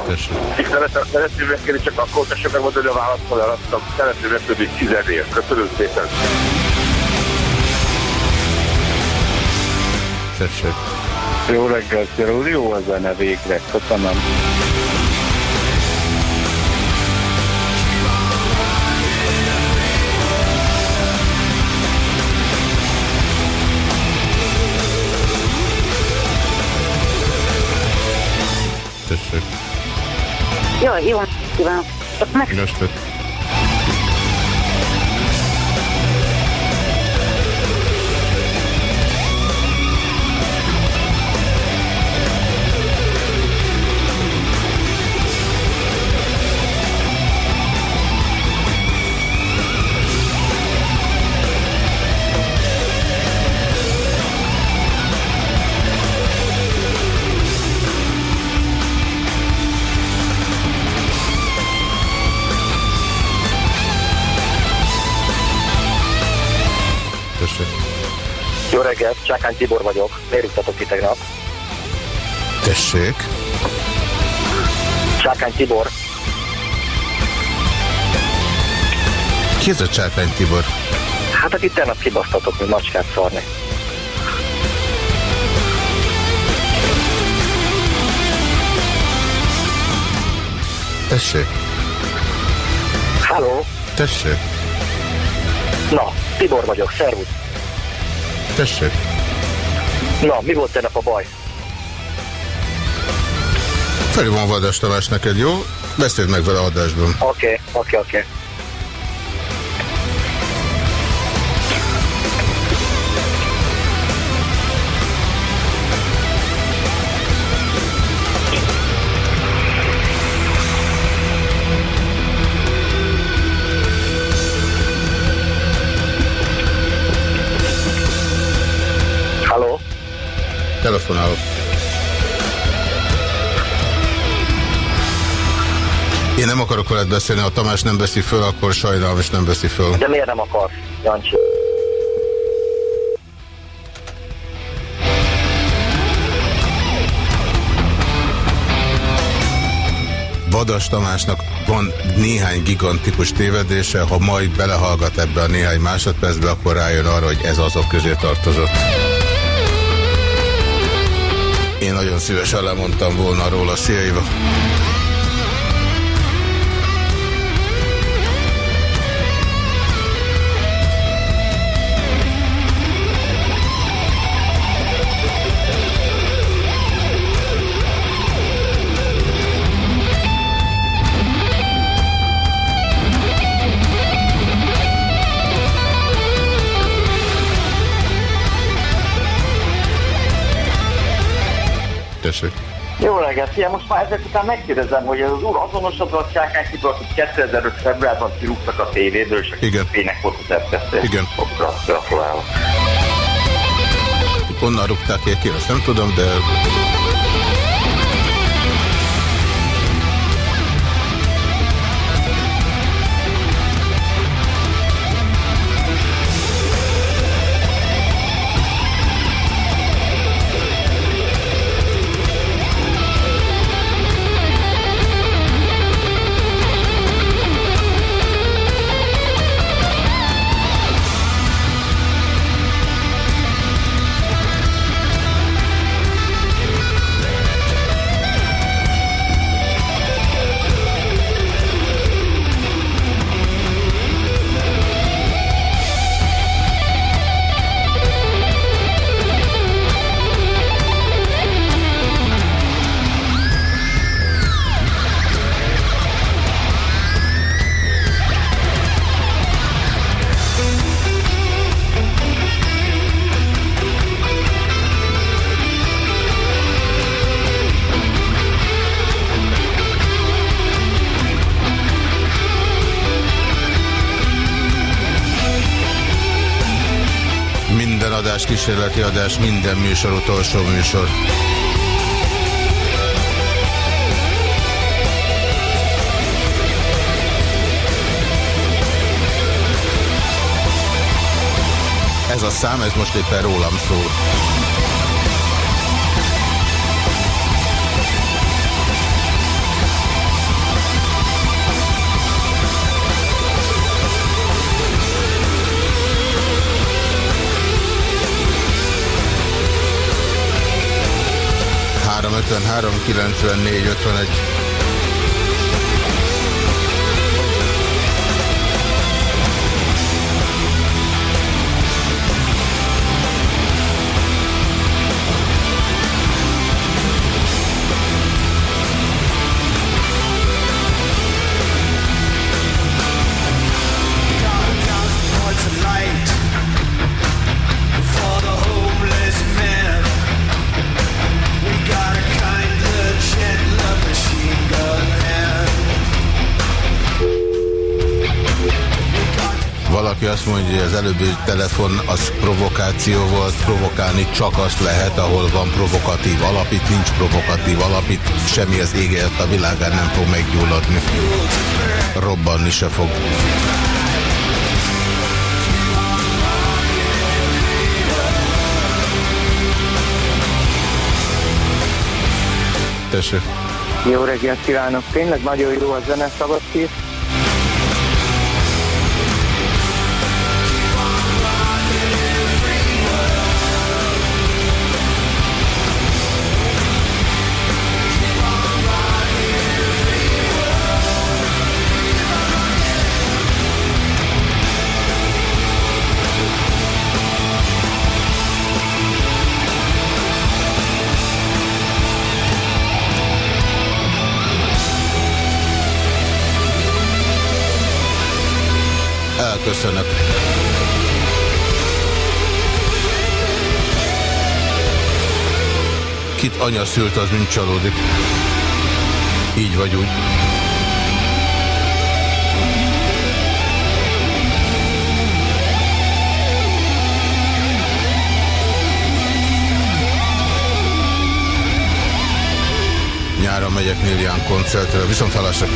Speaker 15: Tessék.
Speaker 5: Szeretném szeretném megkérni, csak akkor tessék megmondani a választól, eladtam. Szeretném megkérni tizedért. Köszönöm szépen.
Speaker 15: Tessék.
Speaker 1: Jó reggelt, Cirul, jó a zene végre, köszönöm.
Speaker 16: Jó, jó, kívánok. Meg
Speaker 15: estét.
Speaker 17: Csákány Tibor vagyok, miért ki tegnap?
Speaker 15: Tessék.
Speaker 17: Csákány Tibor.
Speaker 15: Ki ez a Csákány Tibor?
Speaker 17: Hát akit tegnap kibasztatok, mint macskát szarni.
Speaker 1: Tessék.
Speaker 17: Halló.
Speaker 1: Tessék.
Speaker 17: Na, Tibor vagyok, szervusz.
Speaker 1: Tessék.
Speaker 17: Na, mi volt tegnap a baj?
Speaker 1: Felhívom Vadas Tamás neked, jó? Beszéld meg vele adásban.
Speaker 17: Oké, okay, oké, okay, oké. Okay.
Speaker 1: Telefonálok. Én nem akarok veled beszélni, ha Tamás nem veszi föl, akkor sajnálom, és nem veszi föl.
Speaker 17: De miért nem akarsz, Jancsi?
Speaker 1: Vadas Tamásnak van néhány gigantikus tévedése, ha majd belehallgat ebbe a néhány másodpercbe, akkor rájön arra, hogy ez azok közé tartozott. Én nagyon szívesen lemondtam volna róla, szia. Tessék.
Speaker 18: Jó reggelt, szia, most már ezek után megkérdezem, hogy az úr azonosodott Csákán Tibort, hogy 2005 februárban kirúgtak a tévéből, és
Speaker 1: Igen.
Speaker 18: fények volt az elkezdte.
Speaker 1: Igen.
Speaker 18: Gratulálok.
Speaker 1: Onnan rúgták ki, azt nem tudom, de... kísérleti adás, minden műsor utolsó műsor. Ez a szám, ez most éppen rólam szól. Három 53 94 51. mondja, hogy az előbbi telefon az provokáció volt, provokálni csak azt lehet, ahol van provokatív alapít, nincs provokatív alapít, semmi az égért a világán nem fog meggyulladni. Robbanni se fog. Tessék.
Speaker 7: Jó reggelt kívánok! Tényleg nagyon jó a zene, Szabadkés.
Speaker 15: Köszönök. Kit anya szült, az mind csalódik. Így vagy úgy. Nyáron megyek Nélián koncertre, viszont hallásra.